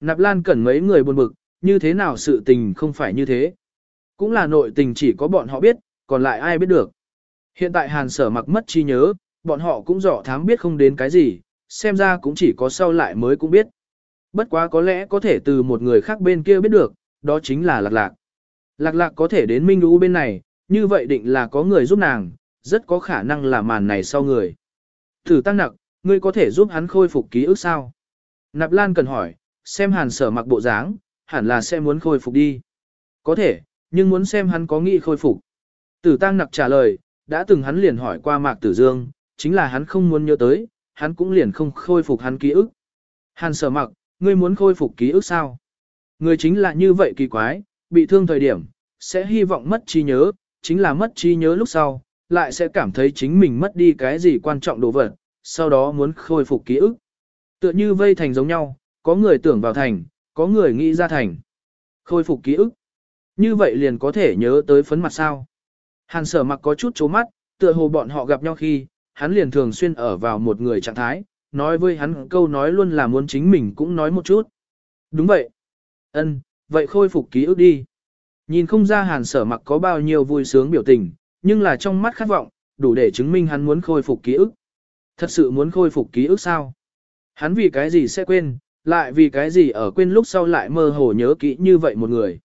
Nạp Lan Cẩn mấy người buồn bực, như thế nào sự tình không phải như thế. Cũng là nội tình chỉ có bọn họ biết, còn lại ai biết được. Hiện tại hàn sở mặc mất trí nhớ, bọn họ cũng rõ thám biết không đến cái gì, xem ra cũng chỉ có sau lại mới cũng biết. Bất quá có lẽ có thể từ một người khác bên kia biết được, đó chính là lạc lạc. Lạc lạc có thể đến Minh U bên này, như vậy định là có người giúp nàng, rất có khả năng là màn này sau người. Thử tăng nặc, ngươi có thể giúp hắn khôi phục ký ức sao? Nạp Lan cần hỏi, xem hàn sở mặc bộ dáng, hẳn là sẽ muốn khôi phục đi. Có thể, nhưng muốn xem hắn có nghĩ khôi phục. Tử tăng nặc trả lời, đã từng hắn liền hỏi qua Mạc Tử Dương, chính là hắn không muốn nhớ tới, hắn cũng liền không khôi phục hắn ký ức. Hàn sở mặc, ngươi muốn khôi phục ký ức sao? Người chính là như vậy kỳ quái, bị thương thời điểm, sẽ hy vọng mất trí nhớ, chính là mất trí nhớ lúc sau, lại sẽ cảm thấy chính mình mất đi cái gì quan trọng đồ vật, sau đó muốn khôi phục ký ức. Tựa như vây thành giống nhau, có người tưởng vào thành, có người nghĩ ra thành. Khôi phục ký ức. Như vậy liền có thể nhớ tới phấn mặt sao. Hàn sở mặc có chút chố mắt, tựa hồ bọn họ gặp nhau khi, hắn liền thường xuyên ở vào một người trạng thái, nói với hắn câu nói luôn là muốn chính mình cũng nói một chút. Đúng vậy. Ân, vậy khôi phục ký ức đi. Nhìn không ra hàn sở mặc có bao nhiêu vui sướng biểu tình, nhưng là trong mắt khát vọng, đủ để chứng minh hắn muốn khôi phục ký ức. Thật sự muốn khôi phục ký ức sao? Hắn vì cái gì sẽ quên, lại vì cái gì ở quên lúc sau lại mơ hồ nhớ kỹ như vậy một người.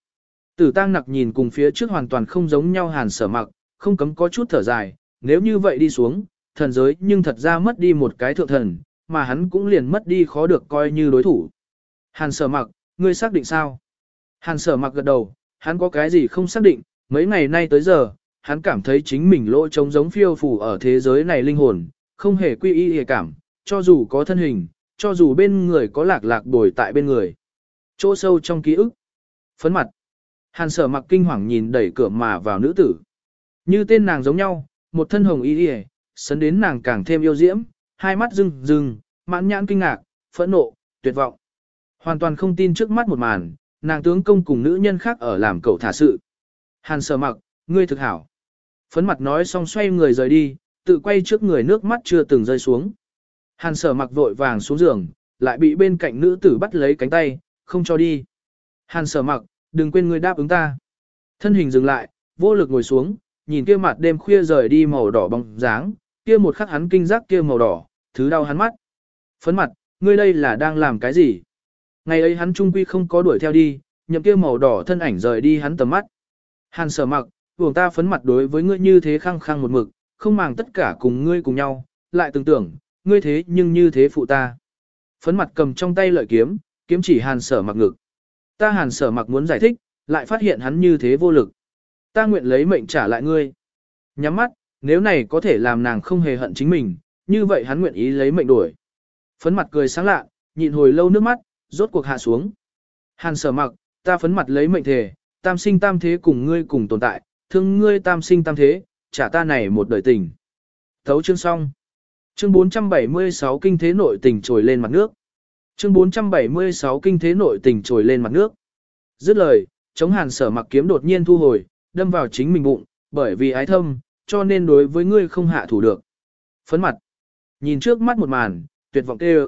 Tử tăng nặc nhìn cùng phía trước hoàn toàn không giống nhau hàn sở mặc, không cấm có chút thở dài, nếu như vậy đi xuống, thần giới nhưng thật ra mất đi một cái thượng thần, mà hắn cũng liền mất đi khó được coi như đối thủ. Hàn sở mặc, ngươi xác định sao? Hàn sở mặc gật đầu, hắn có cái gì không xác định, mấy ngày nay tới giờ, hắn cảm thấy chính mình lỗ trống giống phiêu phù ở thế giới này linh hồn, không hề quy y hề cảm, cho dù có thân hình, cho dù bên người có lạc lạc bồi tại bên người. Chỗ sâu trong ký ức. Phấn mặt. Hàn sở mặc kinh hoàng nhìn đẩy cửa mà vào nữ tử. Như tên nàng giống nhau, một thân hồng y y sấn đến nàng càng thêm yêu diễm, hai mắt rưng rưng, mãn nhãn kinh ngạc, phẫn nộ, tuyệt vọng. Hoàn toàn không tin trước mắt một màn, nàng tướng công cùng nữ nhân khác ở làm cậu thả sự. Hàn sở mặc, ngươi thực hảo. Phấn mặt nói xong xoay người rời đi, tự quay trước người nước mắt chưa từng rơi xuống. Hàn sở mặc vội vàng xuống giường, lại bị bên cạnh nữ tử bắt lấy cánh tay, không cho đi. Hàn sở mặc, đừng quên người đáp ứng ta. Thân hình dừng lại, vô lực ngồi xuống, nhìn kia mặt đêm khuya rời đi màu đỏ bóng dáng, kia một khắc hắn kinh giác kia màu đỏ, thứ đau hắn mắt. Phấn mặt, ngươi đây là đang làm cái gì? Ngày ấy hắn trung quy không có đuổi theo đi, nhậm kia màu đỏ thân ảnh rời đi hắn tầm mắt. Hàn sở mặc, vùng ta phấn mặt đối với ngươi như thế khăng khăng một mực, không màng tất cả cùng ngươi cùng nhau, lại tưởng tưởng, ngươi thế nhưng như thế phụ ta. Phấn mặt cầm trong tay lợi kiếm, kiếm chỉ hàn sở mặc ngực. Ta hàn sở mặc muốn giải thích, lại phát hiện hắn như thế vô lực. Ta nguyện lấy mệnh trả lại ngươi. Nhắm mắt, nếu này có thể làm nàng không hề hận chính mình, như vậy hắn nguyện ý lấy mệnh đổi. Phấn mặt cười sáng lạ, nhịn hồi lâu nước mắt, rốt cuộc hạ xuống. Hàn sở mặc, ta phấn mặt lấy mệnh thề, tam sinh tam thế cùng ngươi cùng tồn tại, thương ngươi tam sinh tam thế, trả ta này một đời tình. Thấu chương xong. Chương 476 kinh thế nội tình trồi lên mặt nước. Chương 476 kinh thế nội tình trồi lên mặt nước. Dứt lời, chống hàn sở mặc kiếm đột nhiên thu hồi, đâm vào chính mình bụng, bởi vì ái thâm, cho nên đối với ngươi không hạ thủ được. Phấn mặt. Nhìn trước mắt một màn, tuyệt vọng kêu.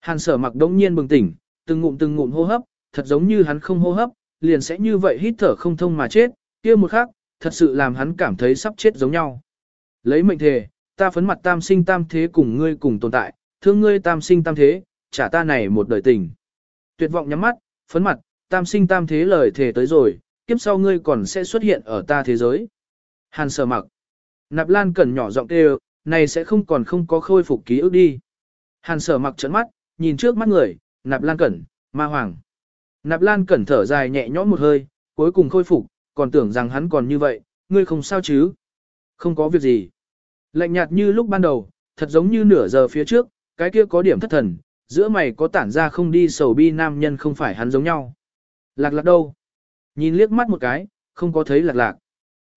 Hàn sở mặc đông nhiên bừng tỉnh, từng ngụm từng ngụm hô hấp, thật giống như hắn không hô hấp, liền sẽ như vậy hít thở không thông mà chết, kia một khắc, thật sự làm hắn cảm thấy sắp chết giống nhau. Lấy mệnh thề, ta phấn mặt tam sinh tam thế cùng ngươi cùng tồn tại, thương ngươi tam sinh tam thế, trả ta này một đời tình. Tuyệt vọng nhắm mắt, phấn mặt, tam sinh tam thế lời thề tới rồi, kiếp sau ngươi còn sẽ xuất hiện ở ta thế giới. Hàn sở mặc. Nạp Lan Cẩn nhỏ giọng kêu, này sẽ không còn không có khôi phục ký ức đi. Hàn sở mặc trấn mắt, nhìn trước mắt người, Nạp Lan Cẩn, ma hoàng. Nạp Lan Cẩn thở dài nhẹ nhõm một hơi, cuối cùng khôi phục, còn tưởng rằng hắn còn như vậy, ngươi không sao chứ. Không có việc gì. Lạnh nhạt như lúc ban đầu, thật giống như nửa giờ phía trước, cái kia có điểm thất thần, giữa mày có tản ra không đi sầu bi nam nhân không phải hắn giống nhau. Lạc lạc đâu? Nhìn liếc mắt một cái, không có thấy lạc lạc.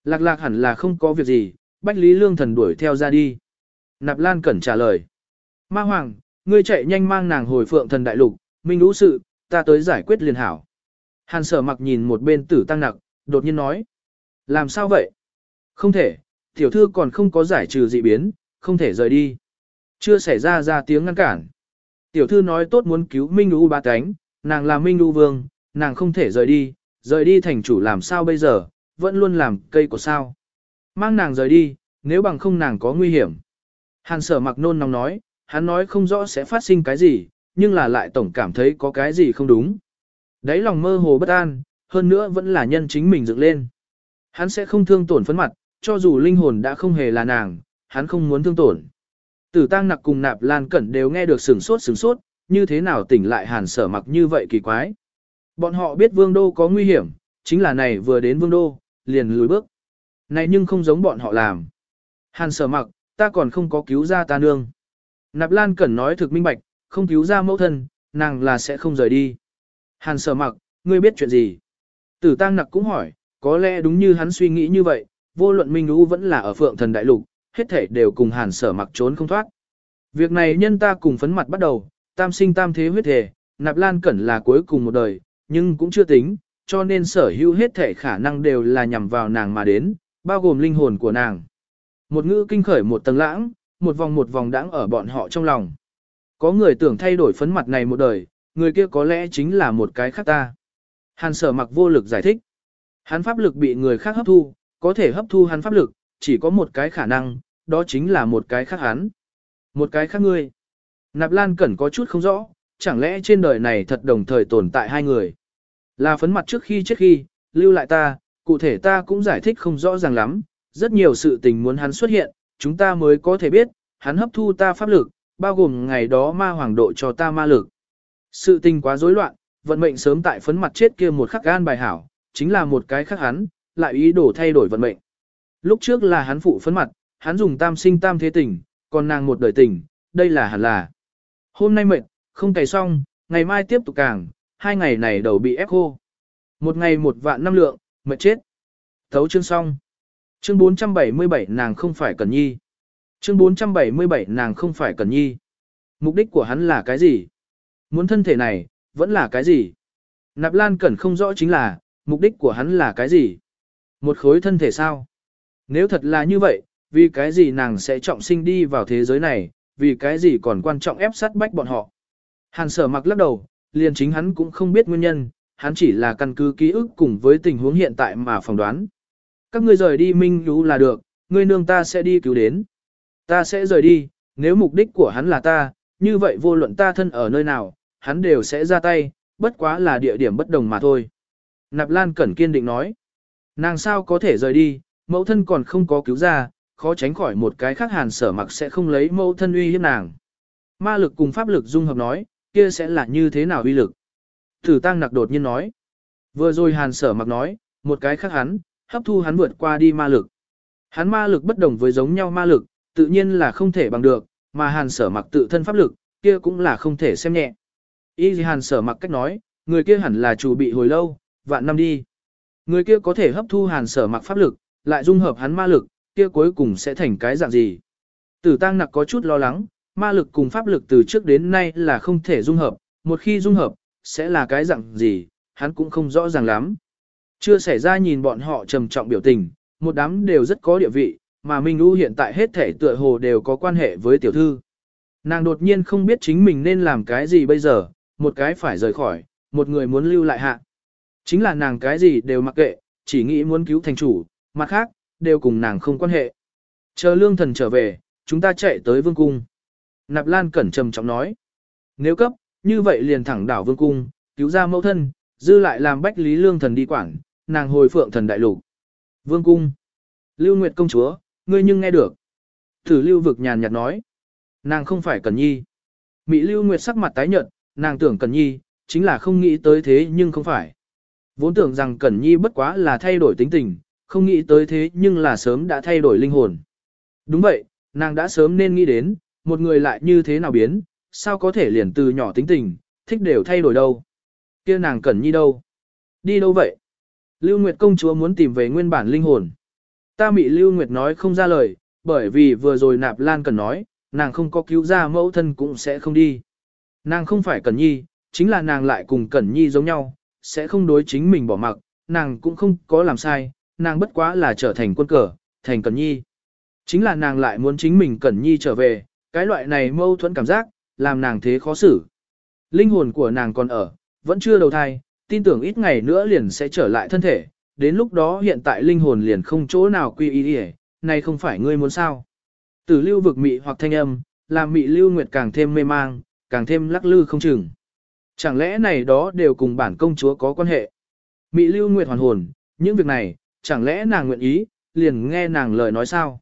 Lạc lạc hẳn là không có việc gì, Bách Lý Lương thần đuổi theo ra đi. Nạp Lan Cẩn trả lời. Ma Hoàng, ngươi chạy nhanh mang nàng hồi phượng thần đại lục, minh lũ sự, ta tới giải quyết liền hảo. Hàn sở mặc nhìn một bên tử tăng nặc, đột nhiên nói. Làm sao vậy? Không thể, tiểu thư còn không có giải trừ dị biến, không thể rời đi. Chưa xảy ra ra tiếng ngăn cản. Tiểu thư nói tốt muốn cứu Minh U ba cánh, nàng là Minh U Vương, nàng không thể rời đi, rời đi thành chủ làm sao bây giờ, vẫn luôn làm cây của sao. Mang nàng rời đi, nếu bằng không nàng có nguy hiểm. Hàn sở mặc nôn nóng nói, hắn nói không rõ sẽ phát sinh cái gì, nhưng là lại tổng cảm thấy có cái gì không đúng. Đấy lòng mơ hồ bất an, hơn nữa vẫn là nhân chính mình dựng lên. Hắn sẽ không thương tổn phấn mặt, cho dù linh hồn đã không hề là nàng, hắn không muốn thương tổn. Tử tăng nặc cùng nạp lan cẩn đều nghe được sừng sốt sừng sốt, như thế nào tỉnh lại hàn sở mặc như vậy kỳ quái. Bọn họ biết vương đô có nguy hiểm, chính là này vừa đến vương đô, liền lùi bước. Này nhưng không giống bọn họ làm. Hàn sở mặc, ta còn không có cứu ra ta nương. Nạp Lan Cẩn nói thực minh bạch, không cứu ra mẫu thân, nàng là sẽ không rời đi. Hàn sở mặc, ngươi biết chuyện gì? Tử tăng nặc cũng hỏi, có lẽ đúng như hắn suy nghĩ như vậy, vô luận minh lũ vẫn là ở phượng thần đại lục, hết thể đều cùng hàn sở mặc trốn không thoát. Việc này nhân ta cùng phấn mặt bắt đầu, tam sinh tam thế huyết thể, nạp lan cẩn là cuối cùng một đời, nhưng cũng chưa tính, cho nên sở hữu hết thể khả năng đều là nhằm vào nàng mà đến, bao gồm linh hồn của nàng. Một ngữ kinh khởi một tầng lãng, một vòng một vòng đãng ở bọn họ trong lòng. Có người tưởng thay đổi phấn mặt này một đời, người kia có lẽ chính là một cái khác ta. Hàn sở mặc vô lực giải thích. Hắn pháp lực bị người khác hấp thu, có thể hấp thu hắn pháp lực, chỉ có một cái khả năng, đó chính là một cái khác hắn. Một cái khác ngươi. Nạp Lan Cẩn có chút không rõ, chẳng lẽ trên đời này thật đồng thời tồn tại hai người. Là phấn mặt trước khi chết khi, lưu lại ta, cụ thể ta cũng giải thích không rõ ràng lắm, rất nhiều sự tình muốn hắn xuất hiện, chúng ta mới có thể biết, hắn hấp thu ta pháp lực, bao gồm ngày đó ma hoàng độ cho ta ma lực. Sự tình quá rối loạn, vận mệnh sớm tại phấn mặt chết kia một khắc gan bài hảo, chính là một cái khác hắn, lại ý đồ thay đổi vận mệnh. Lúc trước là hắn phụ phấn mặt, hắn dùng tam sinh tam thế tình, còn nàng một đời tình, đây là hẳn là. Hôm nay mệt, không cày xong, ngày mai tiếp tục càng, hai ngày này đầu bị ép khô. Một ngày một vạn năm lượng, mệt chết. Thấu chương xong. Chương 477 nàng không phải Cần Nhi. Chương 477 nàng không phải Cần Nhi. Mục đích của hắn là cái gì? Muốn thân thể này, vẫn là cái gì? Nạp Lan Cẩn không rõ chính là, mục đích của hắn là cái gì? Một khối thân thể sao? Nếu thật là như vậy, vì cái gì nàng sẽ trọng sinh đi vào thế giới này, vì cái gì còn quan trọng ép sát bách bọn họ? Hàn sở mặc lắc đầu, liền chính hắn cũng không biết nguyên nhân, hắn chỉ là căn cứ ký ức cùng với tình huống hiện tại mà phỏng đoán. Các ngươi rời đi minh lũ là được, ngươi nương ta sẽ đi cứu đến. Ta sẽ rời đi, nếu mục đích của hắn là ta, như vậy vô luận ta thân ở nơi nào, hắn đều sẽ ra tay, bất quá là địa điểm bất đồng mà thôi. Nạp Lan Cẩn kiên định nói, nàng sao có thể rời đi, mẫu thân còn không có cứu ra, khó tránh khỏi một cái khác hàn sở mặc sẽ không lấy mẫu thân uy hiếp nàng. Ma lực cùng pháp lực dung hợp nói, kia sẽ là như thế nào uy lực. Thử tăng nặc đột nhiên nói, vừa rồi hàn sở mặc nói, một cái khác hắn, hấp thu hắn vượt qua đi ma lực. Hắn ma lực bất đồng với giống nhau ma lực, tự nhiên là không thể bằng được, mà hàn sở mặc tự thân pháp lực, kia cũng là không thể xem nhẹ. Y hàn sở mặc cách nói, người kia hẳn là chủ bị hồi lâu, vạn năm đi. Người kia có thể hấp thu hàn sở mặc pháp lực, lại dung hợp hắn ma lực, kia cuối cùng sẽ thành cái dạng gì. Tử tăng nặc có chút lo lắng, ma lực cùng pháp lực từ trước đến nay là không thể dung hợp, một khi dung hợp, sẽ là cái dạng gì, hắn cũng không rõ ràng lắm. Chưa xảy ra nhìn bọn họ trầm trọng biểu tình, một đám đều rất có địa vị, mà Minh U hiện tại hết thể tựa hồ đều có quan hệ với tiểu thư. Nàng đột nhiên không biết chính mình nên làm cái gì bây giờ, một cái phải rời khỏi, một người muốn lưu lại hạ. Chính là nàng cái gì đều mặc kệ, chỉ nghĩ muốn cứu thành chủ, mặt khác, đều cùng nàng không quan hệ. Chờ lương thần trở về, chúng ta chạy tới vương cung. Nạp Lan cẩn trầm trọng nói. Nếu cấp, như vậy liền thẳng đảo vương cung, cứu ra mẫu thân, dư lại làm bách lý lương thần đi quảng, nàng hồi phượng thần đại lục. Vương cung. Lưu Nguyệt công chúa, ngươi nhưng nghe được. Thử lưu vực nhàn nhạt nói. Nàng không phải Cần Nhi. Mỹ Lưu Nguyệt sắc mặt tái nhợt, nàng tưởng Cần Nhi, chính là không nghĩ tới thế nhưng không phải. Vốn tưởng rằng Cẩn Nhi bất quá là thay đổi tính tình, không nghĩ tới thế nhưng là sớm đã thay đổi linh hồn. Đúng vậy, nàng đã sớm nên nghĩ đến, một người lại như thế nào biến, sao có thể liền từ nhỏ tính tình, thích đều thay đổi đâu. kia nàng Cẩn Nhi đâu? Đi đâu vậy? Lưu Nguyệt công chúa muốn tìm về nguyên bản linh hồn. Ta mị Lưu Nguyệt nói không ra lời, bởi vì vừa rồi nạp lan cần nói, nàng không có cứu ra mẫu thân cũng sẽ không đi. Nàng không phải Cẩn Nhi, chính là nàng lại cùng Cẩn Nhi giống nhau, sẽ không đối chính mình bỏ mặc, nàng cũng không có làm sai, nàng bất quá là trở thành quân cờ, thành Cẩn Nhi. Chính là nàng lại muốn chính mình Cẩn Nhi trở về, cái loại này mâu thuẫn cảm giác, làm nàng thế khó xử. Linh hồn của nàng còn ở, vẫn chưa đầu thai, tin tưởng ít ngày nữa liền sẽ trở lại thân thể, đến lúc đó hiện tại linh hồn liền không chỗ nào quy y đi này không phải ngươi muốn sao. Tử lưu vực mị hoặc thanh âm, làm mị lưu nguyệt càng thêm mê mang, càng thêm lắc lư không chừng. Chẳng lẽ này đó đều cùng bản công chúa có quan hệ? Mị lưu nguyệt hoàn hồn, những việc này, chẳng lẽ nàng nguyện ý, liền nghe nàng lời nói sao?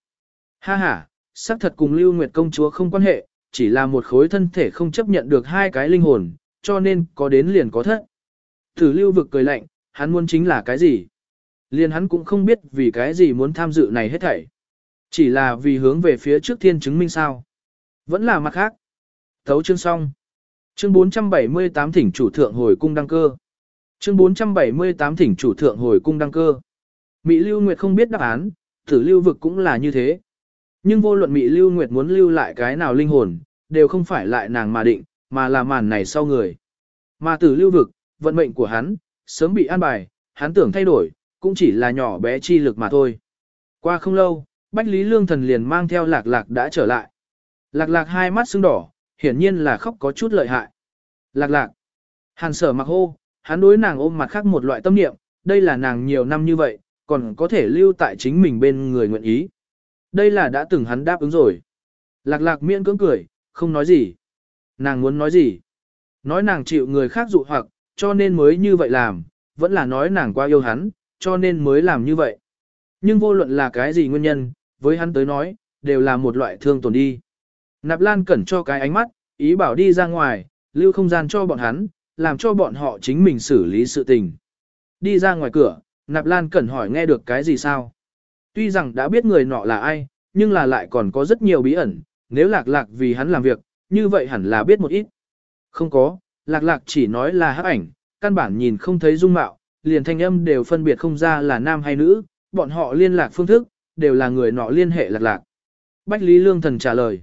Ha ha, xác thật cùng lưu nguyệt công chúa không quan hệ, chỉ là một khối thân thể không chấp nhận được hai cái linh hồn, cho nên có đến liền có thất. thử lưu vực cười lạnh, hắn muốn chính là cái gì? Liền hắn cũng không biết vì cái gì muốn tham dự này hết thảy. Chỉ là vì hướng về phía trước thiên chứng minh sao. Vẫn là mặt khác. Thấu chương xong. Chương 478 thỉnh chủ thượng hồi cung đăng cơ. Chương 478 thỉnh chủ thượng hồi cung đăng cơ. Mỹ Lưu Nguyệt không biết đáp án, tử lưu vực cũng là như thế. Nhưng vô luận Mỹ Lưu Nguyệt muốn lưu lại cái nào linh hồn, đều không phải lại nàng mà định, mà là màn này sau người. Mà tử lưu vực, vận mệnh của hắn, sớm bị an bài, hắn tưởng thay đổi, cũng chỉ là nhỏ bé chi lực mà thôi. Qua không lâu, Bách Lý Lương Thần liền mang theo lạc lạc đã trở lại. Lạc lạc hai mắt sưng đỏ, hiển nhiên là khóc có chút lợi hại. Lạc lạc. Hàn sở mặc hô, hắn đối nàng ôm mặt khác một loại tâm niệm, đây là nàng nhiều năm như vậy, còn có thể lưu tại chính mình bên người nguyện ý. Đây là đã từng hắn đáp ứng rồi. Lạc lạc miễn cưỡng cười, không nói gì. Nàng muốn nói gì? Nói nàng chịu người khác dụ hoặc, cho nên mới như vậy làm, vẫn là nói nàng qua yêu hắn, cho nên mới làm như vậy. Nhưng vô luận là cái gì nguyên nhân, với hắn tới nói, đều là một loại thương tổn đi. Nạp Lan cẩn cho cái ánh mắt, ý bảo đi ra ngoài, lưu không gian cho bọn hắn, làm cho bọn họ chính mình xử lý sự tình. Đi ra ngoài cửa, Nạp Lan cẩn hỏi nghe được cái gì sao. Tuy rằng đã biết người nọ là ai, nhưng là lại còn có rất nhiều bí ẩn, nếu lạc lạc vì hắn làm việc, như vậy hẳn là biết một ít. Không có, lạc lạc chỉ nói là hắc ảnh, căn bản nhìn không thấy dung mạo, liền thanh âm đều phân biệt không ra là nam hay nữ, bọn họ liên lạc phương thức, đều là người nọ liên hệ lạc lạc. Bách Lý Lương Thần trả lời.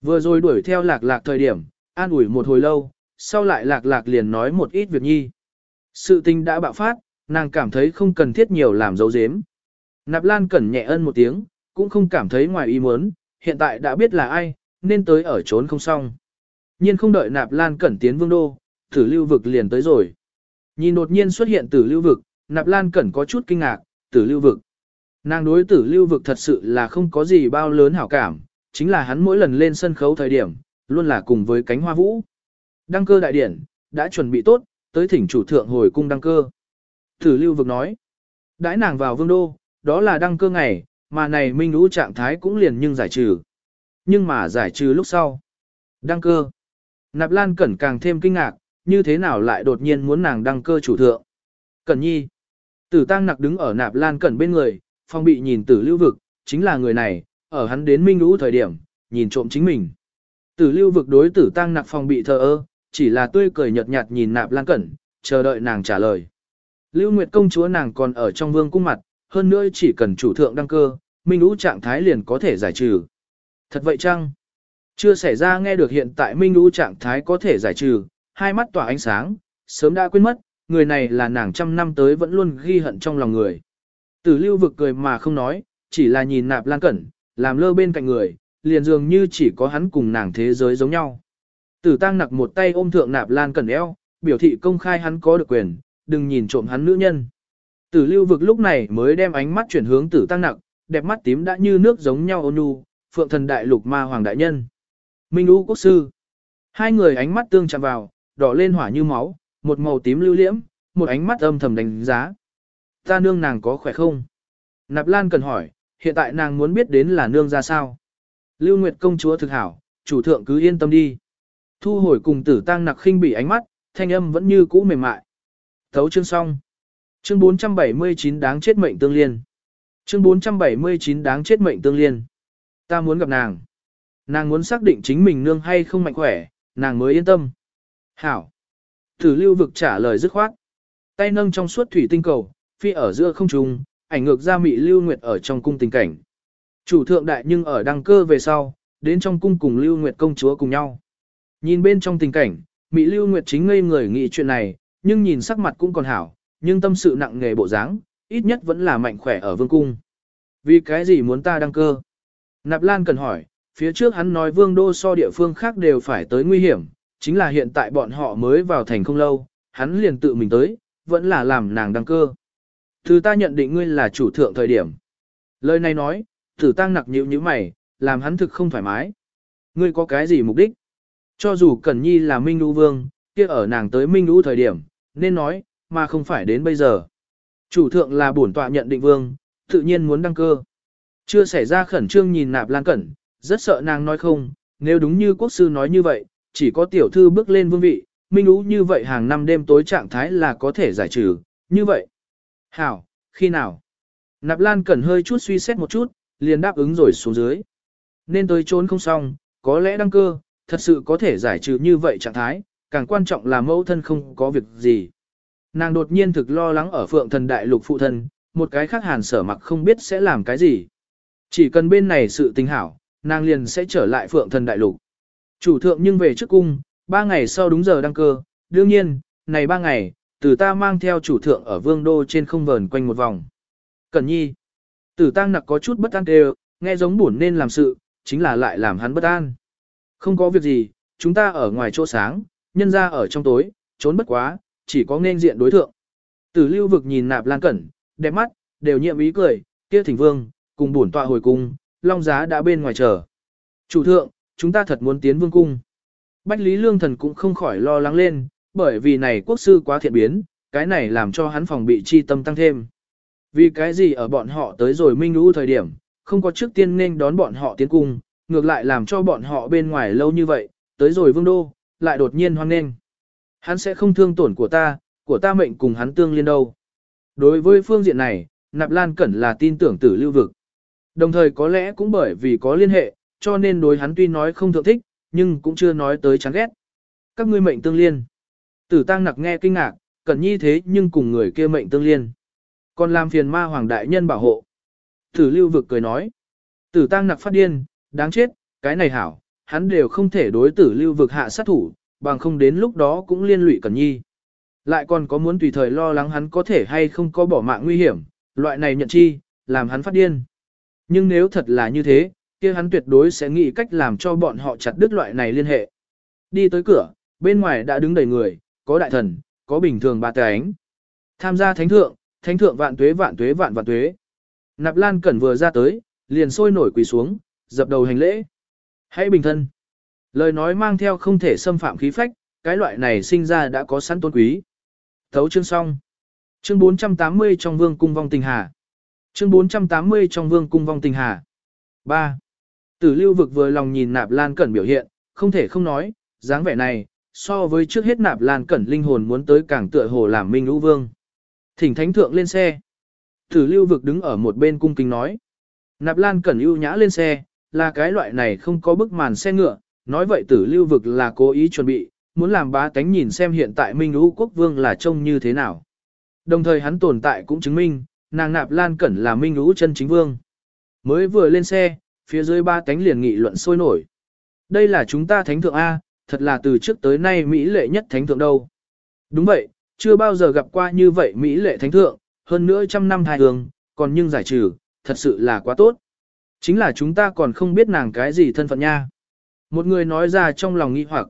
Vừa rồi đuổi theo lạc lạc thời điểm, an ủi một hồi lâu, sau lại lạc lạc liền nói một ít việc nhi. Sự tình đã bạo phát, nàng cảm thấy không cần thiết nhiều làm dấu dếm. Nạp Lan cẩn nhẹ ân một tiếng, cũng không cảm thấy ngoài ý muốn, hiện tại đã biết là ai, nên tới ở trốn không xong. Nhiên không đợi Nạp Lan cẩn tiến vương đô, tử lưu vực liền tới rồi. Nhìn đột nhiên xuất hiện tử lưu vực, Nạp Lan cẩn có chút kinh ngạc, tử lưu vực. Nàng đối tử lưu vực thật sự là không có gì bao lớn hảo cảm, chính là hắn mỗi lần lên sân khấu thời điểm, luôn là cùng với cánh hoa vũ. Đăng cơ đại điển, đã chuẩn bị tốt, tới thỉnh chủ thượng hồi cung đăng cơ. Tử lưu vực nói, đãi nàng vào vương đô, đó là đăng cơ ngày, mà này minh lũ trạng thái cũng liền nhưng giải trừ. Nhưng mà giải trừ lúc sau. Đăng cơ. Nạp Lan Cẩn càng thêm kinh ngạc, như thế nào lại đột nhiên muốn nàng đăng cơ chủ thượng. Cẩn nhi. Tử tăng nặc đứng ở Nạp Lan Cẩn bên người, phong bị nhìn tử lưu vực, chính là người này, ở hắn đến minh lũ thời điểm, nhìn trộm chính mình. Tử lưu vực đối tử tăng nặc phòng bị thờ ơ, chỉ là tươi cười nhợt nhạt nhìn Nạp Lan Cẩn, chờ đợi nàng trả lời. Lưu Nguyệt công chúa nàng còn ở trong vương cung mặt, hơn nữa chỉ cần chủ thượng đăng cơ, minh lũ trạng thái liền có thể giải trừ. Thật vậy chăng? Chưa xảy ra nghe được hiện tại minh lũ trạng thái có thể giải trừ, hai mắt tỏa ánh sáng, sớm đã quên mất, người này là nàng trăm năm tới vẫn luôn ghi hận trong lòng người. Tử lưu vực cười mà không nói, chỉ là nhìn nạp lan cẩn, làm lơ bên cạnh người, liền dường như chỉ có hắn cùng nàng thế giới giống nhau. Tử tăng nặc một tay ôm thượng nạp lan cẩn eo, biểu thị công khai hắn có được quyền, đừng nhìn trộm hắn nữ nhân. Tử lưu vực lúc này mới đem ánh mắt chuyển hướng tử tăng nặc, đẹp mắt tím đã như nước giống nhau ôn nhu, phượng thần đại lục ma hoàng đại nhân. Minh U Quốc Sư. Hai người ánh mắt tương chạm vào, đỏ lên hỏa như máu, một màu tím lưu liễm, một ánh mắt âm thầm đánh giá. Ta nương nàng có khỏe không? Nạp Lan cần hỏi, hiện tại nàng muốn biết đến là nương ra sao? Lưu Nguyệt công chúa thực hảo, chủ thượng cứ yên tâm đi. Thu hồi cùng tử tăng nặc khinh bị ánh mắt, thanh âm vẫn như cũ mềm mại. Thấu chương xong. Chương 479 đáng chết mệnh tương liên. Chương 479 đáng chết mệnh tương liên. Ta muốn gặp nàng. Nàng muốn xác định chính mình nương hay không mạnh khỏe, nàng mới yên tâm. Hảo. Thử lưu vực trả lời dứt khoát. Tay nâng trong suốt thủy tinh cầu, phi ở giữa không trung, ảnh ngược ra mị lưu nguyệt ở trong cung tình cảnh. Chủ thượng đại nhưng ở đăng cơ về sau, đến trong cung cùng lưu nguyệt công chúa cùng nhau. Nhìn bên trong tình cảnh, mị lưu nguyệt chính ngây người nghĩ chuyện này, nhưng nhìn sắc mặt cũng còn hảo, nhưng tâm sự nặng nghề bộ dáng, ít nhất vẫn là mạnh khỏe ở vương cung. Vì cái gì muốn ta đăng cơ? Nạp Lan cần hỏi, phía trước hắn nói vương đô so địa phương khác đều phải tới nguy hiểm, chính là hiện tại bọn họ mới vào thành không lâu, hắn liền tự mình tới, vẫn là làm nàng đăng cơ. Từ ta nhận định ngươi là chủ thượng thời điểm. Lời này nói, tử tăng nặc nhịu như mày, làm hắn thực không thoải mái. Ngươi có cái gì mục đích? Cho dù Cẩn Nhi là Minh Đũ Vương, kia ở nàng tới Minh Đũ thời điểm, nên nói, mà không phải đến bây giờ. Chủ thượng là bổn tọa nhận định vương, tự nhiên muốn đăng cơ. Chưa xảy ra khẩn trương nhìn nạp lan cẩn, rất sợ nàng nói không, nếu đúng như quốc sư nói như vậy, chỉ có tiểu thư bước lên vương vị, Minh Đũ như vậy hàng năm đêm tối trạng thái là có thể giải trừ, như vậy. Hảo, khi nào? Nạp Lan Cẩn hơi chút suy xét một chút, liền đáp ứng rồi xuống dưới. Nên tới trốn không xong, có lẽ đăng cơ, thật sự có thể giải trừ như vậy trạng thái, càng quan trọng là mẫu thân không có việc gì. Nàng đột nhiên thực lo lắng ở phượng thần đại lục phụ thân, một cái khác hàn sở mặc không biết sẽ làm cái gì. Chỉ cần bên này sự tình hảo, nàng liền sẽ trở lại phượng thần đại lục. Chủ thượng nhưng về trước cung, ba ngày sau đúng giờ đăng cơ, đương nhiên, này ba ngày, từ ta mang theo chủ thượng ở vương đô trên không vờn quanh một vòng. Cẩn nhi, tử tăng nặc có chút bất an đều, nghe giống buồn nên làm sự, chính là lại làm hắn bất an. Không có việc gì, chúng ta ở ngoài chỗ sáng, nhân ra ở trong tối, trốn bất quá, chỉ có nên diện đối thượng. Tử lưu vực nhìn nạp lan cẩn, đẹp mắt, đều nhiệm ý cười, kia thỉnh vương, cùng bổn tọa hồi cung, long giá đã bên ngoài chờ. Chủ thượng, chúng ta thật muốn tiến vương cung. Bách Lý Lương Thần cũng không khỏi lo lắng lên, bởi vì này quốc sư quá thiện biến, cái này làm cho hắn phòng bị chi tâm tăng thêm. Vì cái gì ở bọn họ tới rồi minh lũ thời điểm, không có trước tiên nên đón bọn họ tiến cung, ngược lại làm cho bọn họ bên ngoài lâu như vậy, tới rồi vương đô, lại đột nhiên hoang nên. Hắn sẽ không thương tổn của ta, của ta mệnh cùng hắn tương liên đâu. Đối với phương diện này, Nạp Lan Cẩn là tin tưởng tử lưu vực. Đồng thời có lẽ cũng bởi vì có liên hệ, cho nên đối hắn tuy nói không thượng thích, nhưng cũng chưa nói tới chán ghét. Các ngươi mệnh tương liên. Tử tăng nặc nghe kinh ngạc, Cẩn Nhi thế nhưng cùng người kia mệnh tương liên. Còn làm phiền ma hoàng đại nhân bảo hộ. Tử lưu vực cười nói. Tử tăng nặc phát điên, đáng chết, cái này hảo, hắn đều không thể đối tử lưu vực hạ sát thủ, bằng không đến lúc đó cũng liên lụy Cẩn Nhi. Lại còn có muốn tùy thời lo lắng hắn có thể hay không có bỏ mạng nguy hiểm, loại này nhận chi, làm hắn phát điên. Nhưng nếu thật là như thế, kia hắn tuyệt đối sẽ nghĩ cách làm cho bọn họ chặt đứt loại này liên hệ. Đi tới cửa, bên ngoài đã đứng đầy người, có đại thần, có bình thường ba ánh. Tham gia thánh thượng, thánh thượng vạn tuế vạn tuế vạn vạn tuế. Nạp Lan Cẩn vừa ra tới, liền sôi nổi quỳ xuống, dập đầu hành lễ. Hãy bình thân. Lời nói mang theo không thể xâm phạm khí phách, cái loại này sinh ra đã có sẵn tôn quý. Thấu chương xong. Chương 480 trong vương cung vong tình hà. Chương 480 trong vương cung vong tình hà. 3. Tử lưu vực vừa lòng nhìn nạp lan cẩn biểu hiện, không thể không nói, dáng vẻ này, so với trước hết nạp lan cẩn linh hồn muốn tới càng tựa hồ làm minh lũ vương. Thỉnh thánh thượng lên xe. Tử lưu vực đứng ở một bên cung kính nói. Nạp lan cẩn ưu nhã lên xe, là cái loại này không có bức màn xe ngựa, nói vậy tử lưu vực là cố ý chuẩn bị, muốn làm bá tánh nhìn xem hiện tại minh lũ quốc vương là trông như thế nào. Đồng thời hắn tồn tại cũng chứng minh, nàng nạp lan cẩn là minh lũ chân chính vương. Mới vừa lên xe, phía dưới ba tánh liền nghị luận sôi nổi. Đây là chúng ta thánh thượng A, thật là từ trước tới nay Mỹ lệ nhất thánh thượng đâu. Đúng vậy, chưa bao giờ gặp qua như vậy Mỹ lệ thánh thượng, hơn nữa trăm năm thai hương, còn nhưng giải trừ, thật sự là quá tốt. Chính là chúng ta còn không biết nàng cái gì thân phận nha. Một người nói ra trong lòng nghi hoặc.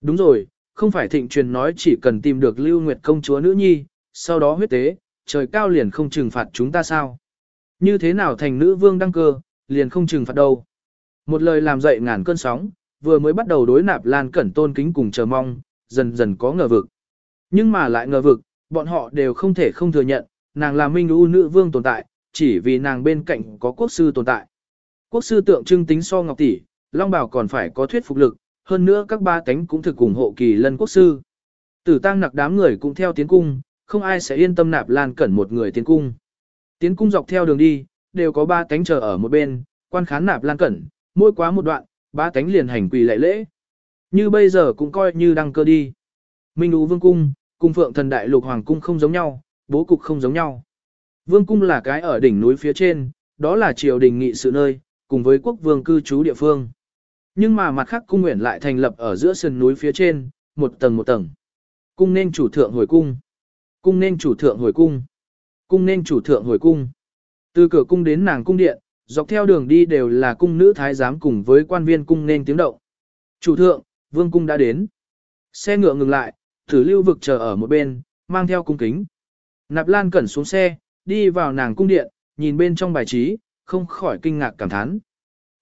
Đúng rồi, không phải thịnh truyền nói chỉ cần tìm được Lưu Nguyệt công chúa nữ nhi, sau đó huyết tế, trời cao liền không trừng phạt chúng ta sao? Như thế nào thành nữ vương đăng cơ, liền không trừng phạt đâu? Một lời làm dậy ngàn cơn sóng, vừa mới bắt đầu đối nạp lan cẩn tôn kính cùng chờ mong, dần dần có ngờ vực. Nhưng mà lại ngờ vực, bọn họ đều không thể không thừa nhận, nàng là minh ưu nữ vương tồn tại, chỉ vì nàng bên cạnh có quốc sư tồn tại. Quốc sư tượng trưng tính so ngọc tỷ, Long Bảo còn phải có thuyết phục lực, hơn nữa các ba cánh cũng thực ủng hộ kỳ lân quốc sư. Tử tăng nặc đám người cũng theo tiến cung, không ai sẽ yên tâm nạp lan cẩn một người tiến cung. Tiến cung dọc theo đường đi, đều có ba cánh chờ ở một bên, quan khán nạp lan cẩn, mỗi quá một đoạn, ba cánh liền hành quỳ lệ lễ. Như bây giờ cũng coi như đăng cơ đi. Minh Ú Vương Cung, cung phượng thần đại lục hoàng cung không giống nhau, bố cục không giống nhau. Vương Cung là cái ở đỉnh núi phía trên, đó là triều đình nghị sự nơi, cùng với quốc vương cư trú địa phương. Nhưng mà mặt khác cung nguyện lại thành lập ở giữa sườn núi phía trên, một tầng một tầng. Cung nên chủ thượng hồi cung. Cung nên chủ thượng hồi cung. Cung nên chủ thượng hồi cung. Từ cửa cung đến nàng cung điện, dọc theo đường đi đều là cung nữ thái giám cùng với quan viên cung nên tiếng động. Chủ thượng, vương cung đã đến. Xe ngựa ngừng lại, thử lưu vực chờ ở một bên, mang theo cung kính. Nạp Lan Cẩn xuống xe, đi vào nàng cung điện, nhìn bên trong bài trí, không khỏi kinh ngạc cảm thán.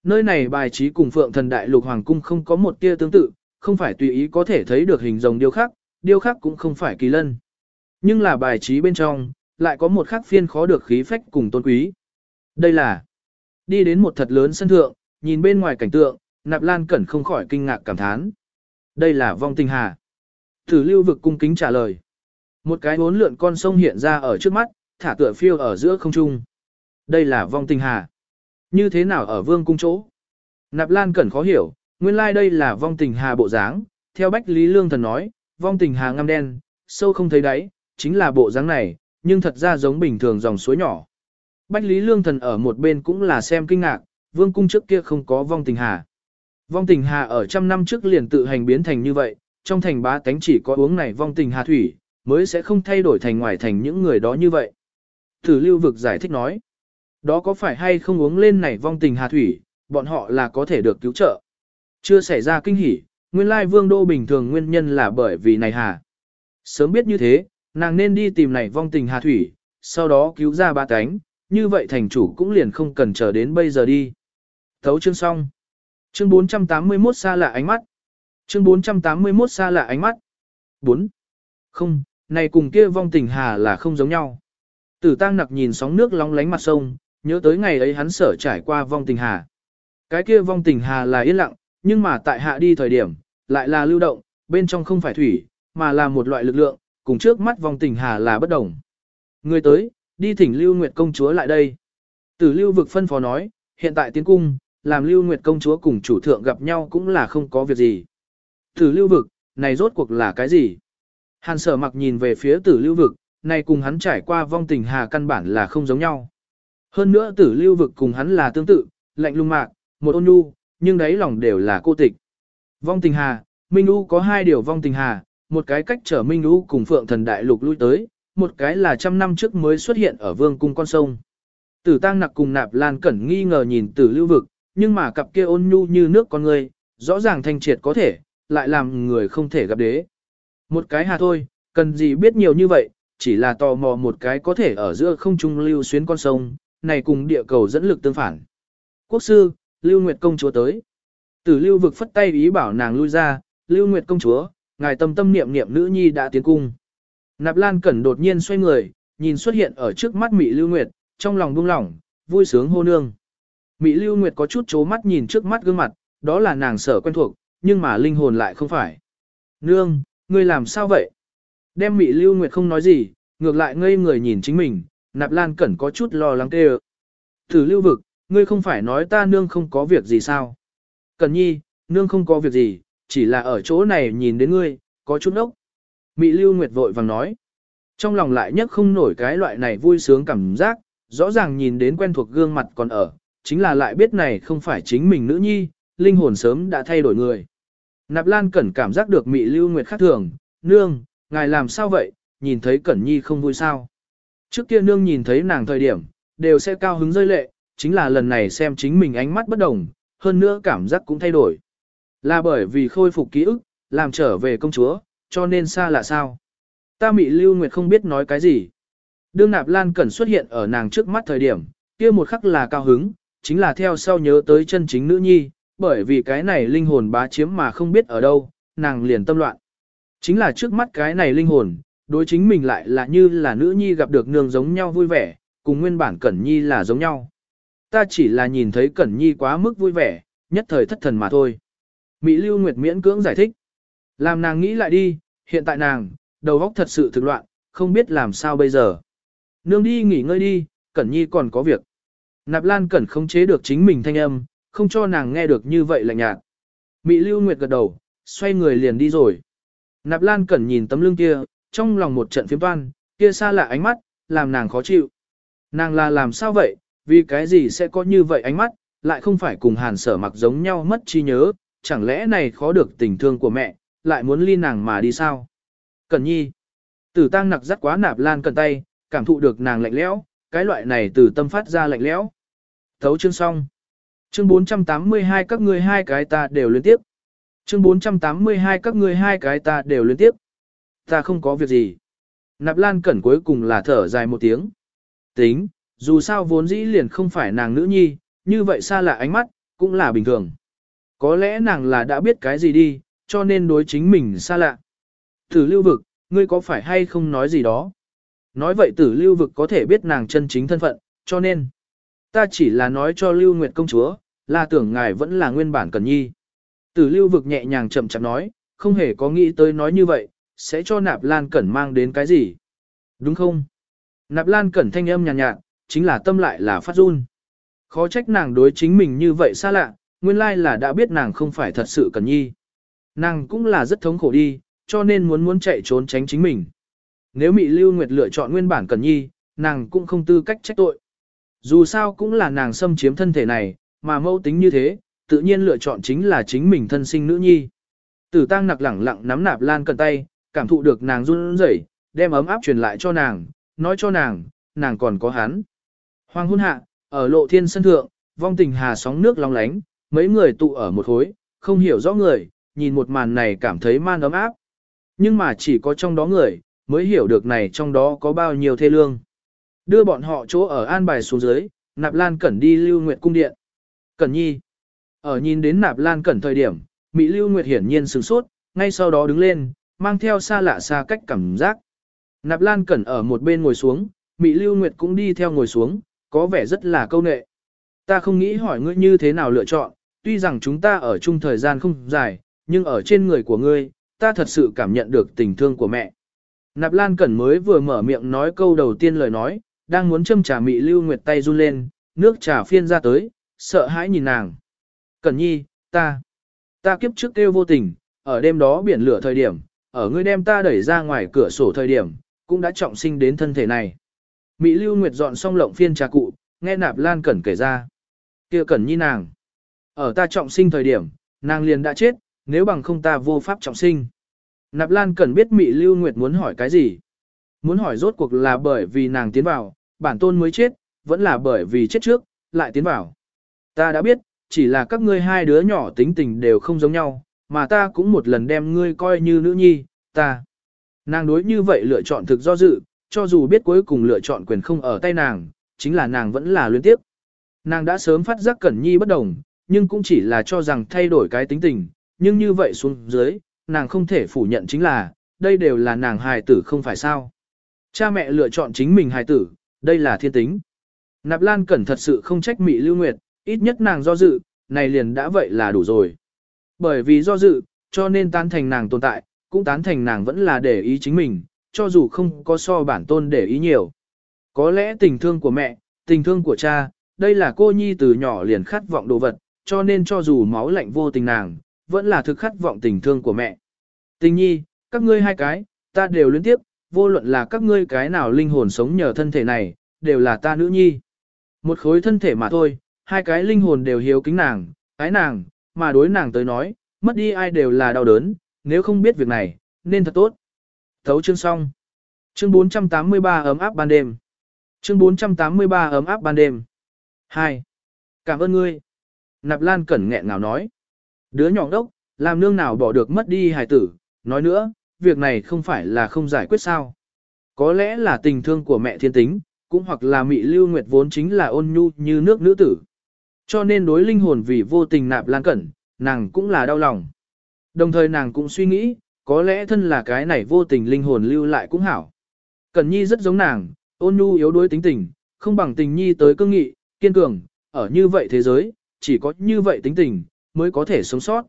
Nơi này bài trí cùng Phượng Thần Đại Lục Hoàng cung không có một tia tương tự, không phải tùy ý có thể thấy được hình rồng điêu khắc, điêu khắc cũng không phải kỳ lân. Nhưng là bài trí bên trong, lại có một khắc phiên khó được khí phách cùng tôn quý. Đây là đi đến một thật lớn sân thượng, nhìn bên ngoài cảnh tượng, Nạp Lan Cẩn không khỏi kinh ngạc cảm thán. Đây là vong tình hà. Thử lưu vực cung kính trả lời. Một cái bốn lượn con sông hiện ra ở trước mắt, thả tựa phiêu ở giữa không trung. Đây là vong tình hà. Như thế nào ở vương cung chỗ? Nạp Lan Cẩn khó hiểu, nguyên lai like đây là vong tình hà bộ dáng. Theo Bách Lý Lương Thần nói, vong tình hà ngăm đen, sâu không thấy đáy, chính là bộ dáng này, nhưng thật ra giống bình thường dòng suối nhỏ. Bách Lý Lương Thần ở một bên cũng là xem kinh ngạc, vương cung trước kia không có vong tình hà. Vong tình hà ở trăm năm trước liền tự hành biến thành như vậy, trong thành bá tánh chỉ có uống này vong tình hà thủy, mới sẽ không thay đổi thành ngoài thành những người đó như vậy. Tử lưu vực giải thích nói, đó có phải hay không uống lên này vong tình hà thủy, bọn họ là có thể được cứu trợ. Chưa xảy ra kinh hỉ, nguyên lai vương đô bình thường nguyên nhân là bởi vì này hà. Sớm biết như thế, nàng nên đi tìm này vong tình hà thủy, sau đó cứu ra ba cánh, như vậy thành chủ cũng liền không cần chờ đến bây giờ đi. Thấu chương xong. Chương 481 xa lạ ánh mắt. Chương 481 xa lạ ánh mắt. 4. Không, này cùng kia vong tình hà là không giống nhau. Tử tăng nặc nhìn sóng nước long lánh mặt sông, nhớ tới ngày ấy hắn sở trải qua vong tình hà. Cái kia vong tình hà là yên lặng, nhưng mà tại hạ đi thời điểm, lại là lưu động, bên trong không phải thủy, mà là một loại lực lượng, cùng trước mắt vong tình hà là bất đồng. Người tới, đi thỉnh Lưu Nguyệt công chúa lại đây. Tử Lưu vực phân phó nói, hiện tại tiến cung, làm Lưu Nguyệt công chúa cùng chủ thượng gặp nhau cũng là không có việc gì. Tử Lưu vực, này rốt cuộc là cái gì? Hàn sở mặc nhìn về phía tử lưu vực, này cùng hắn trải qua vong tình hà căn bản là không giống nhau. Hơn nữa tử lưu vực cùng hắn là tương tự, lạnh lung mạc, một ôn nhu, nhưng đấy lòng đều là cô tịch. Vong tình hà, Minh U có hai điều vong tình hà, một cái cách trở Minh U cùng Phượng Thần Đại Lục lui tới, một cái là trăm năm trước mới xuất hiện ở vương cung con sông. Tử Tăng Nặc cùng Nạp Lan Cẩn nghi ngờ nhìn Tử Lưu Vực, nhưng mà cặp kia ôn nhu như nước con người, rõ ràng thanh triệt có thể, lại làm người không thể gặp đế. Một cái hà thôi, cần gì biết nhiều như vậy, chỉ là tò mò một cái có thể ở giữa không trung lưu xuyến con sông, này cùng địa cầu dẫn lực tương phản. Quốc sư, Lưu Nguyệt công chúa tới. Tử Lưu vực phất tay ý bảo nàng lui ra, Lưu Nguyệt công chúa, ngài tâm tâm niệm niệm nữ nhi đã tiến cung. Nạp Lan Cẩn đột nhiên xoay người, nhìn xuất hiện ở trước mắt Mị Lưu Nguyệt, trong lòng buông lỏng, vui sướng hô nương. Mị Lưu Nguyệt có chút chố mắt nhìn trước mắt gương mặt, đó là nàng sở quen thuộc, nhưng mà linh hồn lại không phải. Nương, ngươi làm sao vậy? Đem Mị Lưu Nguyệt không nói gì, ngược lại ngây người nhìn chính mình, Nạp Lan Cẩn có chút lo lắng kêu. Thử lưu vực, ngươi không phải nói ta nương không có việc gì sao? Cẩn nhi, nương không có việc gì, chỉ là ở chỗ này nhìn đến ngươi, có chút ốc. Mị Lưu Nguyệt vội vàng nói. Trong lòng lại nhất không nổi cái loại này vui sướng cảm giác, rõ ràng nhìn đến quen thuộc gương mặt còn ở, chính là lại biết này không phải chính mình nữ nhi, linh hồn sớm đã thay đổi người. Nạp Lan Cẩn cảm giác được Mị Lưu Nguyệt khác thường, nương, ngài làm sao vậy, nhìn thấy Cẩn Nhi không vui sao. Trước kia nương nhìn thấy nàng thời điểm, đều sẽ cao hứng rơi lệ, chính là lần này xem chính mình ánh mắt bất đồng, hơn nữa cảm giác cũng thay đổi. Là bởi vì khôi phục ký ức, làm trở về công chúa, cho nên xa là sao. Ta Mị Lưu Nguyệt không biết nói cái gì. Đương Nạp Lan Cẩn xuất hiện ở nàng trước mắt thời điểm, kia một khắc là cao hứng, chính là theo sau nhớ tới chân chính nữ nhi, bởi vì cái này linh hồn bá chiếm mà không biết ở đâu, nàng liền tâm loạn. Chính là trước mắt cái này linh hồn, đối chính mình lại là như là nữ nhi gặp được nương giống nhau vui vẻ, cùng nguyên bản Cẩn Nhi là giống nhau. Ta chỉ là nhìn thấy Cẩn Nhi quá mức vui vẻ, nhất thời thất thần mà thôi. Mỹ Lưu Nguyệt miễn cưỡng giải thích. Làm nàng nghĩ lại đi, hiện tại nàng, đầu óc thật sự thực loạn, không biết làm sao bây giờ. Nương đi nghỉ ngơi đi, Cẩn Nhi còn có việc. Nạp Lan Cẩn không chế được chính mình thanh âm, không cho nàng nghe được như vậy lạnh nhạt. Mỹ Lưu Nguyệt gật đầu, xoay người liền đi rồi. Nạp Lan Cẩn nhìn tấm lưng kia, trong lòng một trận phiếm toan, kia xa lạ ánh mắt, làm nàng khó chịu. Nàng là làm sao vậy, vì cái gì sẽ có như vậy ánh mắt, lại không phải cùng hàn sở mặc giống nhau mất trí nhớ, chẳng lẽ này khó được tình thương của mẹ, lại muốn ly nàng mà đi sao? Cẩn nhi. Tử tăng nặc rất quá nạp lan cần tay, cảm thụ được nàng lạnh lẽo, cái loại này từ tâm phát ra lạnh lẽo. Thấu chương xong. Chương 482 các ngươi hai cái ta đều liên tiếp. Chương 482 các ngươi hai cái ta đều liên tiếp. Ta không có việc gì. Nạp Lan Cẩn cuối cùng là thở dài một tiếng. Tính, dù sao vốn dĩ liền không phải nàng nữ nhi, như vậy xa lạ ánh mắt, cũng là bình thường. Có lẽ nàng là đã biết cái gì đi, cho nên đối chính mình xa lạ. Tử lưu vực, ngươi có phải hay không nói gì đó? Nói vậy tử lưu vực có thể biết nàng chân chính thân phận, cho nên, ta chỉ là nói cho lưu nguyệt công chúa, là tưởng ngài vẫn là nguyên bản cần nhi. Tử lưu vực nhẹ nhàng chậm chậm nói, không hề có nghĩ tới nói như vậy, sẽ cho nạp lan cẩn mang đến cái gì. Đúng không? Nạp lan cẩn thanh âm nhàn nhạt, nhạt, chính là tâm lại là phát run. Khó trách nàng đối chính mình như vậy xa lạ, nguyên lai là đã biết nàng không phải thật sự cần nhi. Nàng cũng là rất thống khổ đi, cho nên muốn muốn chạy trốn tránh chính mình. Nếu Mị Lưu Nguyệt lựa chọn nguyên bản Cẩn nhi, nàng cũng không tư cách trách tội. Dù sao cũng là nàng xâm chiếm thân thể này, mà mâu tính như thế, tự nhiên lựa chọn chính là chính mình thân sinh nữ nhi. Tử tăng nặc lẳng lặng nắm nạp lan cần tay, cảm thụ được nàng run rẩy, đem ấm áp truyền lại cho nàng, nói cho nàng, nàng còn có hắn. Hoàng hôn hạ, ở lộ thiên sân thượng, vong tình hà sóng nước long lánh, mấy người tụ ở một khối, không hiểu rõ người, nhìn một màn này cảm thấy man ấm áp. Nhưng mà chỉ có trong đó người, mới hiểu được này trong đó có bao nhiêu thê lương. Đưa bọn họ chỗ ở an bài xuống dưới, nạp lan cẩn đi lưu nguyệt cung điện. Cẩn nhi. Ở nhìn đến nạp lan cẩn thời điểm, Mỹ lưu nguyệt hiển nhiên sửng sốt, ngay sau đó đứng lên, mang theo xa lạ xa cách cảm giác. Nạp lan cẩn ở một bên ngồi xuống, Mỹ lưu nguyệt cũng đi theo ngồi xuống, có vẻ rất là câu nệ. Ta không nghĩ hỏi ngươi như thế nào lựa chọn, tuy rằng chúng ta ở chung thời gian không dài, nhưng ở trên người của ngươi, ta thật sự cảm nhận được tình thương của mẹ. Nạp Lan Cẩn mới vừa mở miệng nói câu đầu tiên lời nói, đang muốn châm trà mị lưu nguyệt tay run lên, nước trà phiên ra tới, sợ hãi nhìn nàng. Cẩn nhi, ta, ta kiếp trước kêu vô tình, ở đêm đó biển lửa thời điểm, ở ngươi đem ta đẩy ra ngoài cửa sổ thời điểm, cũng đã trọng sinh đến thân thể này. Mỹ lưu nguyệt dọn xong lộng phiên trà cụ, nghe nạp lan cẩn kể ra. kia cẩn nhi nàng. Ở ta trọng sinh thời điểm, nàng liền đã chết, nếu bằng không ta vô pháp trọng sinh. Nạp Lan cần biết Mị Lưu Nguyệt muốn hỏi cái gì. Muốn hỏi rốt cuộc là bởi vì nàng tiến vào, bản tôn mới chết, vẫn là bởi vì chết trước, lại tiến vào. Ta đã biết, chỉ là các ngươi hai đứa nhỏ tính tình đều không giống nhau, mà ta cũng một lần đem ngươi coi như nữ nhi, ta. Nàng đối như vậy lựa chọn thực do dự, cho dù biết cuối cùng lựa chọn quyền không ở tay nàng, chính là nàng vẫn là luyến tiếp. Nàng đã sớm phát giác Cẩn Nhi bất đồng, nhưng cũng chỉ là cho rằng thay đổi cái tính tình, nhưng như vậy xuống dưới, nàng không thể phủ nhận chính là, đây đều là nàng hài tử không phải sao. Cha mẹ lựa chọn chính mình hài tử, đây là thiên tính. Nạp Lan Cẩn thật sự không trách mỹ Lưu Nguyệt, ít nhất nàng do dự, này liền đã vậy là đủ rồi. Bởi vì do dự, cho nên tán thành nàng tồn tại, cũng tán thành nàng vẫn là để ý chính mình, cho dù không có so bản tôn để ý nhiều. Có lẽ tình thương của mẹ, tình thương của cha, đây là cô nhi từ nhỏ liền khát vọng đồ vật, cho nên cho dù máu lạnh vô tình nàng, vẫn là thực khát vọng tình thương của mẹ. Tình nhi, các ngươi hai cái, ta đều liên tiếp, vô luận là các ngươi cái nào linh hồn sống nhờ thân thể này, đều là ta nữ nhi. Một khối thân thể mà thôi, hai cái linh hồn đều hiếu kính nàng, cái nàng, mà đối nàng tới nói, mất đi ai đều là đau đớn, nếu không biết việc này, nên thật tốt. Thấu chương xong. Chương 483 ấm áp ban đêm. Chương 483 ấm áp ban đêm. 2. Cảm ơn ngươi. Nạp Lan cẩn nghẹn ngào nói. Đứa nhỏ đốc, làm nương nào bỏ được mất đi hài tử, nói nữa, việc này không phải là không giải quyết sao. Có lẽ là tình thương của mẹ thiên tính, cũng hoặc là mị lưu nguyệt vốn chính là ôn nhu như nước nữ tử. Cho nên đối linh hồn vì vô tình nạp lan cẩn, nàng cũng là đau lòng. Đồng thời nàng cũng suy nghĩ, có lẽ thân là cái này vô tình linh hồn lưu lại cũng hảo. Cẩn nhi rất giống nàng, ôn nhu yếu đuối tính tình, không bằng tình nhi tới cương nghị, kiên cường, ở như vậy thế giới, chỉ có như vậy tính tình, mới có thể sống sót.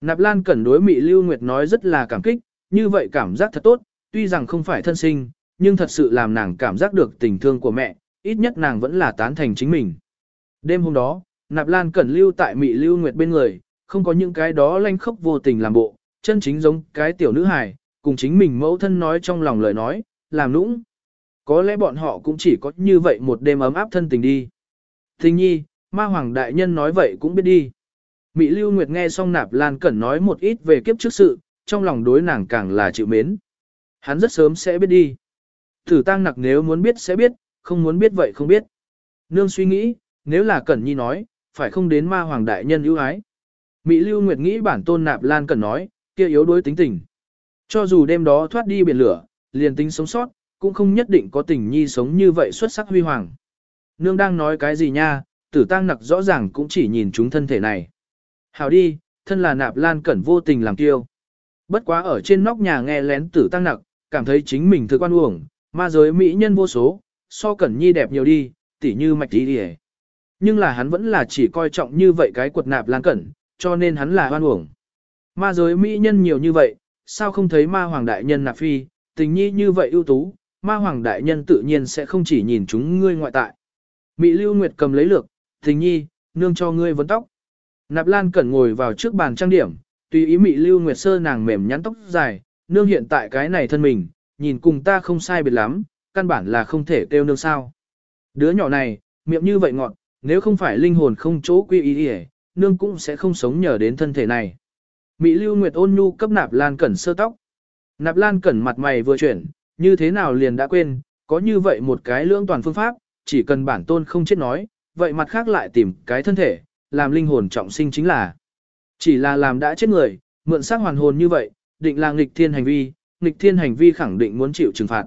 Nạp Lan Cẩn đối Mị Lưu Nguyệt nói rất là cảm kích, như vậy cảm giác thật tốt, tuy rằng không phải thân sinh, nhưng thật sự làm nàng cảm giác được tình thương của mẹ, ít nhất nàng vẫn là tán thành chính mình. Đêm hôm đó, Nạp Lan Cẩn lưu tại Mị Lưu Nguyệt bên người, không có những cái đó lanh khốc vô tình làm bộ, chân chính giống cái tiểu nữ hài, cùng chính mình mẫu thân nói trong lòng lời nói, làm nũng. Có lẽ bọn họ cũng chỉ có như vậy một đêm ấm áp thân tình đi. Thình nhi, ma hoàng đại nhân nói vậy cũng biết đi. Mỹ Lưu Nguyệt nghe xong Nạp Lan Cẩn nói một ít về kiếp trước sự, trong lòng đối nàng càng là chịu mến. Hắn rất sớm sẽ biết đi. Thử tăng nặc nếu muốn biết sẽ biết, không muốn biết vậy không biết. Nương suy nghĩ, nếu là Cẩn Nhi nói, phải không đến ma hoàng đại nhân ưu ái. Mỹ Lưu Nguyệt nghĩ bản tôn Nạp Lan Cẩn nói, kia yếu đuối tính tình. Cho dù đêm đó thoát đi biển lửa, liền tính sống sót, cũng không nhất định có tình nhi sống như vậy xuất sắc huy hoàng. Nương đang nói cái gì nha, tử tăng nặc rõ ràng cũng chỉ nhìn chúng thân thể này. Hảo đi, thân là nạp lan cẩn vô tình làm kiêu. Bất quá ở trên nóc nhà nghe lén tử tăng nặc, cảm thấy chính mình thực quan uổng, ma giới mỹ nhân vô số, so cẩn nhi đẹp nhiều đi, tỉ như mạch tí đi Nhưng là hắn vẫn là chỉ coi trọng như vậy cái quật nạp lan cẩn, cho nên hắn là hoan uổng. Ma giới mỹ nhân nhiều như vậy, sao không thấy ma hoàng đại nhân nạp phi, tình nhi như vậy ưu tú, ma hoàng đại nhân tự nhiên sẽ không chỉ nhìn chúng ngươi ngoại tại. Mỹ lưu nguyệt cầm lấy lược, tình nhi, nương cho ngươi vấn tóc. Nạp lan cẩn ngồi vào trước bàn trang điểm, tùy ý Mỹ lưu nguyệt sơ nàng mềm nhắn tóc dài, nương hiện tại cái này thân mình, nhìn cùng ta không sai biệt lắm, căn bản là không thể kêu nương sao. Đứa nhỏ này, miệng như vậy ngọn, nếu không phải linh hồn không chỗ quy ý ỉa, nương cũng sẽ không sống nhờ đến thân thể này. Mỹ Lưu Nguyệt ôn nhu cấp Nạp Lan Cẩn sơ tóc. Nạp Lan Cẩn mặt mày vừa chuyển, như thế nào liền đã quên, có như vậy một cái lưỡng toàn phương pháp, chỉ cần bản tôn không chết nói, vậy mặt khác lại tìm cái thân thể, làm linh hồn trọng sinh chính là. Chỉ là làm đã chết người, mượn xác hoàn hồn như vậy, định là nghịch thiên hành vi, nghịch thiên hành vi khẳng định muốn chịu trừng phạt.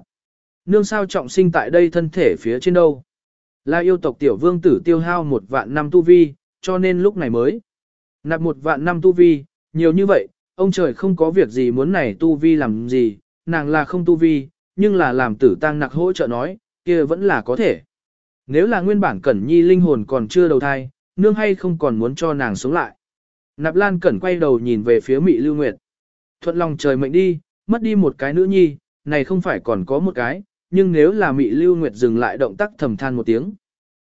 Nương sao trọng sinh tại đây thân thể phía trên đâu. Là yêu tộc tiểu vương tử tiêu hao một vạn năm tu vi, cho nên lúc này mới. Nạp một vạn năm tu vi, nhiều như vậy, ông trời không có việc gì muốn này tu vi làm gì, nàng là không tu vi, nhưng là làm tử tăng nặc hỗ trợ nói, kia vẫn là có thể. Nếu là nguyên bản Cẩn Nhi linh hồn còn chưa đầu thai, nương hay không còn muốn cho nàng sống lại. Nạp Lan Cẩn quay đầu nhìn về phía Mị Lưu Nguyệt. Thuận lòng trời mệnh đi, mất đi một cái nữ nhi, này không phải còn có một cái, nhưng nếu là Mị Lưu Nguyệt dừng lại động tác thầm than một tiếng.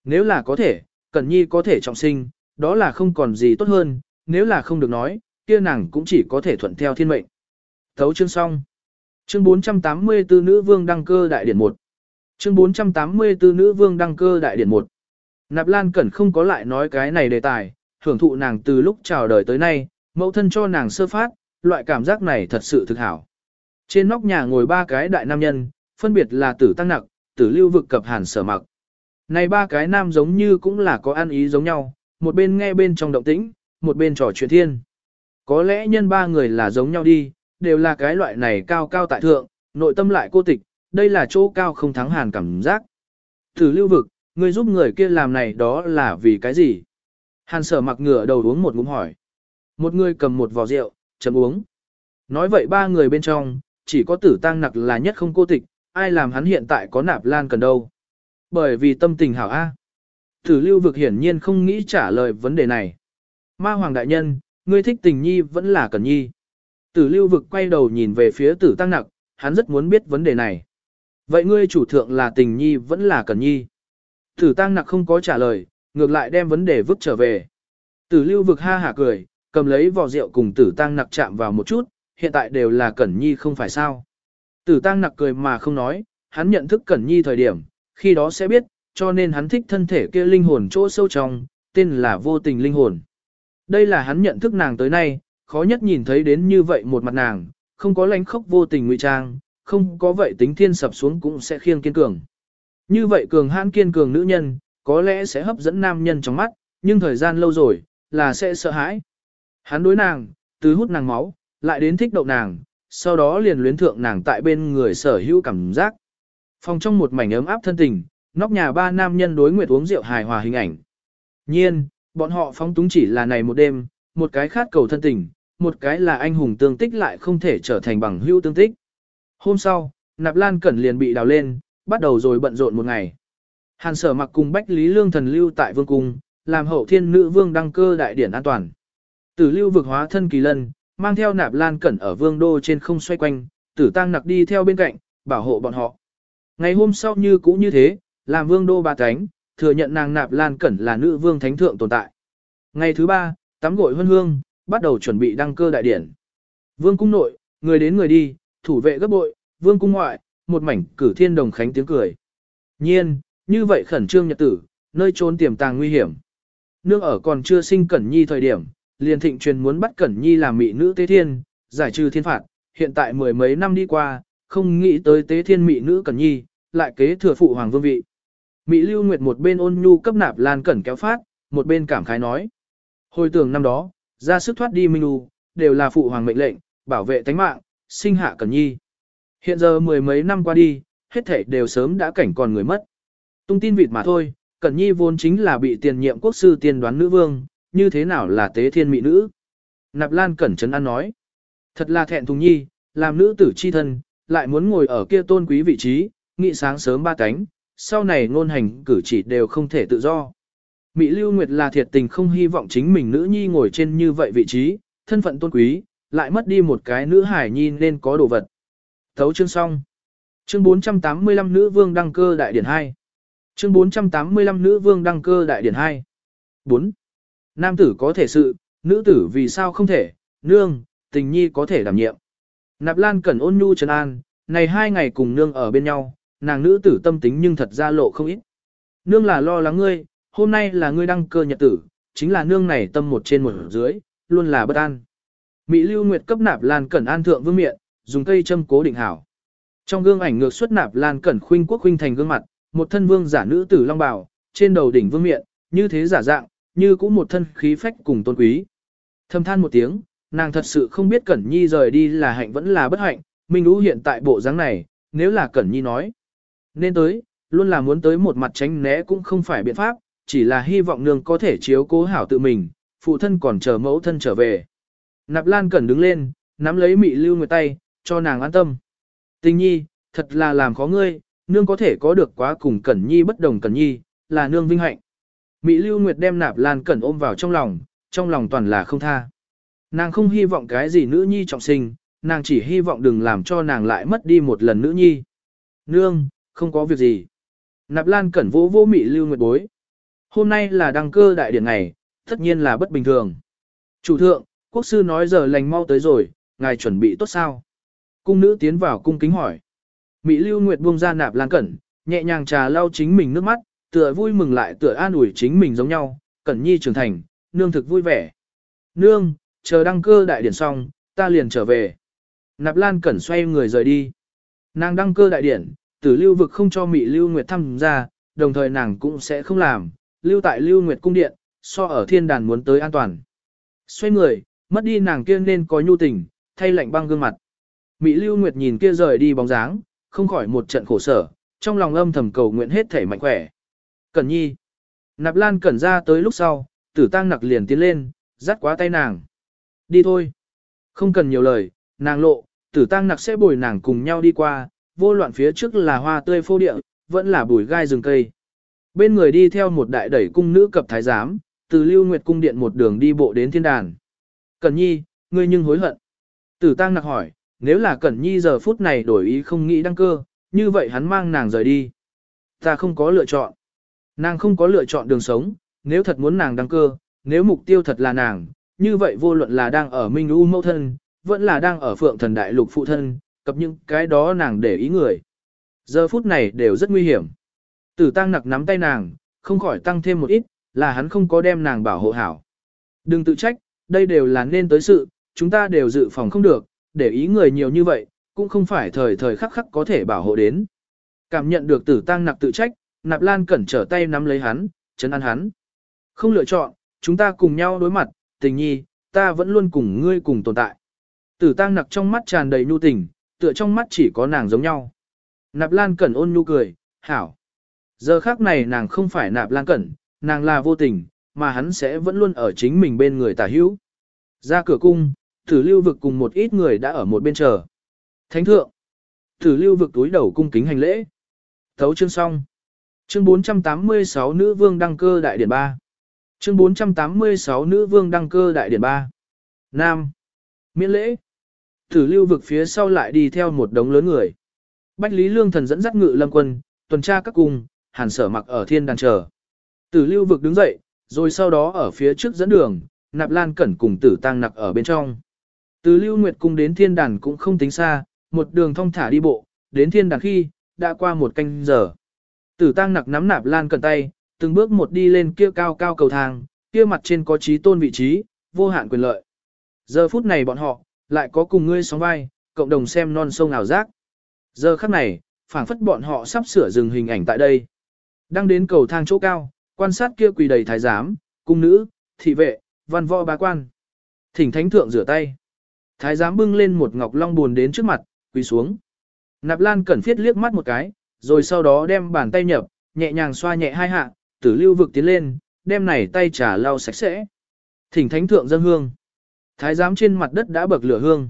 Nếu là có thể, Cẩn Nhi có thể trọng sinh, đó là không còn gì tốt hơn, nếu là không được nói, kia nàng cũng chỉ có thể thuận theo thiên mệnh. Thấu chương xong. Chương 484 nữ vương đăng cơ đại điển 1. Chương 484 nữ vương đăng cơ đại điển 1. Nạp Lan Cẩn không có lại nói cái này đề tài, hưởng thụ nàng từ lúc chào đời tới nay, mẫu thân cho nàng sơ phát, loại cảm giác này thật sự thực hảo. Trên nóc nhà ngồi ba cái đại nam nhân, phân biệt là tử tăng nặc, tử lưu vực cập hàn sở mặc. Này ba cái nam giống như cũng là có ăn ý giống nhau, một bên nghe bên trong động tĩnh, một bên trò chuyện thiên. Có lẽ nhân ba người là giống nhau đi, đều là cái loại này cao cao tại thượng, nội tâm lại cô tịch, đây là chỗ cao không thắng hàn cảm giác. Tử lưu vực, Ngươi giúp người kia làm này đó là vì cái gì? Hàn sở mặc ngửa đầu uống một ngụm hỏi. Một người cầm một vò rượu, chấm uống. Nói vậy ba người bên trong, chỉ có tử tăng nặc là nhất không cô tịch, ai làm hắn hiện tại có nạp lan cần đâu. Bởi vì tâm tình hảo A. Tử lưu vực hiển nhiên không nghĩ trả lời vấn đề này. Ma hoàng đại nhân, ngươi thích tình nhi vẫn là cần nhi. Tử lưu vực quay đầu nhìn về phía tử tăng nặc, hắn rất muốn biết vấn đề này. Vậy ngươi chủ thượng là tình nhi vẫn là cần nhi. Tử tăng nặc không có trả lời, ngược lại đem vấn đề vứt trở về. Tử lưu vực ha hả cười, cầm lấy vò rượu cùng tử tăng nặc chạm vào một chút, hiện tại đều là cẩn nhi không phải sao. Tử tăng nặc cười mà không nói, hắn nhận thức cẩn nhi thời điểm, khi đó sẽ biết, cho nên hắn thích thân thể kia linh hồn chỗ sâu trong, tên là vô tình linh hồn. Đây là hắn nhận thức nàng tới nay, khó nhất nhìn thấy đến như vậy một mặt nàng, không có lánh khóc vô tình ngụy trang, không có vậy tính thiên sập xuống cũng sẽ khiêng kiên cường. Như vậy cường hãn kiên cường nữ nhân, có lẽ sẽ hấp dẫn nam nhân trong mắt, nhưng thời gian lâu rồi, là sẽ sợ hãi. Hắn đối nàng, từ hút nàng máu, lại đến thích đậu nàng, sau đó liền luyến thượng nàng tại bên người sở hữu cảm giác. Phòng trong một mảnh ấm áp thân tình, nóc nhà ba nam nhân đối nguyệt uống rượu hài hòa hình ảnh. Nhiên, bọn họ phóng túng chỉ là này một đêm, một cái khát cầu thân tình, một cái là anh hùng tương tích lại không thể trở thành bằng hữu tương tích. Hôm sau, Nạp Lan Cẩn liền bị đào lên, bắt đầu rồi bận rộn một ngày. Hàn sở mặc cùng Bách Lý Lương thần lưu tại vương cung, làm hậu thiên nữ vương đăng cơ đại điển an toàn. Tử lưu vực hóa thân kỳ lân, mang theo Nạp Lan Cẩn ở vương đô trên không xoay quanh, tử tăng nặc đi theo bên cạnh, bảo hộ bọn họ. Ngày hôm sau như cũ như thế, làm vương đô ba cánh, thừa nhận nàng Nạp Lan Cẩn là nữ vương thánh thượng tồn tại. Ngày thứ ba, tắm gội huân hương, bắt đầu chuẩn bị đăng cơ đại điển. Vương cung nội, người đến người đi, thủ vệ gấp bội, vương cung ngoại, một mảnh cử thiên đồng khánh tiếng cười. Nhiên, như vậy khẩn trương nhật tử, nơi trốn tiềm tàng nguy hiểm. Nương ở còn chưa sinh Cẩn Nhi thời điểm, liền thịnh truyền muốn bắt Cẩn Nhi làm mỹ nữ tế thiên, giải trừ thiên phạt, hiện tại mười mấy năm đi qua, không nghĩ tới tế thiên mỹ nữ Cẩn Nhi, lại kế thừa phụ hoàng vương vị. mỹ Lưu Nguyệt một bên ôn nhu cấp nạp lan cẩn kéo phát, một bên cảm khái nói. Hồi tưởng năm đó, ra sức thoát đi Minh lưu đều là phụ hoàng mệnh lệnh, bảo vệ tánh mạng, sinh hạ Cẩn Nhi. Hiện giờ mười mấy năm qua đi, hết thảy đều sớm đã cảnh còn người mất. Tung tin vịt mà thôi, Cẩn Nhi vốn chính là bị tiền nhiệm quốc sư tiên đoán nữ vương, như thế nào là tế thiên mỹ nữ. Nạp Lan Cẩn Trấn An nói, thật là thẹn thùng nhi, làm nữ tử chi thân, lại muốn ngồi ở kia tôn quý vị trí, nghị sáng sớm ba cánh, sau này ngôn hành cử chỉ đều không thể tự do. Mỹ Lưu Nguyệt là thiệt tình không hy vọng chính mình nữ nhi ngồi trên như vậy vị trí, thân phận tôn quý, lại mất đi một cái nữ hải nhi nên có đồ vật. Thấu chương xong. Chương 485 Nữ Vương Đăng Cơ Đại Điển 2. Chương 485 Nữ Vương Đăng Cơ Đại Điển 2. 4. Nam tử có thể sự, nữ tử vì sao không thể, nương, tình nhi có thể đảm nhiệm. Nạp Lan cần ôn nhu trấn an, này hai ngày cùng nương ở bên nhau, nàng nữ tử tâm tính nhưng thật ra lộ không ít. Nương là lo lắng ngươi, hôm nay là ngươi đăng cơ nhật tử, chính là nương này tâm một trên một dưới, luôn là bất an. Mỹ Lưu Nguyệt cấp Nạp Lan Cẩn an thượng vương miện, dùng cây châm cố định hảo. Trong gương ảnh ngược xuất Nạp Lan Cẩn khuynh quốc khuynh thành gương mặt, một thân vương giả nữ tử long bào, trên đầu đỉnh vương miện, như thế giả dạng, như cũng một thân khí phách cùng tôn quý. Thầm than một tiếng, nàng thật sự không biết Cẩn Nhi rời đi là hạnh vẫn là bất hạnh, Minh Ú hiện tại bộ dáng này, nếu là Cẩn Nhi nói. Nên tới, luôn là muốn tới một mặt tránh né cũng không phải biện pháp, chỉ là hy vọng nương có thể chiếu cố hảo tự mình, phụ thân còn chờ mẫu thân trở về. Nạp Lan Cẩn đứng lên, nắm lấy Mị Lưu Nguyệt tay, cho nàng an tâm. Tình Nhi, thật là làm khó ngươi, nương có thể có được quá cùng Cẩn Nhi bất đồng Cẩn Nhi, là nương vinh hạnh. mỹ Lưu Nguyệt đem Nạp Lan Cẩn ôm vào trong lòng, trong lòng toàn là không tha. Nàng không hy vọng cái gì nữ nhi trọng sinh, nàng chỉ hy vọng đừng làm cho nàng lại mất đi một lần nữ nhi. Nương, không có việc gì. Nạp Lan Cẩn vỗ vỗ mỹ Lưu Nguyệt bối. Hôm nay là đăng cơ đại điển ngày, tất nhiên là bất bình thường. Chủ thượng, quốc sư nói giờ lành mau tới rồi, ngài chuẩn bị tốt sao? Cung nữ tiến vào cung kính hỏi. Mỹ Lưu Nguyệt buông ra Nạp Lan Cẩn, nhẹ nhàng trà lau chính mình nước mắt, tựa vui mừng lại tựa an ủi chính mình giống nhau, Cẩn Nhi trưởng thành, nương thực vui vẻ. Nương, chờ đăng cơ đại điển xong, ta liền trở về. Nạp Lan Cẩn xoay người rời đi. Nàng đăng cơ đại điển, tử lưu vực không cho Mỹ Lưu Nguyệt thăm ra, đồng thời nàng cũng sẽ không làm, lưu tại Lưu Nguyệt cung điện, so ở thiên đàn muốn tới an toàn. Xoay người, mất đi nàng kia nên có nhu tình, thay lạnh băng gương mặt. Mỹ Lưu Nguyệt nhìn kia rời đi bóng dáng, không khỏi một trận khổ sở, trong lòng âm thầm cầu nguyện hết thể mạnh khỏe. Cẩn nhi. Nạp Lan cẩn ra tới lúc sau, tử tăng nặc liền tiến lên, dắt quá tay nàng. Đi thôi. Không cần nhiều lời, nàng lộ, tử tăng nặc sẽ bồi nàng cùng nhau đi qua, vô loạn phía trước là hoa tươi phô địa, vẫn là bùi gai rừng cây. Bên người đi theo một đại đẩy cung nữ cập thái giám, từ lưu nguyệt cung điện một đường đi bộ đến thiên đàn. Cẩn nhi, ngươi nhưng hối hận. Tử tăng nặc hỏi, nếu là Cẩn nhi giờ phút này đổi ý không nghĩ đăng cơ, như vậy hắn mang nàng rời đi. Ta không có lựa chọn. Nàng không có lựa chọn đường sống, nếu thật muốn nàng đăng cơ, nếu mục tiêu thật là nàng, như vậy vô luận là đang ở Minh U mẫu thân, vẫn là đang ở Phượng Thần Đại Lục phụ thân, cập những cái đó nàng để ý người. Giờ phút này đều rất nguy hiểm. Tử tăng nặc nắm tay nàng, không khỏi tăng thêm một ít, là hắn không có đem nàng bảo hộ hảo. Đừng tự trách, đây đều là nên tới sự, chúng ta đều dự phòng không được, để ý người nhiều như vậy, cũng không phải thời thời khắc khắc có thể bảo hộ đến. Cảm nhận được tử tăng nặc tự trách, nạp lan cẩn trở tay nắm lấy hắn, chấn an hắn. Không lựa chọn, chúng ta cùng nhau đối mặt, tình nhi, ta vẫn luôn cùng ngươi cùng tồn tại. Tử tăng nặc trong mắt tràn đầy nhu tình, tựa trong mắt chỉ có nàng giống nhau. Nạp lan cẩn ôn nhu cười, hảo. Giờ khác này nàng không phải nạp lan cẩn, nàng là vô tình, mà hắn sẽ vẫn luôn ở chính mình bên người tả hữu. Ra cửa cung, tử lưu vực cùng một ít người đã ở một bên chờ. Thánh thượng. Tử lưu vực túi đầu cung kính hành lễ. Thấu chương xong. Chương 486 Nữ Vương Đăng Cơ Đại Điển 3 Chương 486 Nữ Vương Đăng Cơ Đại Điển 3 Nam Miễn lễ Tử lưu vực phía sau lại đi theo một đống lớn người. Bách Lý Lương Thần dẫn dắt ngự lâm quân, tuần tra các cung, hàn sở mặc ở thiên đàn chờ. Tử lưu vực đứng dậy, rồi sau đó ở phía trước dẫn đường, nạp lan cẩn cùng tử tăng nặc ở bên trong. Từ lưu nguyệt cung đến thiên đàn cũng không tính xa, một đường thong thả đi bộ, đến thiên đàn khi, đã qua một canh giờ. Tử tăng nặc nắm nạp lan cẩn tay, từng bước một đi lên kia cao cao cầu thang, kia mặt trên có trí tôn vị trí, vô hạn quyền lợi. Giờ phút này bọn họ, lại có cùng ngươi sóng vai, cộng đồng xem non sông ảo giác. Giờ khắc này, phảng phất bọn họ sắp sửa dừng hình ảnh tại đây. Đang đến cầu thang chỗ cao, quan sát kia quỳ đầy thái giám, cung nữ, thị vệ, văn võ bá quan. Thỉnh thánh thượng rửa tay. Thái giám bưng lên một ngọc long buồn đến trước mặt, quỳ xuống. Nạp Lan cẩn phiết liếc mắt một cái, rồi sau đó đem bàn tay nhập, nhẹ nhàng xoa nhẹ hai hạ, tử lưu vực tiến lên, đem này tay trà lau sạch sẽ. Thỉnh thánh thượng dân hương. Thái giám trên mặt đất đã bậc lửa hương.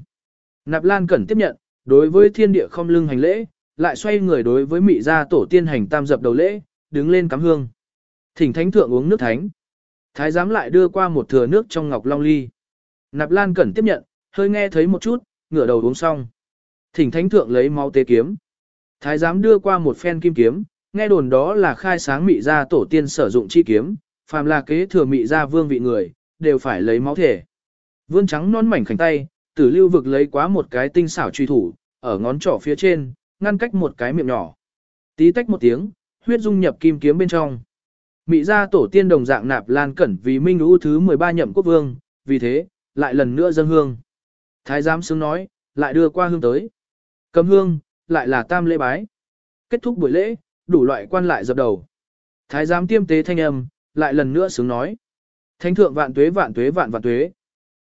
Nạp Lan cẩn tiếp nhận, đối với thiên địa không lưng hành lễ, lại xoay người đối với mị gia tổ tiên hành tam dập đầu lễ, đứng lên cắm hương. Thỉnh thánh thượng uống nước thánh. Thái giám lại đưa qua một thừa nước trong ngọc long ly. Nạp Lan cẩn tiếp nhận, hơi nghe thấy một chút, ngửa đầu uống xong. Thỉnh thánh thượng lấy máu tế kiếm. Thái giám đưa qua một phen kim kiếm, nghe đồn đó là khai sáng mị gia tổ tiên sử dụng chi kiếm, phàm là kế thừa mị gia vương vị người, đều phải lấy máu thể. Vươn trắng non mảnh khảnh tay, tử lưu vực lấy quá một cái tinh xảo truy thủ, ở ngón trỏ phía trên, ngăn cách một cái miệng nhỏ. Tí tách một tiếng, huyết dung nhập kim kiếm bên trong. Mị gia tổ tiên đồng dạng nạp lan cẩn vì minh ưu thứ 13 nhậm quốc vương, vì thế, lại lần nữa dâng hương. Thái giám sướng nói, lại đưa qua hương tới. Cầm hương, lại là tam lễ bái. Kết thúc buổi lễ, đủ loại quan lại dập đầu. Thái giám tiêm tế thanh âm, lại lần nữa sướng nói. Thánh thượng vạn tuế vạn tuế vạn vạn tuế.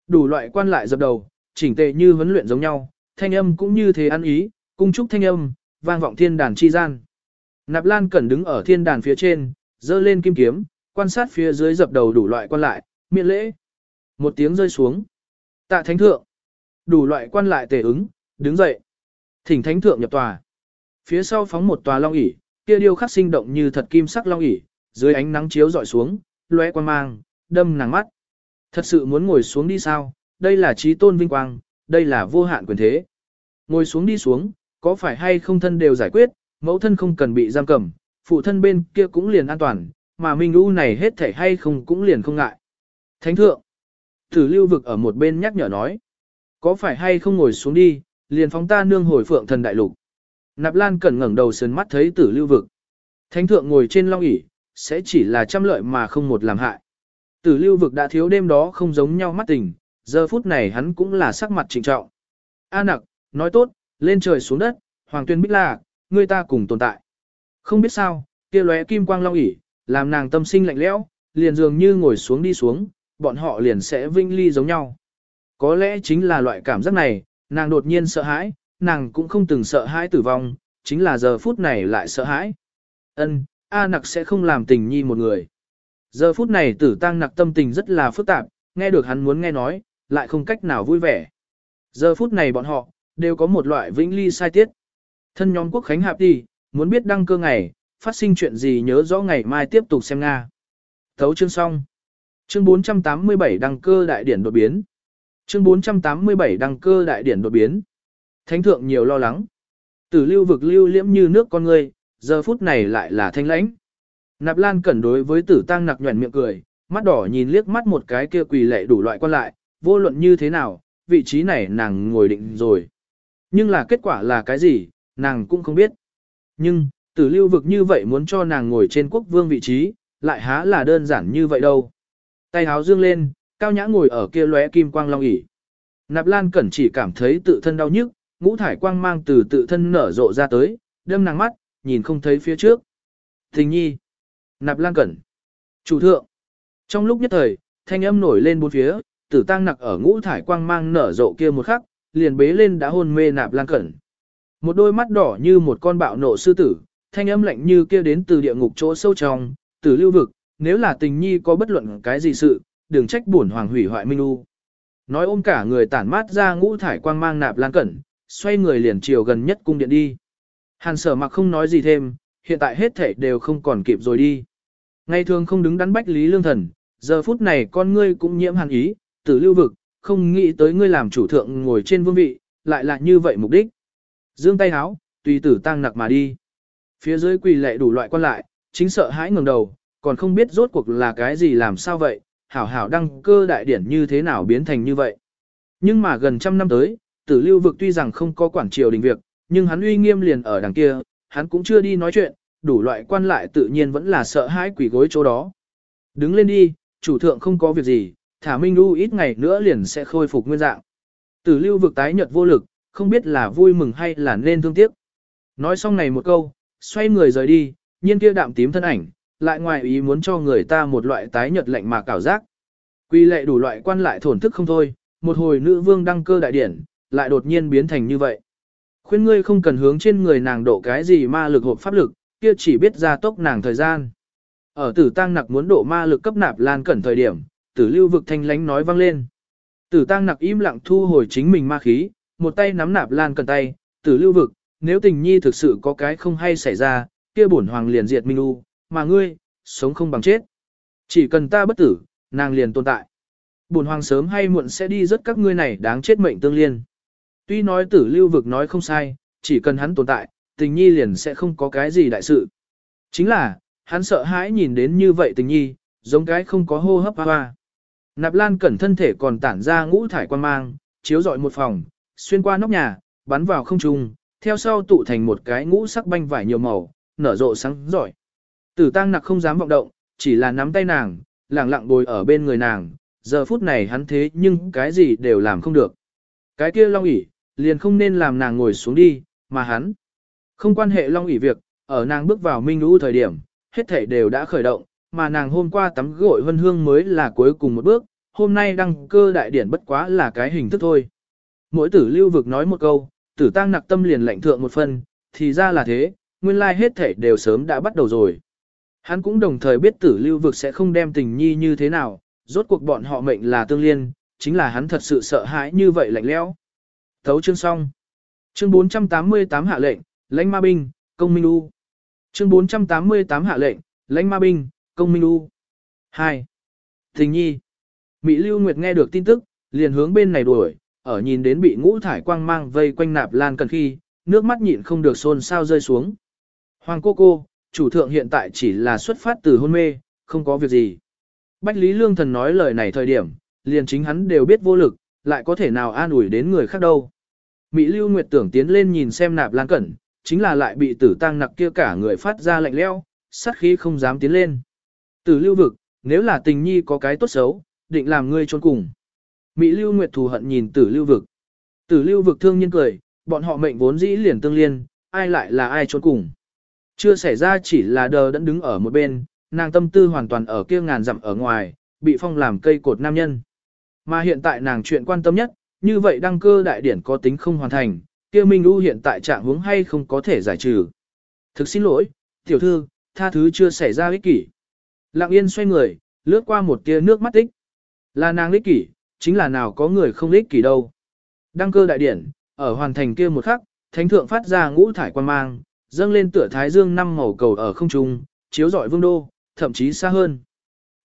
Đủ loại quan lại dập đầu, chỉnh tề như huấn luyện giống nhau, thanh âm cũng như thế ăn ý, cung chúc thanh âm, vang vọng thiên đàn chi gian. Nạp Lan Cẩn đứng ở thiên đàn phía trên, dơ lên kim kiếm, quan sát phía dưới dập đầu đủ loại quan lại, miệng lễ. Một tiếng rơi xuống. Tạ thánh thượng. Đủ loại quan lại tề ứng, đứng dậy. Thỉnh thánh thượng nhập tòa. Phía sau phóng một tòa long ỷ, kia điêu khắc sinh động như thật kim sắc long ỷ, dưới ánh nắng chiếu dọi xuống, lóe quan mang, đâm nàng mắt. Thật sự muốn ngồi xuống đi sao? Đây là trí tôn vinh quang, đây là vô hạn quyền thế. Ngồi xuống đi xuống, có phải hay không thân đều giải quyết, mẫu thân không cần bị giam cầm, phụ thân bên kia cũng liền an toàn, mà Minh U này hết thể hay không cũng liền không ngại. Thánh thượng, thử lưu vực ở một bên nhắc nhở nói, có phải hay không ngồi xuống đi, liền phóng ta nương hồi phượng thần đại lục. Nạp Lan cẩn ngẩng đầu sườn mắt thấy tử lưu vực. Thánh thượng ngồi trên long ỷ sẽ chỉ là trăm lợi mà không một làm hại. Tử lưu vực đã thiếu đêm đó không giống nhau mắt tình, giờ phút này hắn cũng là sắc mặt trịnh trọng. A nặc, nói tốt, lên trời xuống đất, hoàng tuyên bích là, người ta cùng tồn tại. Không biết sao, kia lóe kim quang long ỷ làm nàng tâm sinh lạnh lẽo, liền dường như ngồi xuống đi xuống, bọn họ liền sẽ vinh ly giống nhau. Có lẽ chính là loại cảm giác này, nàng đột nhiên sợ hãi, nàng cũng không từng sợ hãi tử vong, chính là giờ phút này lại sợ hãi. Ân, A nặc sẽ không làm tình nhi một người. Giờ phút này tử tăng nặc tâm tình rất là phức tạp, nghe được hắn muốn nghe nói, lại không cách nào vui vẻ. Giờ phút này bọn họ, đều có một loại vĩnh ly sai tiết. Thân nhóm quốc khánh hạp đi, muốn biết đăng cơ ngày, phát sinh chuyện gì nhớ rõ ngày mai tiếp tục xem Nga. Thấu chương xong. Chương 487 đăng cơ đại điển đột biến. Chương 487 đăng cơ đại điển đột biến. Thánh thượng nhiều lo lắng. Tử lưu vực lưu liễm như nước con người, giờ phút này lại là thanh lãnh. Nạp Lan cẩn đối với tử tăng nặc nhuẩn miệng cười, mắt đỏ nhìn liếc mắt một cái kia quỳ lệ đủ loại quan lại, vô luận như thế nào, vị trí này nàng ngồi định rồi. Nhưng là kết quả là cái gì, nàng cũng không biết. Nhưng, tử lưu vực như vậy muốn cho nàng ngồi trên quốc vương vị trí, lại há là đơn giản như vậy đâu. Tay háo dương lên, cao nhã ngồi ở kia lóe kim quang long ỉ. Nạp Lan Cẩn chỉ cảm thấy tự thân đau nhức, ngũ thải quang mang từ tự thân nở rộ ra tới, đâm nàng mắt, nhìn không thấy phía trước. Tình nhi. Nạp Lan Cẩn. Chủ thượng. Trong lúc nhất thời, thanh âm nổi lên bốn phía, tử tăng nặc ở ngũ thải quang mang nở rộ kia một khắc, liền bế lên đã hôn mê Nạp Lan Cẩn. Một đôi mắt đỏ như một con bạo nộ sư tử, thanh âm lạnh như kia đến từ địa ngục chỗ sâu trong, tử lưu vực, nếu là tình nhi có bất luận cái gì sự, đừng trách bổn hoàng hủy hoại minh u. Nói ôm cả người tản mát ra ngũ thải quang mang nạp lan cẩn, xoay người liền chiều gần nhất cung điện đi. Hàn sở mặc không nói gì thêm, hiện tại hết thể đều không còn kịp rồi đi. Ngày thường không đứng đắn bách lý lương thần, giờ phút này con ngươi cũng nhiễm hàn ý, tử lưu vực, không nghĩ tới ngươi làm chủ thượng ngồi trên vương vị, lại là như vậy mục đích. Dương tay háo, tùy tử tăng nặc mà đi. Phía dưới quỳ lệ đủ loại quan lại, chính sợ hãi ngẩng đầu, còn không biết rốt cuộc là cái gì làm sao vậy, hảo hảo đăng cơ đại điển như thế nào biến thành như vậy. Nhưng mà gần trăm năm tới, tử lưu vực tuy rằng không có quản triều đình việc, nhưng hắn uy nghiêm liền ở đằng kia, hắn cũng chưa đi nói chuyện, đủ loại quan lại tự nhiên vẫn là sợ hãi quỷ gối chỗ đó. Đứng lên đi, chủ thượng không có việc gì, thả minh đu ít ngày nữa liền sẽ khôi phục nguyên dạng. Tử lưu vực tái nhợt vô lực, không biết là vui mừng hay là nên thương tiếc. Nói xong này một câu, xoay người rời đi, nhiên kia đạm tím thân ảnh, lại ngoài ý muốn cho người ta một loại tái nhật lạnh mà cảo giác. Quy lệ đủ loại quan lại thổn thức không thôi, một hồi nữ vương đăng cơ đại điển, lại đột nhiên biến thành như vậy. Khuyên ngươi không cần hướng trên người nàng độ cái gì ma lực hộp pháp lực, kia chỉ biết ra tốc nàng thời gian. Ở tử tăng nặc muốn độ ma lực cấp nạp lan cẩn thời điểm, tử lưu vực thanh lánh nói vang lên. Tử tăng nặc im lặng thu hồi chính mình ma khí, một tay nắm nạp lan cẩn tay, tử lưu vực, nếu tình nhi thực sự có cái không hay xảy ra, kia bổn hoàng liền diệt minh u, mà ngươi, sống không bằng chết. Chỉ cần ta bất tử, nàng liền tồn tại. Bổn hoàng sớm hay muộn sẽ đi rất các ngươi này đáng chết mệnh tương liên. Tuy nói tử lưu vực nói không sai, chỉ cần hắn tồn tại, tình nhi liền sẽ không có cái gì đại sự. Chính là, hắn sợ hãi nhìn đến như vậy tình nhi, giống cái không có hô hấp hoa. Nạp lan cẩn thân thể còn tản ra ngũ thải quan mang, chiếu dọi một phòng, xuyên qua nóc nhà, bắn vào không trung, theo sau tụ thành một cái ngũ sắc banh vải nhiều màu, nở rộ sáng giỏi. Tử tăng nặc không dám vọng động, chỉ là nắm tay nàng, lặng lặng bồi ở bên người nàng, giờ phút này hắn thế nhưng cái gì đều làm không được. Cái kia long ỉ, liền không nên làm nàng ngồi xuống đi, mà hắn. Không quan hệ long ỉ việc, ở nàng bước vào minh lũ thời điểm, hết thể đều đã khởi động, mà nàng hôm qua tắm gội vân hương mới là cuối cùng một bước, hôm nay đăng cơ đại điển bất quá là cái hình thức thôi. Mỗi tử lưu vực nói một câu, tử tăng nặc tâm liền lạnh thượng một phần, thì ra là thế, nguyên lai hết thể đều sớm đã bắt đầu rồi. Hắn cũng đồng thời biết tử lưu vực sẽ không đem tình nhi như thế nào, rốt cuộc bọn họ mệnh là tương liên, chính là hắn thật sự sợ hãi như vậy lạnh lẽo. Thấu chương xong. Chương 488 hạ lệnh, lãnh ma binh, công minh u. Chương 488 hạ lệnh, lãnh ma binh, công minh u. 2. Tình nhi. Mỹ Lưu Nguyệt nghe được tin tức, liền hướng bên này đuổi, ở nhìn đến bị ngũ thải quang mang vây quanh nạp lan cần khi, nước mắt nhịn không được xôn sao rơi xuống. Hoàng cô cô, chủ thượng hiện tại chỉ là xuất phát từ hôn mê, không có việc gì. Bách Lý Lương Thần nói lời này thời điểm, liền chính hắn đều biết vô lực, lại có thể nào an ủi đến người khác đâu. Mỹ Lưu Nguyệt tưởng tiến lên nhìn xem nạp lan cẩn, chính là lại bị tử tăng nặc kia cả người phát ra lạnh leo, sát khí không dám tiến lên. Tử lưu vực, nếu là tình nhi có cái tốt xấu, định làm ngươi trốn cùng. Mỹ Lưu Nguyệt thù hận nhìn tử lưu vực. Tử lưu vực thương nhiên cười, bọn họ mệnh vốn dĩ liền tương liên, ai lại là ai trốn cùng. Chưa xảy ra chỉ là đờ đẫn đứng ở một bên, nàng tâm tư hoàn toàn ở kia ngàn dặm ở ngoài, bị phong làm cây cột nam nhân. Mà hiện tại nàng chuyện quan tâm nhất, như vậy đăng cơ đại điển có tính không hoàn thành, kia Minh U hiện tại trạng hướng hay không có thể giải trừ. Thực xin lỗi, tiểu thư, tha thứ chưa xảy ra ích kỷ. Lặng yên xoay người, lướt qua một tia nước mắt tích. Là nàng ích kỷ, chính là nào có người không ích kỷ đâu. Đăng cơ đại điển, ở hoàn thành kia một khắc, thánh thượng phát ra ngũ thải quan mang, dâng lên tựa thái dương năm màu cầu ở không trung, chiếu rọi vương đô, thậm chí xa hơn.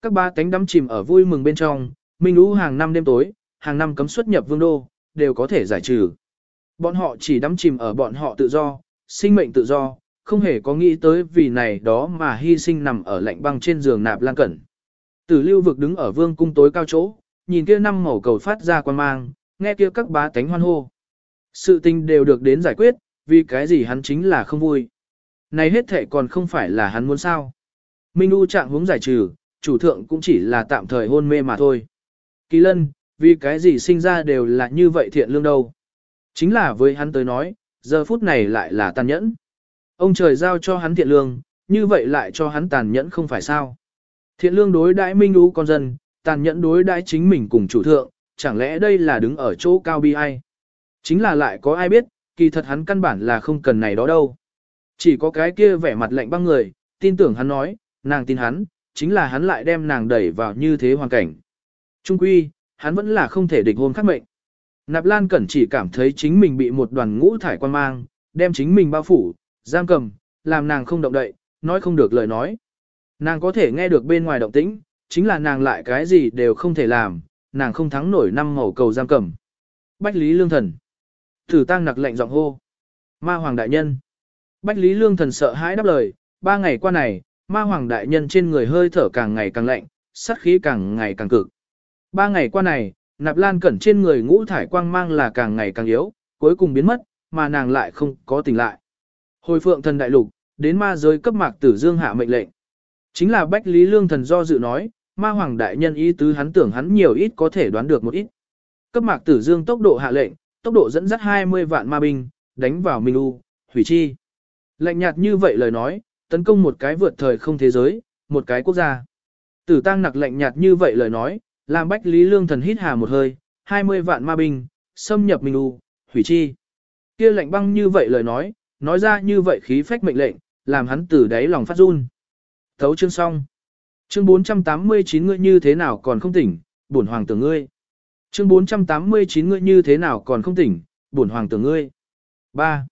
Các ba tánh đắm chìm ở vui mừng bên trong, Minh Ú hàng năm đêm tối, hàng năm cấm xuất nhập vương đô, đều có thể giải trừ. Bọn họ chỉ đắm chìm ở bọn họ tự do, sinh mệnh tự do, không hề có nghĩ tới vì này đó mà hy sinh nằm ở lạnh băng trên giường nạp lan cẩn. Tử lưu vực đứng ở vương cung tối cao chỗ, nhìn kia năm màu cầu phát ra quan mang, nghe kia các bá tánh hoan hô. Sự tình đều được đến giải quyết, vì cái gì hắn chính là không vui. Này hết thể còn không phải là hắn muốn sao. Minh U trạng hướng giải trừ, chủ thượng cũng chỉ là tạm thời hôn mê mà thôi. Kỳ lân, vì cái gì sinh ra đều là như vậy thiện lương đâu. Chính là với hắn tới nói, giờ phút này lại là tàn nhẫn. Ông trời giao cho hắn thiện lương, như vậy lại cho hắn tàn nhẫn không phải sao. Thiện lương đối đãi minh U con dân, tàn nhẫn đối đãi chính mình cùng chủ thượng, chẳng lẽ đây là đứng ở chỗ cao bi ai? Chính là lại có ai biết, kỳ thật hắn căn bản là không cần này đó đâu. Chỉ có cái kia vẻ mặt lạnh băng người, tin tưởng hắn nói, nàng tin hắn, chính là hắn lại đem nàng đẩy vào như thế hoàn cảnh. Trung quy, hắn vẫn là không thể địch hôn khắc mệnh. Nạp Lan Cẩn chỉ cảm thấy chính mình bị một đoàn ngũ thải quan mang, đem chính mình bao phủ, giam cầm, làm nàng không động đậy, nói không được lời nói. Nàng có thể nghe được bên ngoài động tĩnh, chính là nàng lại cái gì đều không thể làm, nàng không thắng nổi năm màu cầu giam cầm. Bách Lý Lương Thần. Thử tăng nặc lệnh giọng hô. Ma Hoàng Đại Nhân. Bách Lý Lương Thần sợ hãi đáp lời, ba ngày qua này, Ma Hoàng Đại Nhân trên người hơi thở càng ngày càng lạnh, sát khí càng ngày càng cực. Ba ngày qua này, nạp lan cẩn trên người ngũ thải quang mang là càng ngày càng yếu, cuối cùng biến mất, mà nàng lại không có tỉnh lại. Hồi phượng thần đại lục, đến ma giới cấp mạc tử dương hạ mệnh lệnh. Chính là Bách Lý Lương thần do dự nói, ma hoàng đại nhân ý tứ hắn tưởng hắn nhiều ít có thể đoán được một ít. Cấp mạc tử dương tốc độ hạ lệnh, tốc độ dẫn dắt 20 vạn ma binh, đánh vào Minh U, hủy chi. lạnh nhạt như vậy lời nói, tấn công một cái vượt thời không thế giới, một cái quốc gia. Tử tăng nặc lạnh nhạt như vậy lời nói, làm Bách Lý Lương thần hít hà một hơi, 20 vạn ma binh, xâm nhập Minh U, hủy chi. Kia lạnh băng như vậy lời nói, nói ra như vậy khí phách mệnh lệnh, làm hắn từ đáy lòng phát run. Thấu chương xong. Chương 489 ngươi như thế nào còn không tỉnh, bổn hoàng tưởng ngươi. Chương 489 ngươi như thế nào còn không tỉnh, bổn hoàng tưởng ngươi. 3.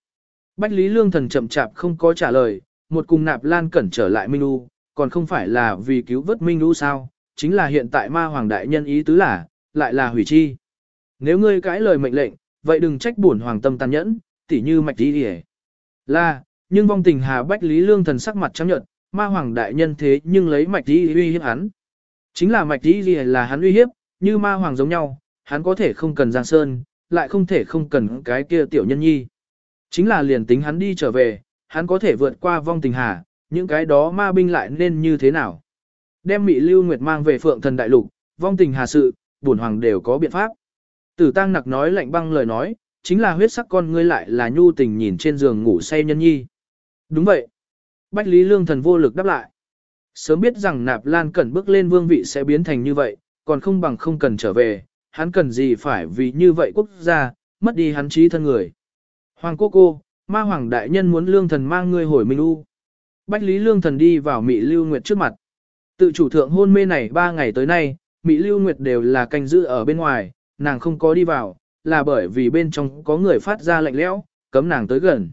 Bách Lý Lương Thần chậm chạp không có trả lời, một cùng nạp lan cẩn trở lại Minh U, còn không phải là vì cứu vớt Minh U sao, chính là hiện tại ma hoàng đại nhân ý tứ là, lại là hủy chi. Nếu ngươi cãi lời mệnh lệnh, vậy đừng trách bổn hoàng tâm tàn nhẫn, tỉ như mạch đi đi Là, nhưng vong tình hà Bách Lý Lương Thần sắc mặt trắng nhợt, ma hoàng đại nhân thế nhưng lấy mạch đi uy hiếp hắn. Chính là mạch đi là hắn uy hiếp, như ma hoàng giống nhau, hắn có thể không cần Giang Sơn, lại không thể không cần cái kia tiểu nhân nhi. Chính là liền tính hắn đi trở về, hắn có thể vượt qua vong tình hà, những cái đó ma binh lại nên như thế nào. Đem Mị Lưu Nguyệt mang về Phượng Thần Đại Lục, vong tình hà sự, bổn hoàng đều có biện pháp. Tử Tăng nặc nói lạnh băng lời nói, chính là huyết sắc con ngươi lại là nhu tình nhìn trên giường ngủ say nhân nhi. Đúng vậy. Bách Lý Lương Thần vô lực đáp lại. Sớm biết rằng Nạp Lan Cẩn bước lên vương vị sẽ biến thành như vậy, còn không bằng không cần trở về, hắn cần gì phải vì như vậy quốc gia, mất đi hắn trí thân người. Hoàng cô cô, ma hoàng đại nhân muốn lương thần mang ngươi hồi Minh U. Bách Lý Lương thần đi vào Mỹ Lưu Nguyệt trước mặt. Tự chủ thượng hôn mê này ba ngày tới nay, Mỹ Lưu Nguyệt đều là canh giữ ở bên ngoài, nàng không có đi vào, là bởi vì bên trong có người phát ra lạnh lẽo, cấm nàng tới gần.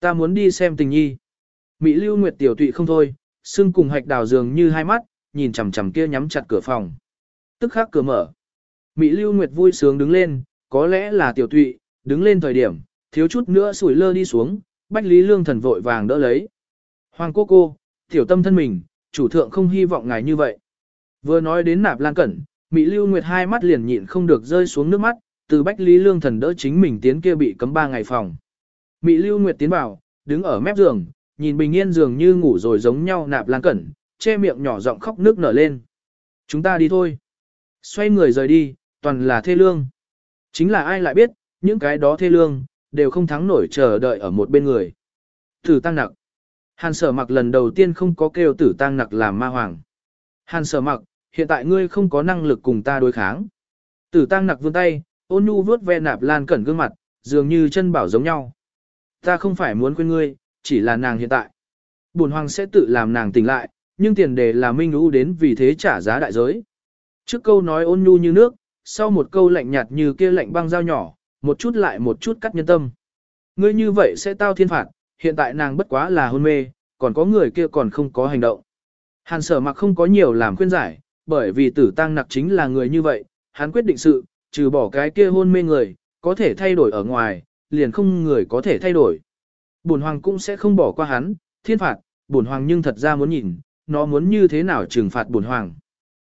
Ta muốn đi xem tình nhi. Mỹ Lưu Nguyệt tiểu tụy không thôi, xương cùng hạch đào dường như hai mắt, nhìn chằm chằm kia nhắm chặt cửa phòng. Tức khắc cửa mở. Mỹ Lưu Nguyệt vui sướng đứng lên, có lẽ là tiểu tụy, đứng lên thời điểm, thiếu chút nữa sủi lơ đi xuống, Bách Lý Lương thần vội vàng đỡ lấy. Hoàng cô cô, tiểu tâm thân mình, chủ thượng không hy vọng ngài như vậy. Vừa nói đến nạp lan cẩn, Mỹ Lưu Nguyệt hai mắt liền nhịn không được rơi xuống nước mắt, từ Bách Lý Lương thần đỡ chính mình tiến kia bị cấm ba ngày phòng. Mỹ Lưu Nguyệt tiến vào, đứng ở mép giường, nhìn bình yên giường như ngủ rồi giống nhau nạp lan cẩn, che miệng nhỏ giọng khóc nước nở lên. Chúng ta đi thôi. Xoay người rời đi, toàn là thê lương. Chính là ai lại biết, những cái đó thê lương, đều không thắng nổi chờ đợi ở một bên người. Tử tăng nặc. Hàn sở mặc lần đầu tiên không có kêu tử tăng nặc làm ma hoàng. Hàn sở mặc, hiện tại ngươi không có năng lực cùng ta đối kháng. Tử tăng nặc vươn tay, ôn nhu vuốt ve nạp lan cẩn gương mặt, dường như chân bảo giống nhau. Ta không phải muốn quên ngươi, chỉ là nàng hiện tại. bồn hoàng sẽ tự làm nàng tỉnh lại, nhưng tiền đề là minh lũ đến vì thế trả giá đại giới. Trước câu nói ôn nhu như nước, sau một câu lạnh nhạt như kia lạnh băng dao nhỏ, một chút lại một chút cắt nhân tâm. Ngươi như vậy sẽ tao thiên phạt, hiện tại nàng bất quá là hôn mê, còn có người kia còn không có hành động. Hàn sở mặc không có nhiều làm khuyên giải, bởi vì tử tăng nặc chính là người như vậy, hắn quyết định sự, trừ bỏ cái kia hôn mê người, có thể thay đổi ở ngoài, liền không người có thể thay đổi. Bổn hoàng cũng sẽ không bỏ qua hắn, thiên phạt, bổn hoàng nhưng thật ra muốn nhìn, nó muốn như thế nào trừng phạt bổn hoàng.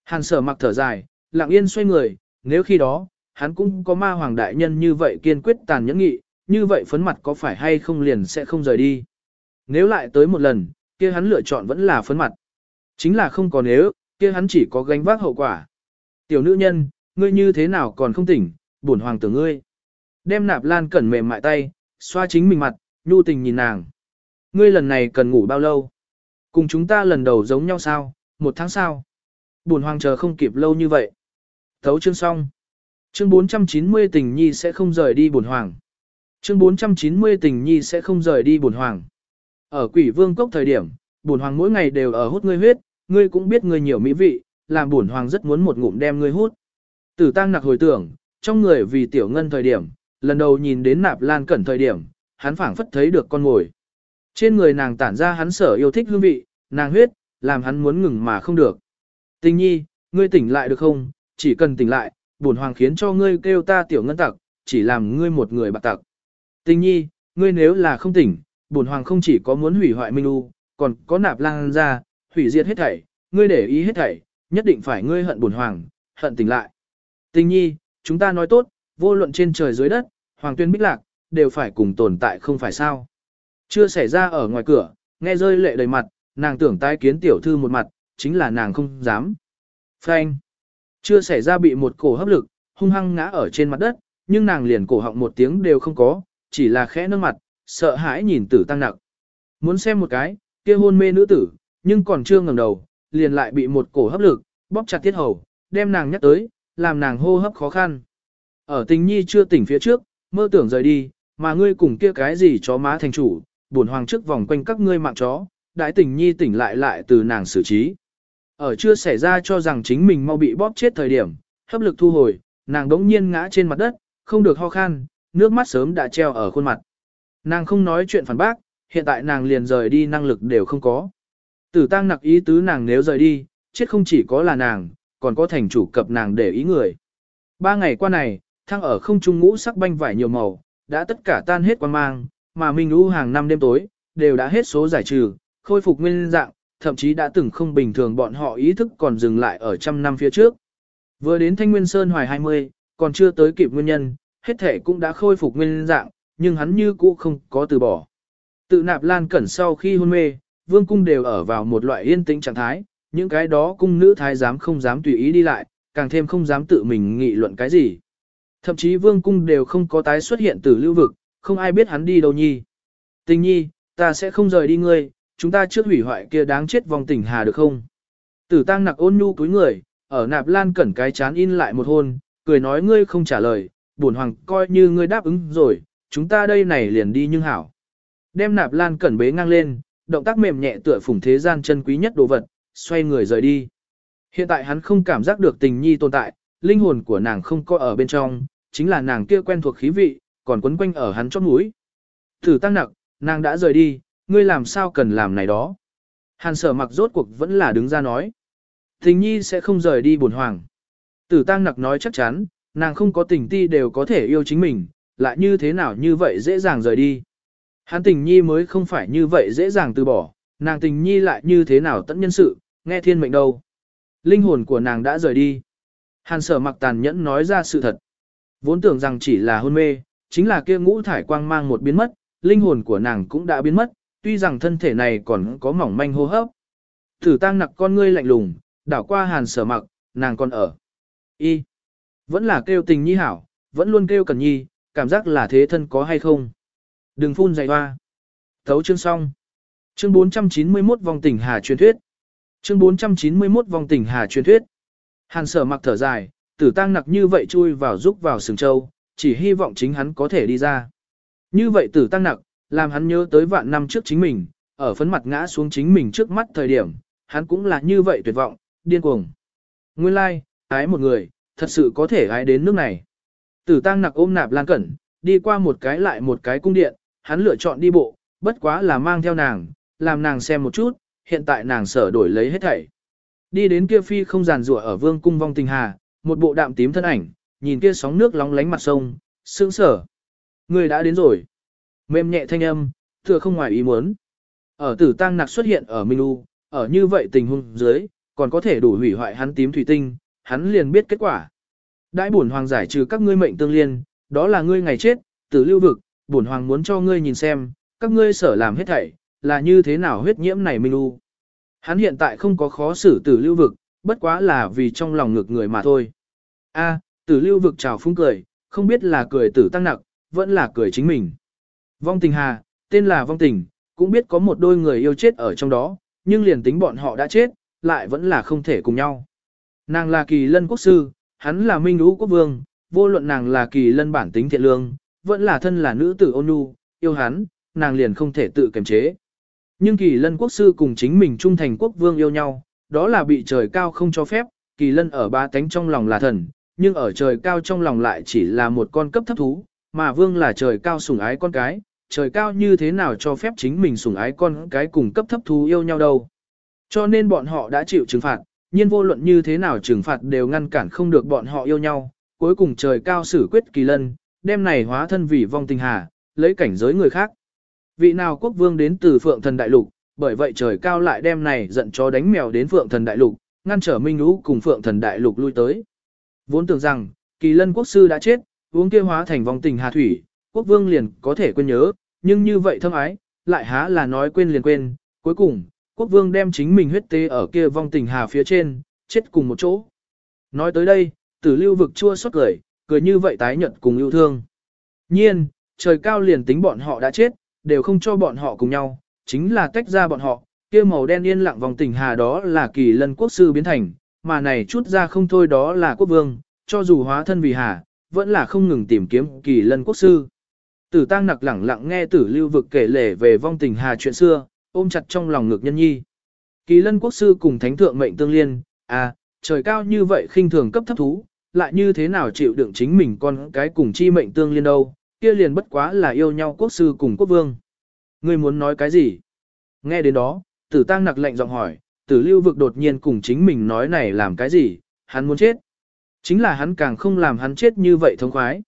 Hàn sở mặc thở dài, lặng yên xoay người, nếu khi đó, hắn cũng có ma hoàng đại nhân như vậy kiên quyết tàn nhẫn nghị, như vậy phấn mặt có phải hay không liền sẽ không rời đi. Nếu lại tới một lần, kia hắn lựa chọn vẫn là phấn mặt. Chính là không có nếu, kia hắn chỉ có gánh vác hậu quả. Tiểu nữ nhân, ngươi như thế nào còn không tỉnh, bổn hoàng tưởng ngươi. Đem nạp lan cẩn mềm mại tay, xoa chính mình mặt, nhu tình nhìn nàng. Ngươi lần này cần ngủ bao lâu? Cùng chúng ta lần đầu giống nhau sao? Một tháng sao? Bổn hoàng chờ không kịp lâu như vậy. Thấu chương xong. Chương 490 tình nhi sẽ không rời đi bổn hoàng. Chương 490 tình nhi sẽ không rời đi bổn hoàng. Ở quỷ vương cốc thời điểm, bổn hoàng mỗi ngày đều ở hút ngươi huyết, ngươi cũng biết ngươi nhiều mỹ vị, làm bổn hoàng rất muốn một ngụm đem ngươi hút. Tử tăng nặc hồi tưởng, trong người vì tiểu ngân thời điểm, lần đầu nhìn đến nạp lan cẩn thời điểm, hắn phảng phất thấy được con ngồi. Trên người nàng tản ra hắn sở yêu thích hương vị, nàng huyết, làm hắn muốn ngừng mà không được. Tình nhi, ngươi tỉnh lại được không, chỉ cần tỉnh lại, bổn hoàng khiến cho ngươi kêu ta tiểu ngân tặc, chỉ làm ngươi một người bạc tặc. Tình nhi, ngươi nếu là không tỉnh, bổn hoàng không chỉ có muốn hủy hoại Minh U, còn có nạp lang ra, hủy diệt hết thảy, ngươi để ý hết thảy, nhất định phải ngươi hận bổn hoàng, hận tỉnh lại. Tình nhi, chúng ta nói tốt, vô luận trên trời dưới đất, hoàng tuyên bích lạc, đều phải cùng tồn tại không phải sao. Chưa xảy ra ở ngoài cửa, nghe rơi lệ đầy mặt, nàng tưởng tái kiến tiểu thư một mặt, chính là nàng không dám. Phanh. Chưa xảy ra bị một cổ hấp lực, hung hăng ngã ở trên mặt đất, nhưng nàng liền cổ họng một tiếng đều không có, chỉ là khẽ nâng mặt, sợ hãi nhìn tử tăng nặc. Muốn xem một cái, kia hôn mê nữ tử, nhưng còn chưa ngẩng đầu, liền lại bị một cổ hấp lực, bóp chặt tiết hầu, đem nàng nhắc tới, làm nàng hô hấp khó khăn. Ở tình nhi chưa tỉnh phía trước, mơ tưởng rời đi, mà ngươi cùng kia cái gì chó má thành chủ, buồn hoàng trước vòng quanh các ngươi mạng chó, đại tình nhi tỉnh lại lại từ nàng xử trí. Ở chưa xảy ra cho rằng chính mình mau bị bóp chết thời điểm, hấp lực thu hồi, nàng đống nhiên ngã trên mặt đất, không được ho khan, nước mắt sớm đã treo ở khuôn mặt. Nàng không nói chuyện phản bác, hiện tại nàng liền rời đi năng lực đều không có. Tử tăng nặc ý tứ nàng nếu rời đi, chết không chỉ có là nàng, còn có thành chủ cập nàng để ý người. Ba ngày qua này, thăng ở không trung ngũ sắc banh vải nhiều màu, đã tất cả tan hết quan mang, mà Minh U hàng năm đêm tối, đều đã hết số giải trừ, khôi phục nguyên dạng, thậm chí đã từng không bình thường bọn họ ý thức còn dừng lại ở trăm năm phía trước. Vừa đến Thanh Nguyên Sơn Hoài 20, còn chưa tới kịp nguyên nhân, hết thể cũng đã khôi phục nguyên dạng, nhưng hắn như cũ không có từ bỏ. Tự nạp lan cẩn sau khi hôn mê, vương cung đều ở vào một loại yên tĩnh trạng thái, những cái đó cung nữ thái giám không dám tùy ý đi lại, càng thêm không dám tự mình nghị luận cái gì. Thậm chí vương cung đều không có tái xuất hiện từ lưu vực, không ai biết hắn đi đâu nhi. Tình nhi, ta sẽ không rời đi ngươi, chúng ta trước hủy hoại kia đáng chết vong tỉnh hà được không? Tử tăng nặc ôn nhu cúi người, ở nạp lan cẩn cái chán in lại một hôn, cười nói ngươi không trả lời, buồn hoàng coi như ngươi đáp ứng rồi, chúng ta đây này liền đi nhưng hảo. Đem nạp lan cẩn bế ngang lên, động tác mềm nhẹ tựa phủng thế gian chân quý nhất đồ vật, xoay người rời đi. Hiện tại hắn không cảm giác được tình nhi tồn tại, linh hồn của nàng không có ở bên trong, chính là nàng kia quen thuộc khí vị, còn quấn quanh ở hắn chót mũi. Thử tăng nặc, nàng đã rời đi, ngươi làm sao cần làm này đó. Hàn sở mặc rốt cuộc vẫn là đứng ra nói. Tình nhi sẽ không rời đi buồn hoàng. Tử tăng nặc nói chắc chắn, nàng không có tình ti đều có thể yêu chính mình, lại như thế nào như vậy dễ dàng rời đi. Hắn tình nhi mới không phải như vậy dễ dàng từ bỏ, nàng tình nhi lại như thế nào tận nhân sự, nghe thiên mệnh đâu. Linh hồn của nàng đã rời đi. Hàn sở mặc tàn nhẫn nói ra sự thật. Vốn tưởng rằng chỉ là hôn mê, chính là kia ngũ thải quang mang một biến mất, linh hồn của nàng cũng đã biến mất, tuy rằng thân thể này còn có mỏng manh hô hấp. Thử tăng nặc con ngươi lạnh lùng, đảo qua hàn sở mặc, nàng còn ở. Y. Vẫn là kêu tình nhi hảo, vẫn luôn kêu cần nhi, cảm giác là thế thân có hay không. Đừng phun dày hoa. Thấu chương xong. Chương 491 vòng tỉnh Hà truyền thuyết. Chương 491 vòng tỉnh Hà truyền thuyết. Hàn sở mặc thở dài, tử tăng nặc như vậy chui vào rúc vào sừng châu, chỉ hy vọng chính hắn có thể đi ra. Như vậy tử tăng nặc, làm hắn nhớ tới vạn năm trước chính mình, ở phấn mặt ngã xuống chính mình trước mắt thời điểm, hắn cũng là như vậy tuyệt vọng, điên cuồng. Nguyên lai, like, ái một người, thật sự có thể ái đến nước này. Tử tăng nặc ôm nạp lan cẩn, đi qua một cái lại một cái cung điện, hắn lựa chọn đi bộ, bất quá là mang theo nàng, làm nàng xem một chút, hiện tại nàng sở đổi lấy hết thảy. Đi đến kia phi không giàn rủa ở vương cung vong tình hà, một bộ đạm tím thân ảnh, nhìn kia sóng nước lóng lánh mặt sông, sững sở. Người đã đến rồi. Mềm nhẹ thanh âm, thừa không ngoài ý muốn. Ở tử tăng nặc xuất hiện ở Minh U, ở như vậy tình huống dưới, còn có thể đủ hủy hoại hắn tím thủy tinh, hắn liền biết kết quả. Đại bổn hoàng giải trừ các ngươi mệnh tương liên, đó là ngươi ngày chết, tử lưu vực, bổn hoàng muốn cho ngươi nhìn xem, các ngươi sở làm hết thảy, là như thế nào huyết nhiễm này Minh U. Hắn hiện tại không có khó xử tử lưu vực, bất quá là vì trong lòng ngược người mà thôi. A, tử lưu vực trào phúng cười, không biết là cười tử tăng nặc, vẫn là cười chính mình. Vong tình hà, tên là vong tình, cũng biết có một đôi người yêu chết ở trong đó, nhưng liền tính bọn họ đã chết, lại vẫn là không thể cùng nhau. Nàng là kỳ lân quốc sư, hắn là minh lũ quốc vương, vô luận nàng là kỳ lân bản tính thiện lương, vẫn là thân là nữ tử ôn nhu, yêu hắn, nàng liền không thể tự kiềm chế. Nhưng kỳ lân quốc sư cùng chính mình trung thành quốc vương yêu nhau, đó là bị trời cao không cho phép, kỳ lân ở ba tánh trong lòng là thần, nhưng ở trời cao trong lòng lại chỉ là một con cấp thấp thú, mà vương là trời cao sủng ái con cái, trời cao như thế nào cho phép chính mình sủng ái con cái cùng cấp thấp thú yêu nhau đâu. Cho nên bọn họ đã chịu trừng phạt, nhiên vô luận như thế nào trừng phạt đều ngăn cản không được bọn họ yêu nhau, cuối cùng trời cao xử quyết kỳ lân, đem này hóa thân vì vong tình hà, lấy cảnh giới người khác. Vị nào quốc vương đến từ phượng thần đại lục, bởi vậy trời cao lại đem này giận cho đánh mèo đến phượng thần đại lục, ngăn trở minh lũ cùng phượng thần đại lục lui tới. Vốn tưởng rằng, kỳ lân quốc sư đã chết, uống kia hóa thành vong tình hà thủy, quốc vương liền có thể quên nhớ, nhưng như vậy thâm ái, lại há là nói quên liền quên, cuối cùng, quốc vương đem chính mình huyết tế ở kia vong tình hà phía trên, chết cùng một chỗ. Nói tới đây, tử lưu vực chua xót cười, cười như vậy tái nhận cùng yêu thương. Nhiên, trời cao liền tính bọn họ đã chết, đều không cho bọn họ cùng nhau, chính là tách ra bọn họ, kia màu đen yên lặng vòng tình hà đó là kỳ lân quốc sư biến thành, mà này chút ra không thôi đó là quốc vương, cho dù hóa thân vì hà, vẫn là không ngừng tìm kiếm kỳ lân quốc sư. Tử tăng nặc lẳng lặng nghe tử lưu vực kể lể về vong tình hà chuyện xưa, ôm chặt trong lòng ngực nhân nhi. Kỳ lân quốc sư cùng thánh thượng mệnh tương liên, à, trời cao như vậy khinh thường cấp thấp thú, lại như thế nào chịu đựng chính mình con cái cùng chi mệnh tương liên đâu, kia liền bất quá là yêu nhau quốc sư cùng quốc vương. Ngươi muốn nói cái gì? Nghe đến đó, tử tăng nặc lệnh giọng hỏi, tử lưu vực đột nhiên cùng chính mình nói này làm cái gì, hắn muốn chết. Chính là hắn càng không làm hắn chết như vậy thống khoái.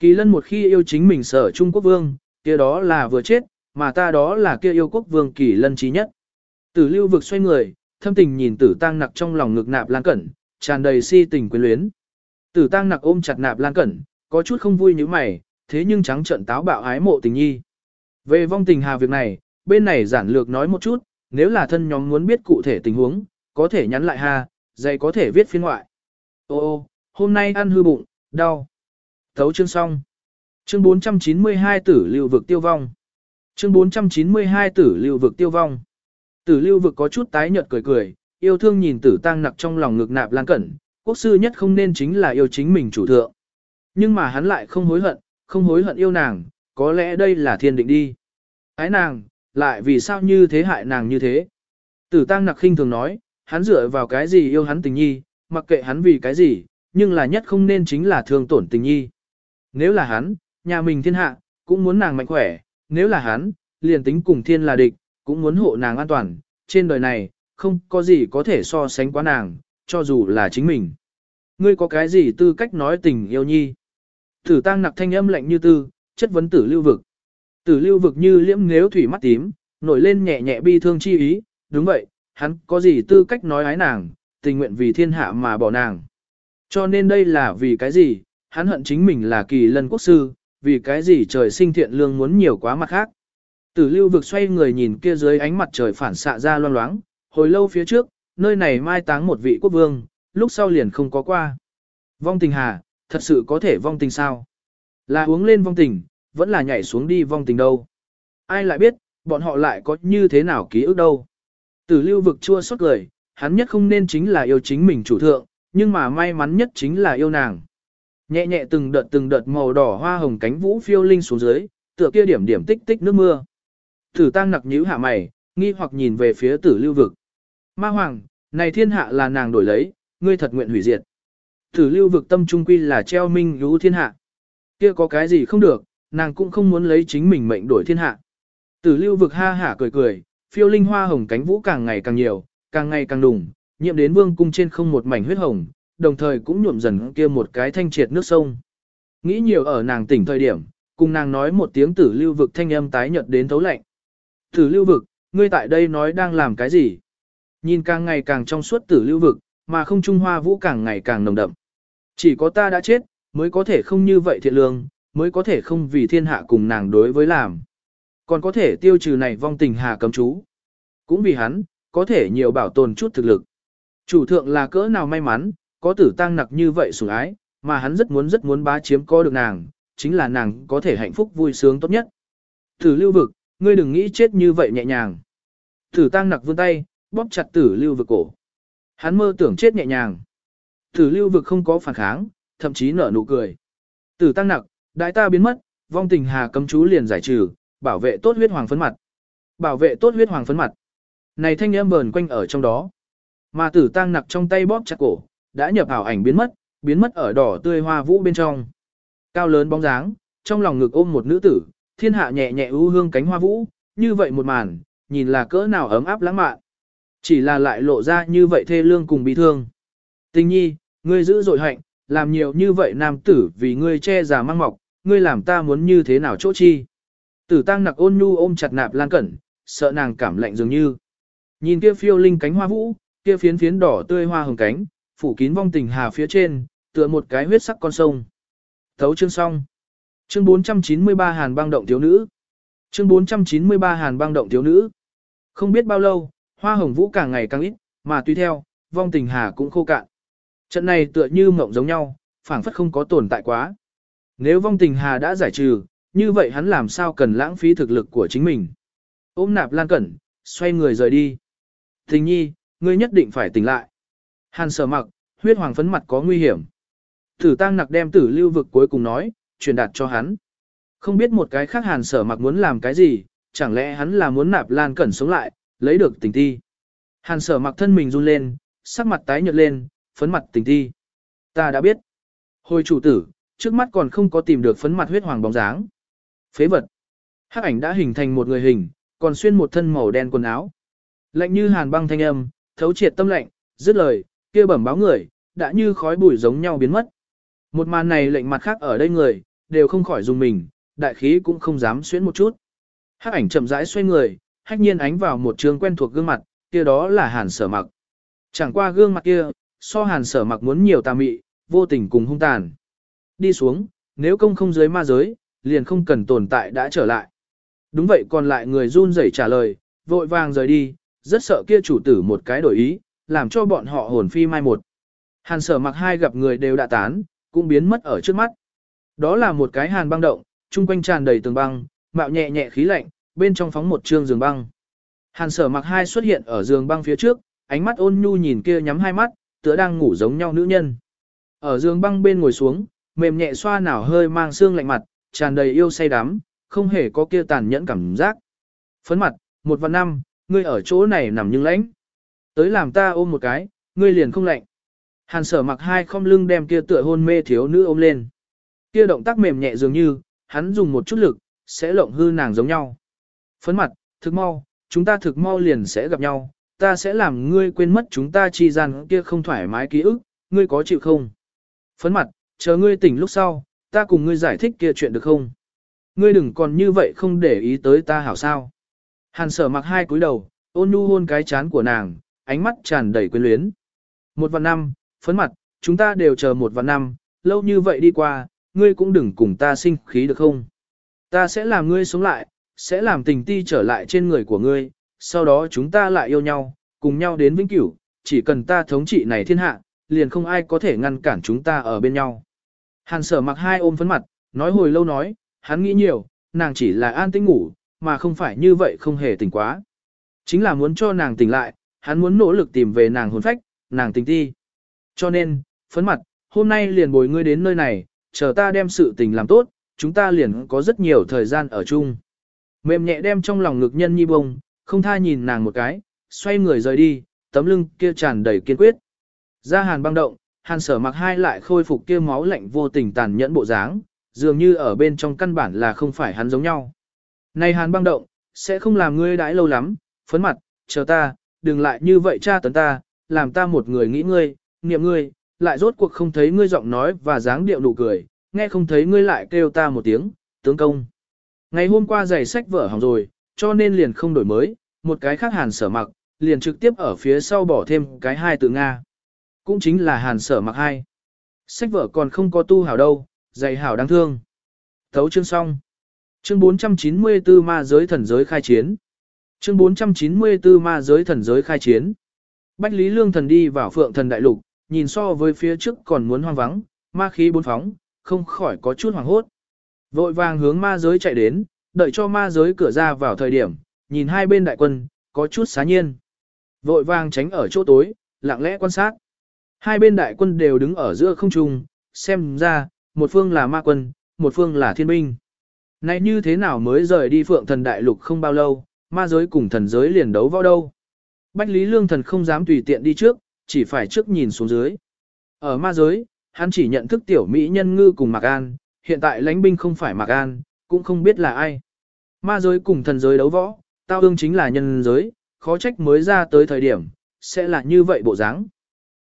Kỳ lân một khi yêu chính mình sở Trung Quốc vương, kia đó là vừa chết, mà ta đó là kia yêu quốc vương kỳ lân trí nhất. Tử lưu vực xoay người, thâm tình nhìn tử tăng nặc trong lòng ngực nạp lan cẩn, tràn đầy si tình quyến luyến. Tử tăng nặc ôm chặt nạp lan cẩn, có chút không vui như mày, thế nhưng trắng trận táo bạo ái mộ tình nhi. Về vong tình hà việc này, bên này giản lược nói một chút, nếu là thân nhóm muốn biết cụ thể tình huống, có thể nhắn lại ha, dạy có thể viết phiên ngoại. Ô ô, hôm nay ăn hư bụng, đau. Thấu chương xong. Chương 492 tử lưu vực tiêu vong. Chương 492 tử lưu vực tiêu vong. Tử lưu vực có chút tái nhợt cười cười, yêu thương nhìn tử tăng nặc trong lòng ngực nạp lan cẩn, quốc sư nhất không nên chính là yêu chính mình chủ thượng. Nhưng mà hắn lại không hối hận, không hối hận yêu nàng, có lẽ đây là thiên định đi. Ái nàng, lại vì sao như thế hại nàng như thế? Tử tăng nặc khinh thường nói, hắn dựa vào cái gì yêu hắn tình nhi, mặc kệ hắn vì cái gì, nhưng là nhất không nên chính là thương tổn tình nhi. Nếu là hắn, nhà mình thiên hạ, cũng muốn nàng mạnh khỏe, nếu là hắn, liền tính cùng thiên là địch, cũng muốn hộ nàng an toàn, trên đời này, không có gì có thể so sánh quá nàng, cho dù là chính mình. Ngươi có cái gì tư cách nói tình yêu nhi? Tử tăng nặc thanh âm lạnh như tư, chất vấn tử lưu vực. Tử lưu vực như liễm nếu thủy mắt tím, nổi lên nhẹ nhẹ bi thương chi ý, đúng vậy, hắn có gì tư cách nói ái nàng, tình nguyện vì thiên hạ mà bỏ nàng. Cho nên đây là vì cái gì, hắn hận chính mình là kỳ lân quốc sư, vì cái gì trời sinh thiện lương muốn nhiều quá mặt khác. Tử lưu vực xoay người nhìn kia dưới ánh mặt trời phản xạ ra loang loáng, hồi lâu phía trước, nơi này mai táng một vị quốc vương, lúc sau liền không có qua. Vong tình hà, thật sự có thể vong tình sao? Là uống lên vong tình, vẫn là nhảy xuống đi vong tình đâu. Ai lại biết, bọn họ lại có như thế nào ký ức đâu. Tử lưu vực chua xót cười, hắn nhất không nên chính là yêu chính mình chủ thượng, nhưng mà may mắn nhất chính là yêu nàng. Nhẹ nhẹ từng đợt từng đợt màu đỏ hoa hồng cánh vũ phiêu linh xuống dưới, tựa kia điểm điểm tích tích nước mưa. Tử tăng nặc nhíu hạ mày, nghi hoặc nhìn về phía tử lưu vực. Ma hoàng, này thiên hạ là nàng đổi lấy, ngươi thật nguyện hủy diệt. Tử lưu vực tâm trung quy là treo minh lũ thiên hạ. Kia có cái gì không được, nàng cũng không muốn lấy chính mình mệnh đổi thiên hạ. Tử lưu vực ha hả cười cười, phiêu linh hoa hồng cánh vũ càng ngày càng nhiều, càng ngày càng đùng, nhiệm đến vương cung trên không một mảnh huyết hồng, đồng thời cũng nhuộm dần kia một cái thanh triệt nước sông. Nghĩ nhiều ở nàng tỉnh thời điểm, cùng nàng nói một tiếng tử lưu vực thanh âm tái nhợt đến thấu lạnh. Tử lưu vực, ngươi tại đây nói đang làm cái gì? Nhìn càng ngày càng trong suốt tử lưu vực, mà không trung hoa vũ càng ngày càng nồng đậm. Chỉ có ta đã chết, mới có thể không như vậy thiện lương, mới có thể không vì thiên hạ cùng nàng đối với làm. Còn có thể tiêu trừ này vong tình hà cấm chú. Cũng vì hắn, có thể nhiều bảo tồn chút thực lực. Chủ thượng là cỡ nào may mắn, có tử tăng nặc như vậy sủng ái, mà hắn rất muốn rất muốn bá chiếm có được nàng, chính là nàng có thể hạnh phúc vui sướng tốt nhất. Tử lưu vực, ngươi đừng nghĩ chết như vậy nhẹ nhàng. Tử tăng nặc vươn tay, bóp chặt tử lưu vực cổ. Hắn mơ tưởng chết nhẹ nhàng. Tử lưu vực không có phản kháng, thậm chí nở nụ cười. Tử tăng nặc, đại ta biến mất, vong tình hà cấm chú liền giải trừ, bảo vệ tốt huyết hoàng phấn mặt. Bảo vệ tốt huyết hoàng phấn mặt. Này thanh em bờn quanh ở trong đó. Mà tử tăng nặc trong tay bóp chặt cổ, đã nhập ảo ảnh biến mất, biến mất ở đỏ tươi hoa vũ bên trong. Cao lớn bóng dáng, trong lòng ngực ôm một nữ tử, thiên hạ nhẹ nhẹ ưu hương cánh hoa vũ, như vậy một màn, nhìn là cỡ nào ấm áp lãng mạn. Chỉ là lại lộ ra như vậy thê lương cùng bị thương. Tình nhi, ngươi giữ dội hạnh, làm nhiều như vậy nam tử vì ngươi che già mang mọc, ngươi làm ta muốn như thế nào chỗ chi. Tử tăng nặc ôn nhu ôm chặt nạp lan cẩn, sợ nàng cảm lạnh dường như. Nhìn kia phiêu linh cánh hoa vũ, kia phiến phiến đỏ tươi hoa hồng cánh, phủ kín vong tình hà phía trên, tựa một cái huyết sắc con sông. Thấu chương xong. Chương 493 Hàn băng động thiếu nữ. Chương 493 Hàn băng động thiếu nữ. Không biết bao lâu, hoa hồng vũ càng ngày càng ít, mà tùy theo, vong tình hà cũng khô cạn. Trận này tựa như mộng giống nhau, phảng phất không có tồn tại quá. Nếu vong tình hà đã giải trừ, như vậy hắn làm sao cần lãng phí thực lực của chính mình. Ôm nạp lan cẩn, xoay người rời đi. Tình nhi, ngươi nhất định phải tỉnh lại. Hàn sở mặc, huyết hoàng phấn mặt có nguy hiểm. Tử tăng nặc đem tử lưu vực cuối cùng nói, truyền đạt cho hắn. Không biết một cái khác hàn sở mặc muốn làm cái gì, chẳng lẽ hắn là muốn nạp lan cẩn sống lại, lấy được tình thi? Hàn sở mặc thân mình run lên, sắc mặt tái nhợt lên, phấn mặt tình thi. Ta đã biết. Hồi chủ tử, trước mắt còn không có tìm được phấn mặt huyết hoàng bóng dáng. Phế vật. Hắc ảnh đã hình thành một người hình, còn xuyên một thân màu đen quần áo. Lạnh như hàn băng thanh âm, thấu triệt tâm lạnh, dứt lời, kia bẩm báo người, đã như khói bụi giống nhau biến mất. Một màn này lệnh mặt khác ở đây người, đều không khỏi dùng mình, đại khí cũng không dám xuyến một chút. Hắc ảnh chậm rãi xoay người, hách nhiên ánh vào một trường quen thuộc gương mặt, kia đó là hàn sở mặc. Chẳng qua gương mặt kia, so hàn sở mặc muốn nhiều tà mị, vô tình cùng hung tàn. Đi xuống, nếu công không dưới ma giới, liền không cần tồn tại đã trở lại. Đúng vậy còn lại người run rẩy trả lời, vội vàng rời đi, rất sợ kia chủ tử một cái đổi ý, làm cho bọn họ hồn phi mai một. Hàn sở mặc hai gặp người đều đã tán, cũng biến mất ở trước mắt. Đó là một cái hàn băng động, chung quanh tràn đầy tường băng, mạo nhẹ nhẹ khí lạnh, bên trong phóng một trương giường băng. Hàn sở mặc hai xuất hiện ở giường băng phía trước, ánh mắt ôn nhu nhìn kia nhắm hai mắt, tựa đang ngủ giống nhau nữ nhân. Ở giường băng bên ngồi xuống, mềm nhẹ xoa nào hơi mang xương lạnh mặt, tràn đầy yêu say đắm, không hề có kia tàn nhẫn cảm giác. Phấn mặt, một và năm, ngươi ở chỗ này nằm nhưng lãnh. Tới làm ta ôm một cái, ngươi liền không lạnh. Hàn sở mặc hai không lưng đem kia tựa hôn mê thiếu nữ ôm lên. Kia động tác mềm nhẹ dường như, hắn dùng một chút lực, sẽ lộng hư nàng giống nhau. Phấn mặt, thực mau, chúng ta thực mau liền sẽ gặp nhau, ta sẽ làm ngươi quên mất chúng ta chi gian kia không thoải mái ký ức, ngươi có chịu không? Phấn mặt, chờ ngươi tỉnh lúc sau, ta cùng ngươi giải thích kia chuyện được không? Ngươi đừng còn như vậy không để ý tới ta hảo sao. Hàn sở mặc hai cúi đầu, ôn nhu hôn cái chán của nàng, ánh mắt tràn đầy quyến luyến. Một vạn năm, phấn mặt, chúng ta đều chờ một vạn năm, lâu như vậy đi qua, ngươi cũng đừng cùng ta sinh khí được không? Ta sẽ làm ngươi sống lại, sẽ làm tình ti trở lại trên người của ngươi, sau đó chúng ta lại yêu nhau, cùng nhau đến vĩnh cửu, chỉ cần ta thống trị này thiên hạ, liền không ai có thể ngăn cản chúng ta ở bên nhau. Hàn sở mặc hai ôm phấn mặt, nói hồi lâu nói, hắn nghĩ nhiều, nàng chỉ là an tĩnh ngủ, mà không phải như vậy không hề tỉnh quá. Chính là muốn cho nàng tỉnh lại, hắn muốn nỗ lực tìm về nàng hồn phách, nàng tình ti. Cho nên, phấn mặt, hôm nay liền bồi ngươi đến nơi này, chờ ta đem sự tình làm tốt, chúng ta liền có rất nhiều thời gian ở chung. Mềm nhẹ đem trong lòng ngực nhân nhi bông, không tha nhìn nàng một cái, xoay người rời đi, tấm lưng kia tràn đầy kiên quyết. Ra hàn băng động, hàn sở mặc hai lại khôi phục kia máu lạnh vô tình tàn nhẫn bộ dáng, dường như ở bên trong căn bản là không phải hắn giống nhau. Này hàn băng động, sẽ không làm ngươi đãi lâu lắm, phấn mặt, chờ ta, đừng lại như vậy cha tấn ta, làm ta một người nghĩ ngươi, niệm ngươi, lại rốt cuộc không thấy ngươi giọng nói và dáng điệu nụ cười, nghe không thấy ngươi lại kêu ta một tiếng, tướng công. Ngày hôm qua giày sách vở hỏng rồi, cho nên liền không đổi mới, một cái khác hàn sở mặc, liền trực tiếp ở phía sau bỏ thêm cái hai từ Nga. Cũng chính là hàn sở mặc hai. Sách vở còn không có tu hảo đâu, giày hảo đáng thương. Thấu chương xong. Chương 494 ma giới thần giới khai chiến. Chương 494 ma giới thần giới khai chiến. Bách Lý Lương thần đi vào phượng thần đại lục, nhìn so với phía trước còn muốn hoang vắng, ma khí bốn phóng, không khỏi có chút hoảng hốt. Vội vàng hướng ma giới chạy đến, đợi cho ma giới cửa ra vào thời điểm, nhìn hai bên đại quân, có chút xá nhiên. Vội vàng tránh ở chỗ tối, lặng lẽ quan sát. Hai bên đại quân đều đứng ở giữa không trung, xem ra, một phương là ma quân, một phương là thiên binh. Này như thế nào mới rời đi phượng thần đại lục không bao lâu, ma giới cùng thần giới liền đấu võ đâu. Bách Lý Lương thần không dám tùy tiện đi trước, chỉ phải trước nhìn xuống dưới. Ở ma giới, hắn chỉ nhận thức tiểu mỹ nhân ngư cùng Mạc An, hiện tại lãnh binh không phải Mạc An, cũng không biết là ai. Ma giới cùng thần giới đấu võ, tao ương chính là nhân giới, khó trách mới ra tới thời điểm, sẽ là như vậy bộ dáng.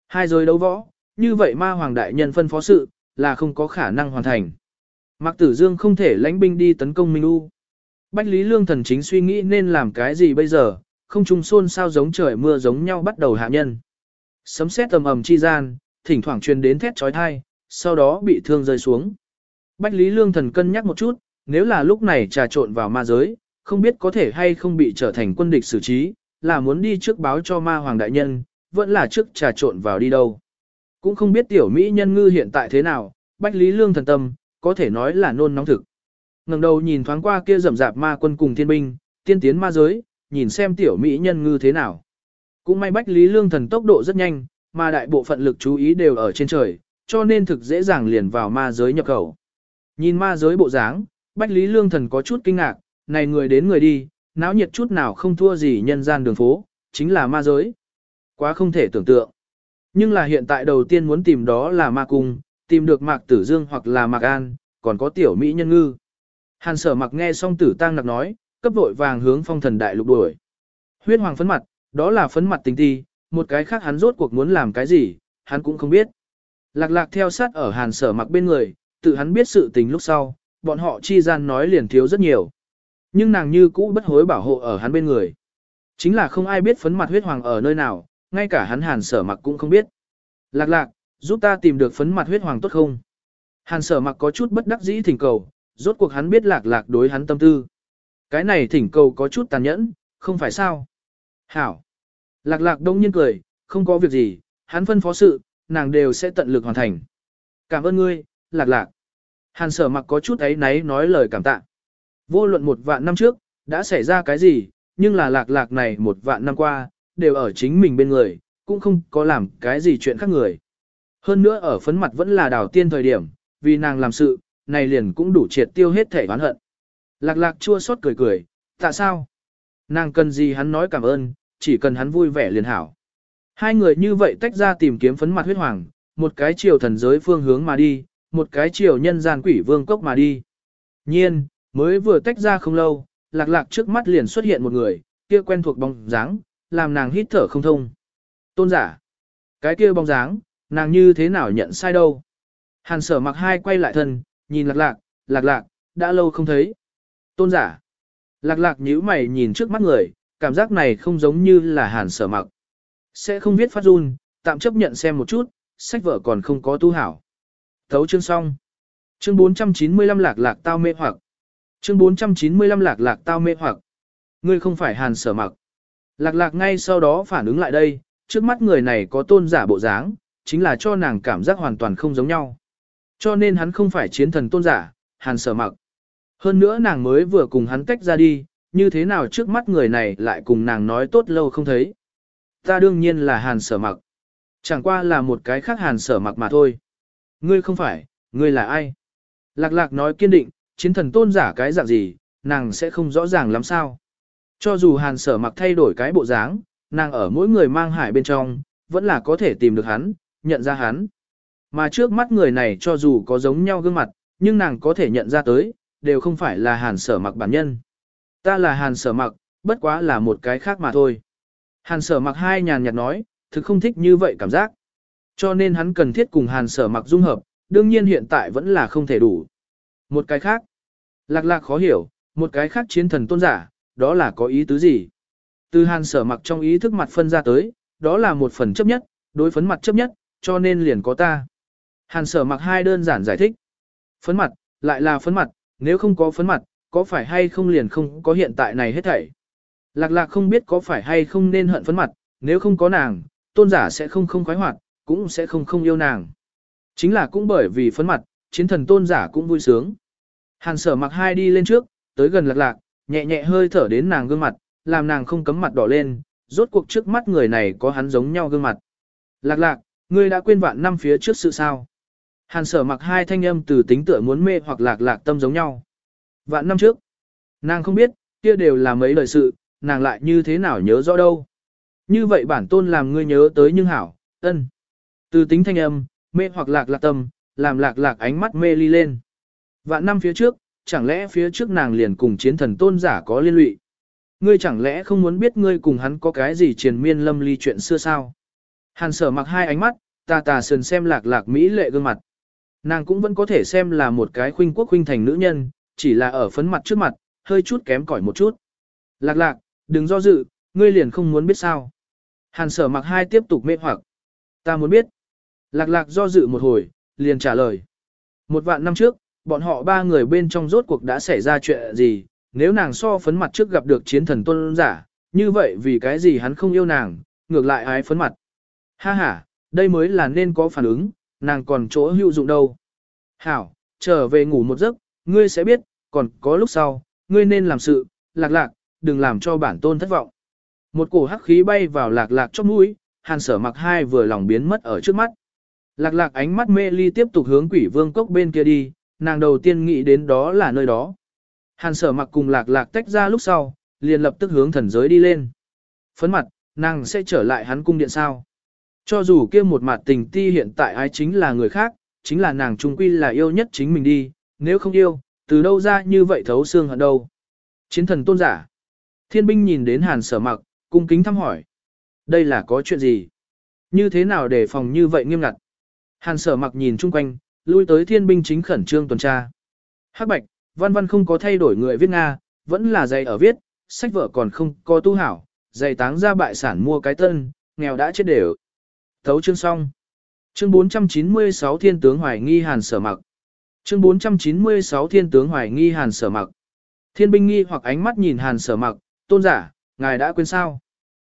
Hai giới đấu võ, như vậy ma hoàng đại nhân phân phó sự, là không có khả năng hoàn thành. Mạc Tử Dương không thể lãnh binh đi tấn công Minh U. Bách Lý Lương thần chính suy nghĩ nên làm cái gì bây giờ, không trung xôn sao giống trời mưa giống nhau bắt đầu hạ nhân. Sấm sét tầm ầm chi gian, thỉnh thoảng truyền đến thét trói thai, sau đó bị thương rơi xuống. Bách Lý Lương thần cân nhắc một chút, nếu là lúc này trà trộn vào ma giới, không biết có thể hay không bị trở thành quân địch xử trí, là muốn đi trước báo cho ma hoàng đại nhân, vẫn là trước trà trộn vào đi đâu. Cũng không biết tiểu Mỹ nhân ngư hiện tại thế nào, Bách Lý Lương thần tâm, có thể nói là nôn nóng thực ngẩng đầu nhìn thoáng qua kia rầm rạp ma quân cùng thiên binh, tiên tiến ma giới, nhìn xem tiểu Mỹ nhân ngư thế nào. Cũng may Bách Lý Lương thần tốc độ rất nhanh, mà đại bộ phận lực chú ý đều ở trên trời, cho nên thực dễ dàng liền vào ma giới nhập khẩu. Nhìn ma giới bộ dáng, Bách Lý Lương Thần có chút kinh ngạc, này người đến người đi, náo nhiệt chút nào không thua gì nhân gian đường phố, chính là ma giới. Quá không thể tưởng tượng. Nhưng là hiện tại đầu tiên muốn tìm đó là ma cung, tìm được Mạc Tử Dương hoặc là Mạc An, còn có tiểu Mỹ nhân ngư. Hàn sở mặc nghe xong tử tăng nặc nói, cấp vội vàng hướng phong thần đại lục đuổi. Huyết hoàng phấn mặt, đó là phấn mặt tình ti, một cái khác hắn rốt cuộc muốn làm cái gì, hắn cũng không biết. Lạc lạc theo sát ở hàn sở mặc bên người, tự hắn biết sự tình lúc sau, bọn họ chi gian nói liền thiếu rất nhiều. Nhưng nàng như cũ bất hối bảo hộ ở hắn bên người. Chính là không ai biết phấn mặt huyết hoàng ở nơi nào, ngay cả hắn hàn sở mặc cũng không biết. Lạc lạc, giúp ta tìm được phấn mặt huyết hoàng tốt không? Hàn sở mặc có chút bất đắc dĩ thỉnh cầu, rốt cuộc hắn biết lạc lạc đối hắn tâm tư. Cái này thỉnh cầu có chút tàn nhẫn, không phải sao? Hảo. Lạc lạc đông nhiên cười, không có việc gì, hắn phân phó sự, nàng đều sẽ tận lực hoàn thành. Cảm ơn ngươi, lạc lạc. Hàn sở mặc có chút ấy náy nói lời cảm tạ. Vô luận một vạn năm trước, đã xảy ra cái gì, nhưng là lạc lạc này một vạn năm qua, đều ở chính mình bên người, cũng không có làm cái gì chuyện khác người. Hơn nữa ở phấn mặt vẫn là đào tiên thời điểm, vì nàng làm sự, này liền cũng đủ triệt tiêu hết thể oán hận. Lạc lạc chua xót cười cười, tại sao? Nàng cần gì hắn nói cảm ơn, chỉ cần hắn vui vẻ liền hảo. Hai người như vậy tách ra tìm kiếm phấn mặt huyết hoàng, một cái chiều thần giới phương hướng mà đi, một cái chiều nhân gian quỷ vương cốc mà đi. Nhiên, mới vừa tách ra không lâu, lạc lạc trước mắt liền xuất hiện một người, kia quen thuộc bóng dáng, làm nàng hít thở không thông. Tôn giả, cái kia bóng dáng, nàng như thế nào nhận sai đâu. Hàn sở mặc hai quay lại thân, nhìn lạc lạc, lạc lạc, đã lâu không thấy. Tôn giả, lạc lạc nhíu mày nhìn trước mắt người, cảm giác này không giống như là hàn sở mặc. Sẽ không viết phát run, tạm chấp nhận xem một chút, sách vở còn không có tu hảo. Thấu chương xong. Chương 495 lạc lạc tao mê hoặc. Chương 495 lạc lạc tao mê hoặc. Ngươi không phải hàn sở mặc. Lạc lạc ngay sau đó phản ứng lại đây, trước mắt người này có tôn giả bộ dáng, chính là cho nàng cảm giác hoàn toàn không giống nhau. Cho nên hắn không phải chiến thần tôn giả, hàn sở mặc. Hơn nữa nàng mới vừa cùng hắn tách ra đi, như thế nào trước mắt người này lại cùng nàng nói tốt lâu không thấy. Ta đương nhiên là hàn sở mặc. Chẳng qua là một cái khác hàn sở mặc mà thôi. Ngươi không phải, ngươi là ai? Lạc lạc nói kiên định, chiến thần tôn giả cái dạng gì, nàng sẽ không rõ ràng lắm sao. Cho dù hàn sở mặc thay đổi cái bộ dáng, nàng ở mỗi người mang hải bên trong, vẫn là có thể tìm được hắn, nhận ra hắn. Mà trước mắt người này cho dù có giống nhau gương mặt, nhưng nàng có thể nhận ra tới, đều không phải là hàn sở mặc bản nhân. Ta là hàn sở mặc, bất quá là một cái khác mà thôi. Hàn sở mặc hai nhàn nhạt nói, thực không thích như vậy cảm giác. Cho nên hắn cần thiết cùng hàn sở mặc dung hợp, đương nhiên hiện tại vẫn là không thể đủ. Một cái khác, lạc lạc khó hiểu, một cái khác chiến thần tôn giả, đó là có ý tứ gì? Từ hàn sở mặc trong ý thức mặt phân ra tới, đó là một phần chấp nhất, đối phấn mặt chấp nhất, cho nên liền có ta. Hàn sở mặc hai đơn giản giải thích. Phấn mặt, lại là phấn mặt, nếu không có phấn mặt, có phải hay không liền không có hiện tại này hết thảy. Lạc lạc không biết có phải hay không nên hận phấn mặt, nếu không có nàng, tôn giả sẽ không không khoái hoạt, cũng sẽ không không yêu nàng. Chính là cũng bởi vì phấn mặt, chiến thần tôn giả cũng vui sướng. Hàn sở mặc hai đi lên trước, tới gần lạc lạc, nhẹ nhẹ hơi thở đến nàng gương mặt, làm nàng không cấm mặt đỏ lên, rốt cuộc trước mắt người này có hắn giống nhau gương mặt. Lạc lạc, ngươi đã quên vạn năm phía trước sự sao. Hàn sở mặc hai thanh âm từ tính tựa muốn mê hoặc lạc lạc tâm giống nhau. Vạn năm trước, nàng không biết, kia đều là mấy lời sự, nàng lại như thế nào nhớ rõ đâu. Như vậy bản tôn làm ngươi nhớ tới nhưng hảo, ân. Từ tính thanh âm, mê hoặc lạc lạc tâm, làm lạc lạc ánh mắt mê ly lên. Vạn năm phía trước, chẳng lẽ phía trước nàng liền cùng chiến thần tôn giả có liên lụy? Ngươi chẳng lẽ không muốn biết ngươi cùng hắn có cái gì triền miên lâm ly chuyện xưa sao? Hàn sở mặc hai ánh mắt, tà tà sườn xem lạc lạc mỹ lệ gương mặt. Nàng cũng vẫn có thể xem là một cái khuynh quốc khuynh thành nữ nhân, chỉ là ở phấn mặt trước mặt, hơi chút kém cỏi một chút. Lạc lạc, đừng do dự, ngươi liền không muốn biết sao. Hàn sở mặc hai tiếp tục mê hoặc. Ta muốn biết. Lạc lạc do dự một hồi, liền trả lời. Một vạn năm trước, bọn họ ba người bên trong rốt cuộc đã xảy ra chuyện gì, nếu nàng so phấn mặt trước gặp được chiến thần tôn giả, như vậy vì cái gì hắn không yêu nàng, ngược lại ái phấn mặt. Ha ha, đây mới là nên có phản ứng, nàng còn chỗ hữu dụng đâu. Hảo, trở về ngủ một giấc, ngươi sẽ biết, còn có lúc sau, ngươi nên làm sự, lạc lạc, đừng làm cho bản tôn thất vọng. Một cổ hắc khí bay vào lạc lạc trong mũi, hàn sở mặc hai vừa lòng biến mất ở trước mắt. Lạc lạc ánh mắt mê ly tiếp tục hướng quỷ vương cốc bên kia đi, nàng đầu tiên nghĩ đến đó là nơi đó. Hàn sở mặc cùng lạc lạc tách ra lúc sau, liền lập tức hướng thần giới đi lên. Phấn mặt, nàng sẽ trở lại hắn cung điện sao. Cho dù kia một mặt tình ti hiện tại ai chính là người khác, chính là nàng trung quy là yêu nhất chính mình đi, nếu không yêu, từ đâu ra như vậy thấu xương hận đâu. Chiến thần tôn giả. Thiên binh nhìn đến hàn sở mặc, cung kính thăm hỏi. Đây là có chuyện gì? Như thế nào để phòng như vậy nghiêm ngặt? Hàn sở mặc nhìn chung quanh, lui tới thiên binh chính khẩn trương tuần tra. Hắc bạch, văn văn không có thay đổi người viết Nga, vẫn là dạy ở viết, sách vở còn không có tu hảo, dạy táng ra bại sản mua cái tân, nghèo đã chết đều. Thấu chương xong. Chương 496 Thiên tướng hoài nghi Hàn Sở Mặc. Chương 496 Thiên tướng hoài nghi Hàn Sở Mặc. Thiên binh nghi hoặc ánh mắt nhìn Hàn Sở Mặc, tôn giả, ngài đã quên sao?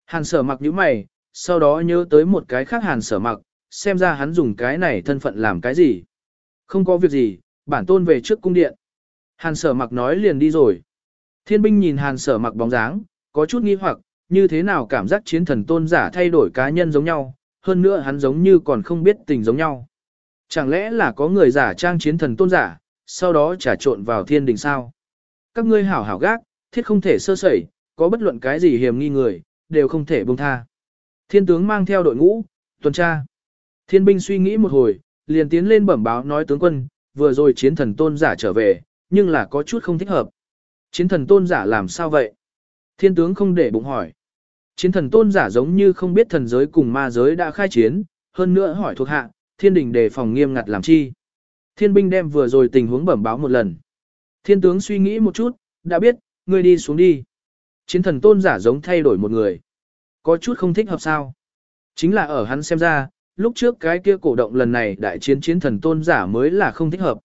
Hàn Sở Mặc nhíu mày, sau đó nhớ tới một cái khác Hàn Sở Mặc, xem ra hắn dùng cái này thân phận làm cái gì. Không có việc gì, bản tôn về trước cung điện. Hàn Sở Mặc nói liền đi rồi. Thiên binh nhìn Hàn Sở Mặc bóng dáng, có chút nghi hoặc, như thế nào cảm giác chiến thần tôn giả thay đổi cá nhân giống nhau, hơn nữa hắn giống như còn không biết tình giống nhau. Chẳng lẽ là có người giả trang chiến thần tôn giả, sau đó trả trộn vào thiên đình sao? Các ngươi hảo hảo gác, thiết không thể sơ sẩy, có bất luận cái gì hiểm nghi người, đều không thể buông tha. Thiên tướng mang theo đội ngũ, tuần tra. Thiên binh suy nghĩ một hồi, liền tiến lên bẩm báo nói tướng quân, vừa rồi chiến thần tôn giả trở về, nhưng là có chút không thích hợp. Chiến thần tôn giả làm sao vậy? Thiên tướng không để bụng hỏi. Chiến thần tôn giả giống như không biết thần giới cùng ma giới đã khai chiến, hơn nữa hỏi thuộc hạ, thiên đình đề phòng nghiêm ngặt làm chi. Thiên binh đem vừa rồi tình huống bẩm báo một lần. Thiên tướng suy nghĩ một chút, đã biết, ngươi đi xuống đi. Chiến thần tôn giả giống thay đổi một người. Có chút không thích hợp sao. Chính là ở hắn xem ra, lúc trước cái kia cổ động lần này đại chiến chiến thần tôn giả mới là không thích hợp.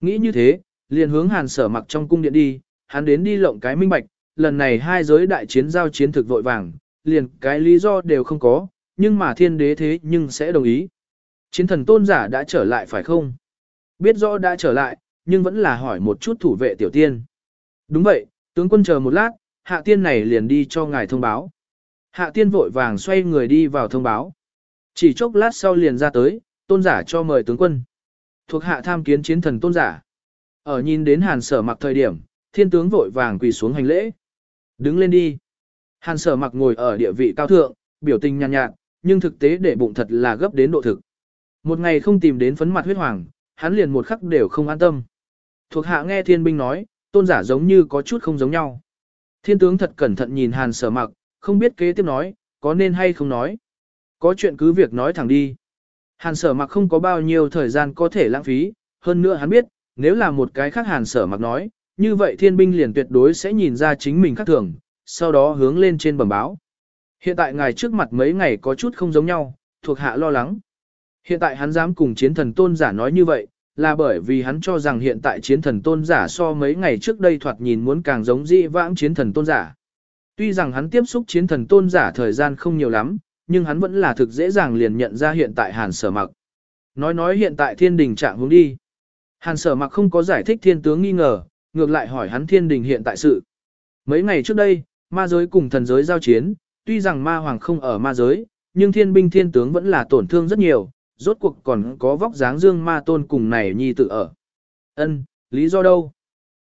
Nghĩ như thế, liền hướng hàn sở mặc trong cung điện đi, hắn đến đi lộng cái minh bạch, lần này hai giới đại chiến giao chiến thực vội vàng, liền cái lý do đều không có, nhưng mà thiên đế thế nhưng sẽ đồng ý. Chiến thần tôn giả đã trở lại phải không? Biết rõ đã trở lại, nhưng vẫn là hỏi một chút thủ vệ tiểu tiên. Đúng vậy, tướng quân chờ một lát, hạ tiên này liền đi cho ngài thông báo. Hạ tiên vội vàng xoay người đi vào thông báo. Chỉ chốc lát sau liền ra tới, tôn giả cho mời tướng quân. Thuộc hạ tham kiến chiến thần tôn giả. Ở nhìn đến hàn sở mặc thời điểm, thiên tướng vội vàng quỳ xuống hành lễ. Đứng lên đi. Hàn sở mặc ngồi ở địa vị cao thượng, biểu tình nhàn nhạt, nhạt, nhưng thực tế để bụng thật là gấp đến độ thực. Một ngày không tìm đến phấn mặt huyết hoàng, hắn liền một khắc đều không an tâm. Thuộc hạ nghe thiên binh nói, tôn giả giống như có chút không giống nhau. Thiên tướng thật cẩn thận nhìn hàn sở mặc, không biết kế tiếp nói, có nên hay không nói. Có chuyện cứ việc nói thẳng đi. Hàn sở mặc không có bao nhiêu thời gian có thể lãng phí, hơn nữa hắn biết, nếu là một cái khác hàn sở mặc nói, như vậy thiên binh liền tuyệt đối sẽ nhìn ra chính mình khác thường, sau đó hướng lên trên bẩm báo. Hiện tại ngài trước mặt mấy ngày có chút không giống nhau, thuộc hạ lo lắng. Hiện tại hắn dám cùng chiến thần tôn giả nói như vậy, là bởi vì hắn cho rằng hiện tại chiến thần tôn giả so mấy ngày trước đây thoạt nhìn muốn càng giống dị vãng chiến thần tôn giả. Tuy rằng hắn tiếp xúc chiến thần tôn giả thời gian không nhiều lắm, nhưng hắn vẫn là thực dễ dàng liền nhận ra hiện tại hàn sở mặc. Nói nói hiện tại thiên đình trạng hướng đi. Hàn sở mặc không có giải thích thiên tướng nghi ngờ, ngược lại hỏi hắn thiên đình hiện tại sự. Mấy ngày trước đây, ma giới cùng thần giới giao chiến, tuy rằng ma hoàng không ở ma giới, nhưng thiên binh thiên tướng vẫn là tổn thương rất nhiều, rốt cuộc còn có vóc dáng dương ma tôn cùng này nhi tự ở. Ân, lý do đâu?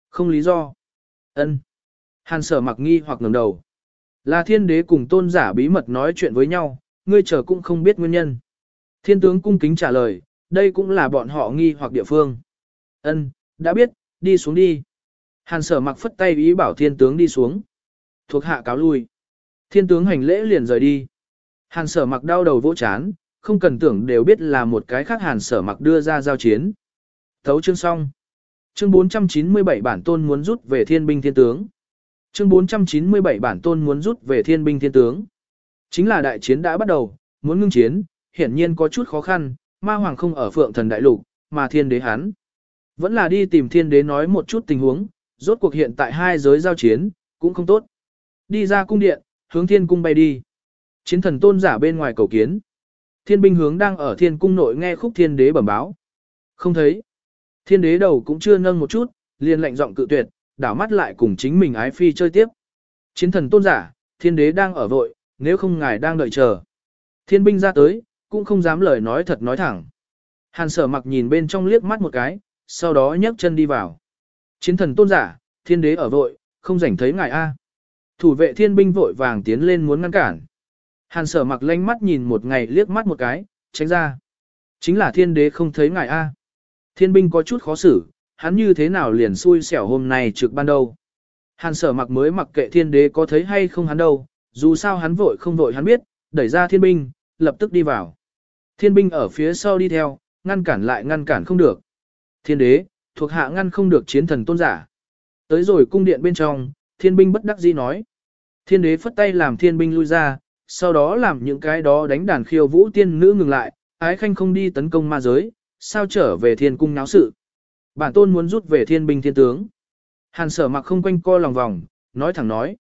Không lý do. Ân. Hàn sở mặc nghi hoặc ngẩng đầu. Là thiên đế cùng tôn giả bí mật nói chuyện với nhau, ngươi chờ cũng không biết nguyên nhân. Thiên tướng cung kính trả lời, đây cũng là bọn họ nghi hoặc địa phương. Ân, đã biết, đi xuống đi. Hàn sở mặc phất tay ý bảo thiên tướng đi xuống. Thuộc hạ cáo lui. Thiên tướng hành lễ liền rời đi. Hàn sở mặc đau đầu vỗ chán, không cần tưởng đều biết là một cái khác hàn sở mặc đưa ra giao chiến. Thấu chương xong. Chương 497 bản tôn muốn rút về thiên binh thiên tướng. Chương 497 bản tôn muốn rút về thiên binh thiên tướng. Chính là đại chiến đã bắt đầu, muốn ngưng chiến, hiển nhiên có chút khó khăn, ma hoàng không ở phượng thần đại lục, mà thiên đế hắn. Vẫn là đi tìm thiên đế nói một chút tình huống, rốt cuộc hiện tại hai giới giao chiến, cũng không tốt. Đi ra cung điện, hướng thiên cung bay đi. Chiến thần tôn giả bên ngoài cầu kiến. Thiên binh hướng đang ở thiên cung nội nghe khúc thiên đế bẩm báo. Không thấy. Thiên đế đầu cũng chưa nâng một chút, liền lệnh giọng cự tuyệt, đảo mắt lại cùng chính mình ái phi chơi tiếp. Chiến thần tôn giả, thiên đế đang ở vội, nếu không ngài đang đợi chờ. Thiên binh ra tới, cũng không dám lời nói thật nói thẳng. Hàn sở mặc nhìn bên trong liếc mắt một cái, sau đó nhấc chân đi vào. Chiến thần tôn giả, thiên đế ở vội, không rảnh thấy ngài A. Thủ vệ thiên binh vội vàng tiến lên muốn ngăn cản. Hàn sở mặc lanh mắt nhìn một ngày liếc mắt một cái, tránh ra. Chính là thiên đế không thấy ngài A. Thiên binh có chút khó xử, hắn như thế nào liền xui xẻo hôm nay trực ban đầu. Hàn sở mặc mới mặc kệ thiên đế có thấy hay không hắn đâu, dù sao hắn vội không vội hắn biết, đẩy ra thiên binh, lập tức đi vào. Thiên binh ở phía sau đi theo, ngăn cản lại ngăn cản không được. Thiên đế, thuộc hạ ngăn không được chiến thần tôn giả. Tới rồi cung điện bên trong, thiên binh bất đắc dĩ nói. Thiên đế phất tay làm thiên binh lui ra, sau đó làm những cái đó đánh đàn khiêu vũ tiên nữ ngừng lại, ái khanh không đi tấn công ma giới, sao trở về thiên cung náo sự. Bản tôn muốn rút về thiên binh thiên tướng. Hàn sở mặc không quanh co lòng vòng, nói thẳng nói.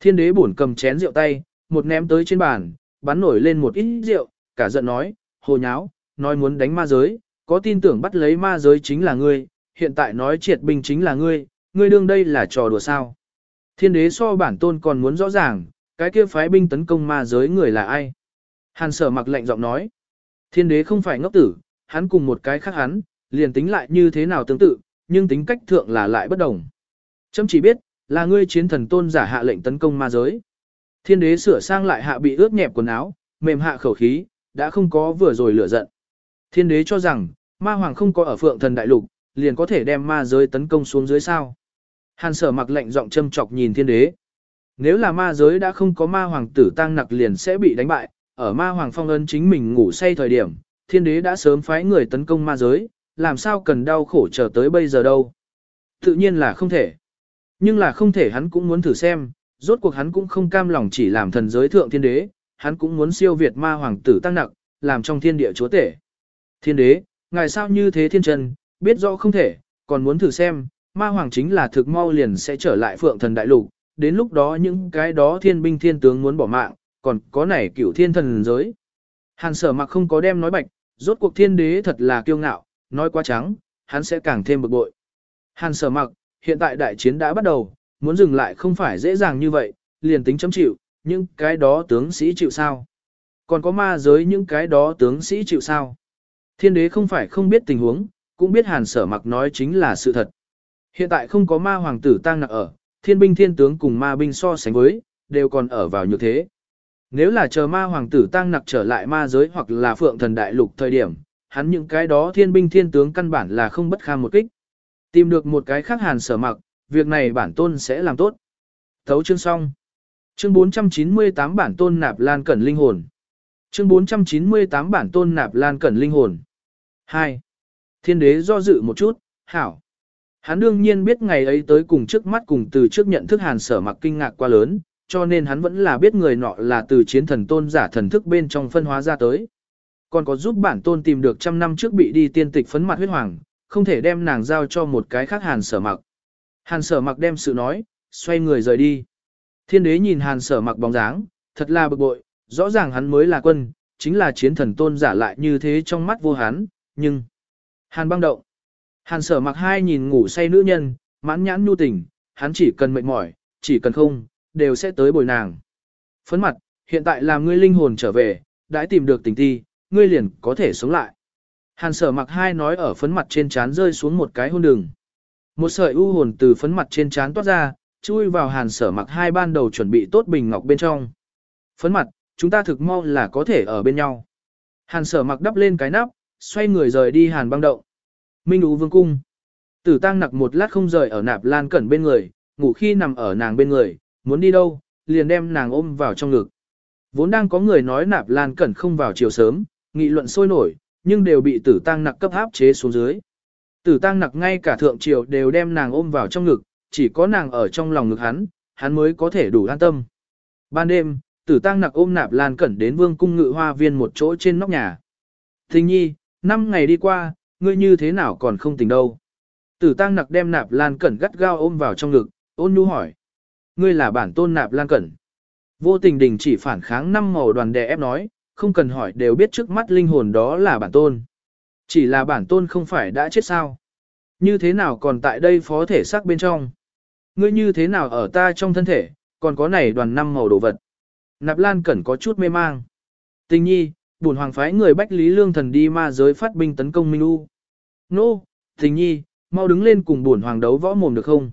Thiên đế bổn cầm chén rượu tay, một ném tới trên bàn, bắn nổi lên một ít rượu, cả giận nói, hồ nháo, nói muốn đánh ma giới, có tin tưởng bắt lấy ma giới chính là ngươi, hiện tại nói triệt binh chính là ngươi, ngươi đương đây là trò đùa sao. Thiên đế so bản tôn còn muốn rõ ràng, cái kia phái binh tấn công ma giới người là ai. Hàn sở mặc lệnh giọng nói, thiên đế không phải ngốc tử, hắn cùng một cái khác hắn, liền tính lại như thế nào tương tự, nhưng tính cách thượng là lại bất đồng. Chấm chỉ biết, là ngươi chiến thần tôn giả hạ lệnh tấn công ma giới. Thiên đế sửa sang lại hạ bị ướt nhẹp quần áo, mềm hạ khẩu khí, đã không có vừa rồi lửa giận. Thiên đế cho rằng, ma hoàng không có ở phượng thần đại lục, liền có thể đem ma giới tấn công xuống dưới sao. Hàn sở mặc lệnh giọng châm chọc nhìn thiên đế. Nếu là ma giới đã không có ma hoàng tử tăng nặc liền sẽ bị đánh bại, ở ma hoàng phong ân chính mình ngủ say thời điểm, thiên đế đã sớm phái người tấn công ma giới, làm sao cần đau khổ chờ tới bây giờ đâu. Tự nhiên là không thể. Nhưng là không thể hắn cũng muốn thử xem, rốt cuộc hắn cũng không cam lòng chỉ làm thần giới thượng thiên đế, hắn cũng muốn siêu việt ma hoàng tử tăng nặc, làm trong thiên địa chúa tể. Thiên đế, ngài sao như thế thiên trần, biết rõ không thể, còn muốn thử xem, ma hoàng chính là thực mau liền sẽ trở lại phượng thần đại lục, đến lúc đó những cái đó thiên binh thiên tướng muốn bỏ mạng, còn có này cửu thiên thần giới. Hàn sở mặc không có đem nói bạch, rốt cuộc thiên đế thật là kiêu ngạo, nói quá trắng, hắn sẽ càng thêm bực bội. Hàn sở mặc, hiện tại đại chiến đã bắt đầu, muốn dừng lại không phải dễ dàng như vậy, liền tính chấm chịu, nhưng cái đó tướng sĩ chịu sao? Còn có ma giới những cái đó tướng sĩ chịu sao? Thiên đế không phải không biết tình huống, cũng biết hàn sở mặc nói chính là sự thật. Hiện tại không có ma hoàng tử tăng nặc ở, thiên binh thiên tướng cùng ma binh so sánh với, đều còn ở vào như thế. Nếu là chờ ma hoàng tử tăng nặc trở lại ma giới hoặc là phượng thần đại lục thời điểm, hắn những cái đó thiên binh thiên tướng căn bản là không bất kham một kích. Tìm được một cái khác hàn sở mặc, việc này bản tôn sẽ làm tốt. Thấu chương xong. Chương 498 bản tôn nạp lan cẩn linh hồn. Chương 498 bản tôn nạp lan cẩn linh hồn. 2. Thiên đế do dự một chút, hảo. Hắn đương nhiên biết ngày ấy tới cùng trước mắt cùng từ trước nhận thức hàn sở mặc kinh ngạc quá lớn, cho nên hắn vẫn là biết người nọ là từ chiến thần tôn giả thần thức bên trong phân hóa ra tới. Còn có giúp bản tôn tìm được trăm năm trước bị đi tiên tịch phấn mặt huyết hoàng, không thể đem nàng giao cho một cái khác hàn sở mặc. Hàn sở mặc đem sự nói, xoay người rời đi. Thiên đế nhìn hàn sở mặc bóng dáng, thật là bực bội, rõ ràng hắn mới là quân, chính là chiến thần tôn giả lại như thế trong mắt vô hắn, nhưng... Hàn băng động. Hàn sở mặc hai nhìn ngủ say nữ nhân, mãn nhãn nhu tình, hắn chỉ cần mệt mỏi, chỉ cần không, đều sẽ tới bồi nàng. Phấn mặt, hiện tại là ngươi linh hồn trở về, đã tìm được tình ti, ngươi liền có thể sống lại. Hàn sở mặc hai nói ở phấn mặt trên trán rơi xuống một cái hôn đường. Một sợi u hồn từ phấn mặt trên trán toát ra, chui vào hàn sở mặc hai ban đầu chuẩn bị tốt bình ngọc bên trong. Phấn mặt, chúng ta thực mau là có thể ở bên nhau. Hàn sở mặc đắp lên cái nắp, xoay người rời đi hàn băng động. Minh Ú Vương Cung. Tử tăng nặc một lát không rời ở nạp lan cẩn bên người, ngủ khi nằm ở nàng bên người, muốn đi đâu, liền đem nàng ôm vào trong ngực. Vốn đang có người nói nạp lan cẩn không vào chiều sớm, nghị luận sôi nổi, nhưng đều bị tử tăng nặc cấp áp chế xuống dưới. Tử tăng nặc ngay cả thượng triều đều đem nàng ôm vào trong ngực, chỉ có nàng ở trong lòng ngực hắn, hắn mới có thể đủ an tâm. Ban đêm, tử tăng nặc ôm nạp lan cẩn đến vương cung ngự hoa viên một chỗ trên nóc nhà. Thình nhi, năm ngày đi qua, ngươi như thế nào còn không tỉnh đâu. Tử tăng nặc đem nạp lan cẩn gắt gao ôm vào trong ngực, ôn nhu hỏi. Ngươi là bản tôn nạp lan cẩn. Vô tình đình chỉ phản kháng năm màu đoàn đè ép nói, không cần hỏi đều biết trước mắt linh hồn đó là bản tôn. Chỉ là bản tôn không phải đã chết sao. Như thế nào còn tại đây phó thể xác bên trong. Ngươi như thế nào ở ta trong thân thể, còn có này đoàn năm màu đồ vật. Nạp Lan Cẩn có chút mê mang. Tình nhi, Bổn hoàng phái người bách lý lương thần đi ma giới phát binh tấn công Minh U. Nô, tình nhi, mau đứng lên cùng buồn hoàng đấu võ mồm được không?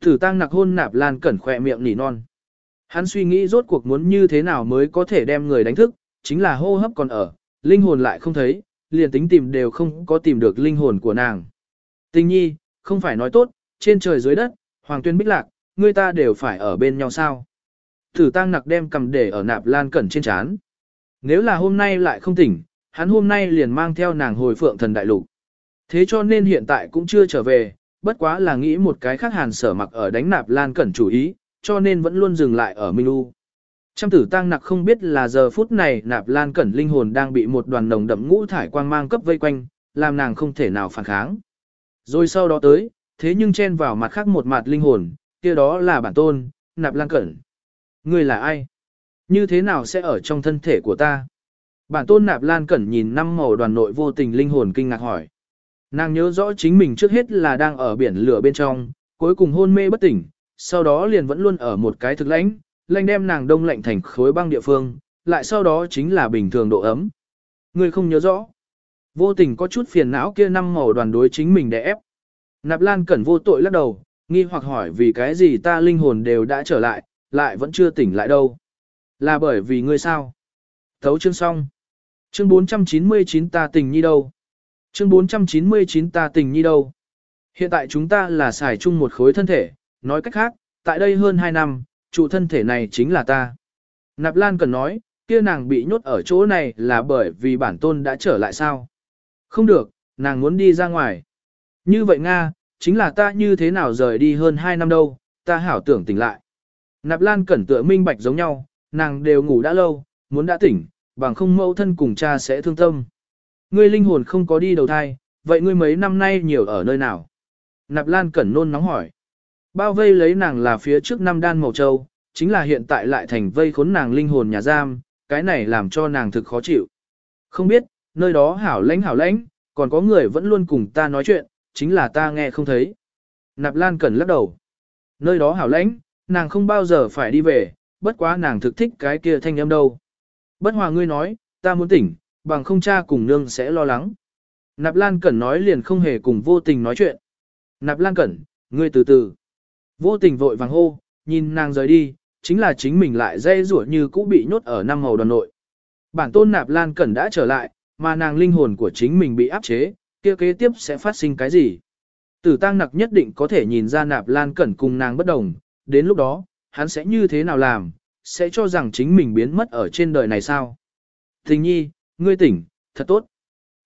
Thử tăng nặc hôn nạp lan cẩn khỏe miệng nỉ non. Hắn suy nghĩ rốt cuộc muốn như thế nào mới có thể đem người đánh thức, chính là hô hấp còn ở, linh hồn lại không thấy, liền tính tìm đều không có tìm được linh hồn của nàng. Tình nhi, không phải nói tốt, trên trời dưới đất, hoàng tuyên bích lạc, người ta đều phải ở bên nhau sao. Thử tăng nặc đem cầm để ở nạp lan cẩn trên chán. Nếu là hôm nay lại không tỉnh, hắn hôm nay liền mang theo nàng hồi phượng thần đại lục. Thế cho nên hiện tại cũng chưa trở về, bất quá là nghĩ một cái khác hàn sở mặc ở đánh nạp lan cẩn chủ ý, cho nên vẫn luôn dừng lại ở Minh U. Trăm tử tăng nặc không biết là giờ phút này nạp lan cẩn linh hồn đang bị một đoàn nồng đậm ngũ thải quang mang cấp vây quanh, làm nàng không thể nào phản kháng. Rồi sau đó tới, thế nhưng chen vào mặt khác một mặt linh hồn, kia đó là bản tôn, nạp lan cẩn. Người là ai? Như thế nào sẽ ở trong thân thể của ta? Bản tôn nạp lan cẩn nhìn năm màu đoàn nội vô tình linh hồn kinh ngạc hỏi. Nàng nhớ rõ chính mình trước hết là đang ở biển lửa bên trong, cuối cùng hôn mê bất tỉnh, sau đó liền vẫn luôn ở một cái thực lãnh, lãnh đem nàng đông lạnh thành khối băng địa phương, lại sau đó chính là bình thường độ ấm. Người không nhớ rõ. Vô tình có chút phiền não kia năm màu đoàn đối chính mình để ép. Nạp Lan Cẩn vô tội lắc đầu, nghi hoặc hỏi vì cái gì ta linh hồn đều đã trở lại, lại vẫn chưa tỉnh lại đâu. Là bởi vì ngươi sao? Thấu chương xong. Chương 499 ta tình nhi đâu? Chương 499 ta tình nhi đâu? Hiện tại chúng ta là xài chung một khối thân thể, nói cách khác, tại đây hơn 2 năm, trụ thân thể này chính là ta. Nạp Lan cần nói, kia nàng bị nhốt ở chỗ này là bởi vì bản tôn đã trở lại sao? Không được, nàng muốn đi ra ngoài. Như vậy Nga, chính là ta như thế nào rời đi hơn 2 năm đâu, ta hảo tưởng tỉnh lại. Nạp Lan cẩn tựa minh bạch giống nhau, nàng đều ngủ đã lâu, muốn đã tỉnh, bằng không mẫu thân cùng cha sẽ thương tâm. Ngươi linh hồn không có đi đầu thai, vậy ngươi mấy năm nay nhiều ở nơi nào? Nạp Lan cẩn nôn nóng hỏi. Bao vây lấy nàng là phía trước năm đan màu châu, chính là hiện tại lại thành vây khốn nàng linh hồn nhà giam, cái này làm cho nàng thực khó chịu. Không biết, nơi đó hảo lãnh hảo lãnh, còn có người vẫn luôn cùng ta nói chuyện, chính là ta nghe không thấy. Nạp Lan Cẩn lắc đầu. Nơi đó hảo lãnh, nàng không bao giờ phải đi về, bất quá nàng thực thích cái kia thanh âm đâu. Bất hòa ngươi nói, ta muốn tỉnh, bằng không cha cùng nương sẽ lo lắng. Nạp Lan Cẩn nói liền không hề cùng vô tình nói chuyện. Nạp Lan Cẩn, ngươi từ từ. Vô tình vội vàng hô, nhìn nàng rời đi, chính là chính mình lại dây rủa như cũ bị nhốt ở năm Hầu đoàn nội. Bản tôn Nạp Lan Cẩn đã trở lại, mà nàng linh hồn của chính mình bị áp chế, kia kế tiếp sẽ phát sinh cái gì? Tử tăng nặc nhất định có thể nhìn ra Nạp Lan Cẩn cùng nàng bất đồng, đến lúc đó, hắn sẽ như thế nào làm, sẽ cho rằng chính mình biến mất ở trên đời này sao? Tình nhi, ngươi tỉnh, thật tốt.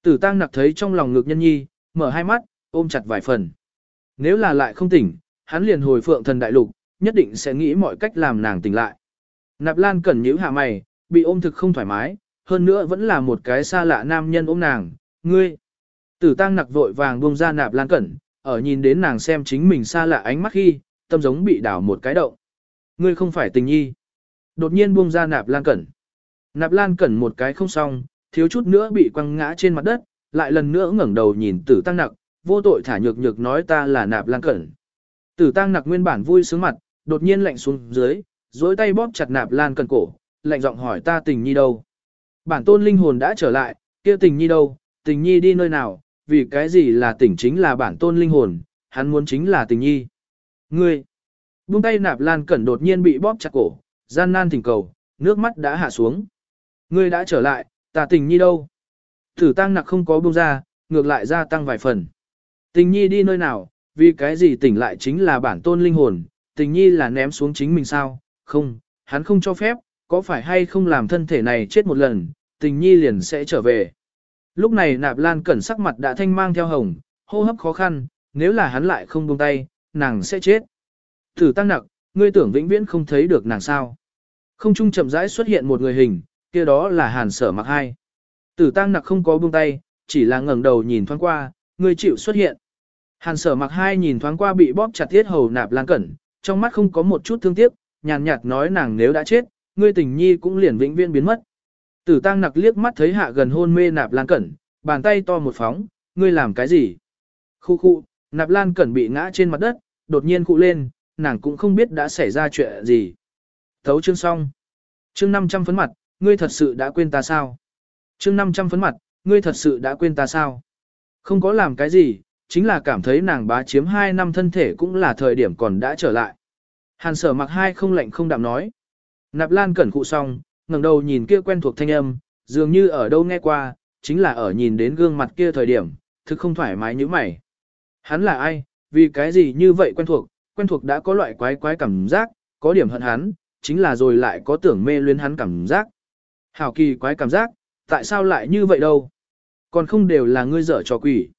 Tử tăng nặc thấy trong lòng ngực nhân nhi, mở hai mắt, ôm chặt vài phần. Nếu là lại không tỉnh, hắn liền hồi phượng thần đại lục, nhất định sẽ nghĩ mọi cách làm nàng tỉnh lại. Nạp Lan cẩn nhíu hạ mày, bị ôm thực không thoải mái, hơn nữa vẫn là một cái xa lạ nam nhân ôm nàng, ngươi. Tử tăng nặc vội vàng buông ra Nạp Lan cẩn, ở nhìn đến nàng xem chính mình xa lạ ánh mắt khi, tâm giống bị đảo một cái động. Ngươi không phải tình nhi. Đột nhiên buông ra Nạp Lan cẩn. Nạp Lan cẩn một cái không xong, thiếu chút nữa bị quăng ngã trên mặt đất, lại lần nữa ngẩng đầu nhìn tử tăng nặc, vô tội thả nhược nhược nói ta là Nạp Lan cẩn. Tử tăng nặc nguyên bản vui sướng mặt, đột nhiên lạnh xuống dưới, dối tay bóp chặt nạp lan Cẩn cổ, lạnh giọng hỏi ta tình nhi đâu. Bản tôn linh hồn đã trở lại, kia tình nhi đâu, tình nhi đi nơi nào, vì cái gì là tỉnh chính là bản tôn linh hồn, hắn muốn chính là tình nhi. Ngươi, buông tay nạp lan cẩn đột nhiên bị bóp chặt cổ, gian nan thỉnh cầu, nước mắt đã hạ xuống. Ngươi đã trở lại, ta tình nhi đâu? Thử tăng nặc không có buông ra, ngược lại gia tăng vài phần. Tình nhi đi nơi nào, vì cái gì tỉnh lại chính là bản tôn linh hồn, tình nhi là ném xuống chính mình sao, không, hắn không cho phép, có phải hay không làm thân thể này chết một lần, tình nhi liền sẽ trở về. Lúc này nạp lan cẩn sắc mặt đã thanh mang theo hồng, hô hấp khó khăn, nếu là hắn lại không buông tay, nàng sẽ chết. Thử tăng nặc, ngươi tưởng vĩnh viễn không thấy được nàng sao. Không trung chậm rãi xuất hiện một người hình, kia đó là hàn sở mặc hai. Tử tăng nặc không có buông tay, chỉ là ngẩng đầu nhìn thoáng qua, người chịu xuất hiện. Hàn sở mặc hai nhìn thoáng qua bị bóp chặt thiết hầu nạp lan cẩn, trong mắt không có một chút thương tiếc, nhàn nhạt nói nàng nếu đã chết, ngươi tình nhi cũng liền vĩnh viễn biến mất. Tử tăng nặc liếc mắt thấy hạ gần hôn mê nạp lan cẩn, bàn tay to một phóng, ngươi làm cái gì? Khu khu, nạp lan cẩn bị ngã trên mặt đất, đột nhiên cụ lên, nàng cũng không biết đã xảy ra chuyện gì. Thấu chương xong. Chương 500 phấn mặt, ngươi thật sự đã quên ta sao? chương 500 phấn mặt, ngươi thật sự đã quên ta sao? Không có làm cái gì, chính là cảm thấy nàng bá chiếm 2 năm thân thể cũng là thời điểm còn đã trở lại. Hàn sở mặc hai không lạnh không đạm nói. Nạp lan cẩn cụ xong, ngẩng đầu nhìn kia quen thuộc thanh âm, dường như ở đâu nghe qua, chính là ở nhìn đến gương mặt kia thời điểm, thực không thoải mái như mày. Hắn là ai, vì cái gì như vậy quen thuộc, quen thuộc đã có loại quái quái cảm giác, có điểm hận hắn, chính là rồi lại có tưởng mê luyến hắn cảm giác. Hảo kỳ quái cảm giác, tại sao lại như vậy đâu? Còn không đều là ngươi dở trò quỷ.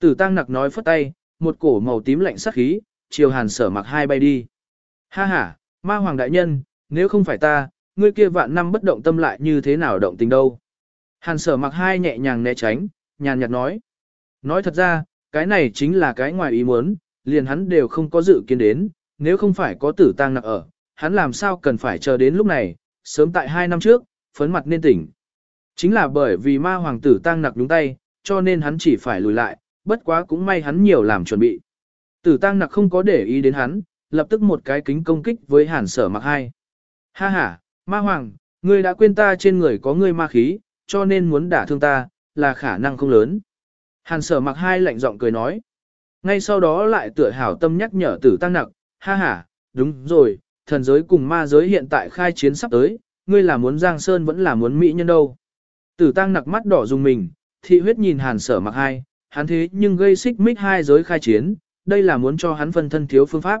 Tử tăng nặc nói phất tay, một cổ màu tím lạnh sắc khí, chiều hàn sở mặc hai bay đi. Ha ha, ma hoàng đại nhân, nếu không phải ta, ngươi kia vạn năm bất động tâm lại như thế nào động tình đâu. Hàn sở mặc hai nhẹ nhàng né tránh, nhàn nhạt nói. Nói thật ra, cái này chính là cái ngoài ý muốn, liền hắn đều không có dự kiến đến, nếu không phải có tử tang nặc ở, hắn làm sao cần phải chờ đến lúc này, sớm tại hai năm trước, phấn mặt nên tỉnh. Chính là bởi vì ma hoàng tử tang nặc đúng tay, cho nên hắn chỉ phải lùi lại, bất quá cũng may hắn nhiều làm chuẩn bị. Tử tang nặc không có để ý đến hắn, lập tức một cái kính công kích với hàn sở mặc hai. Ha ha, ma hoàng, ngươi đã quên ta trên người có ngươi ma khí, cho nên muốn đả thương ta, là khả năng không lớn. Hàn sở mặc hai lạnh giọng cười nói. Ngay sau đó lại tựa hảo tâm nhắc nhở tử tăng nặc, ha ha, đúng rồi, thần giới cùng ma giới hiện tại khai chiến sắp tới, ngươi là muốn Giang Sơn vẫn là muốn Mỹ nhân đâu. Tử tăng nặc mắt đỏ dùng mình, thị huyết nhìn hàn sở mặc hai, hắn thế nhưng gây xích mích hai giới khai chiến, đây là muốn cho hắn phân thân thiếu phương pháp.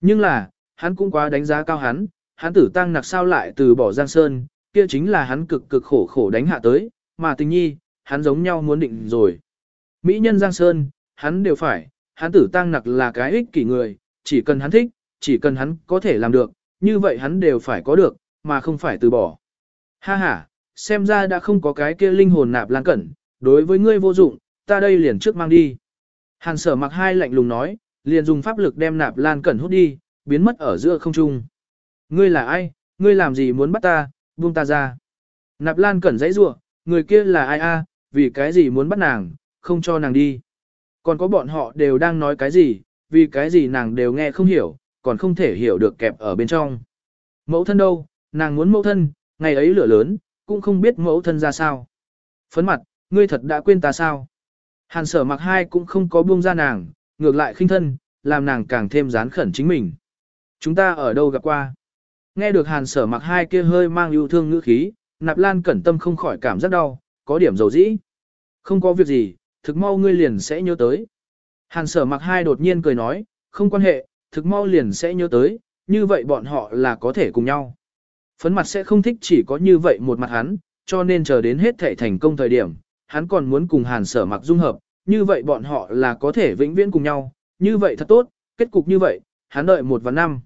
Nhưng là, hắn cũng quá đánh giá cao hắn, hắn tử tăng nặc sao lại từ bỏ Giang Sơn, kia chính là hắn cực cực khổ khổ đánh hạ tới, mà tình nhi, hắn giống nhau muốn định rồi. Mỹ nhân Giang Sơn, hắn đều phải, hắn tử tăng nặc là cái ích kỷ người, chỉ cần hắn thích, chỉ cần hắn có thể làm được, như vậy hắn đều phải có được, mà không phải từ bỏ. Ha ha, xem ra đã không có cái kia linh hồn nạp lan cẩn, đối với ngươi vô dụng, ta đây liền trước mang đi. Hàn sở mặc hai lạnh lùng nói, liền dùng pháp lực đem nạp lan cẩn hút đi, biến mất ở giữa không trung. Ngươi là ai, ngươi làm gì muốn bắt ta, buông ta ra. Nạp lan cẩn dãy rủa người kia là ai a, vì cái gì muốn bắt nàng, không cho nàng đi. Còn có bọn họ đều đang nói cái gì, vì cái gì nàng đều nghe không hiểu, còn không thể hiểu được kẹp ở bên trong. Mẫu thân đâu, nàng muốn mẫu thân, ngày ấy lửa lớn, cũng không biết mẫu thân ra sao. Phấn mặt, ngươi thật đã quên ta sao. Hàn sở mặc hai cũng không có buông ra nàng, ngược lại khinh thân, làm nàng càng thêm dán khẩn chính mình. Chúng ta ở đâu gặp qua? Nghe được hàn sở mặc hai kia hơi mang yêu thương ngữ khí, nạp lan cẩn tâm không khỏi cảm giác đau, có điểm dầu dĩ. Không có việc gì, thực mau ngươi liền sẽ nhớ tới. Hàn sở mặc hai đột nhiên cười nói, không quan hệ, thực mau liền sẽ nhớ tới, như vậy bọn họ là có thể cùng nhau. Phấn mặt sẽ không thích chỉ có như vậy một mặt hắn, cho nên chờ đến hết thể thành công thời điểm, hắn còn muốn cùng hàn sở mặc dung hợp, như vậy bọn họ là có thể vĩnh viễn cùng nhau, như vậy thật tốt, kết cục như vậy, hắn đợi một và năm.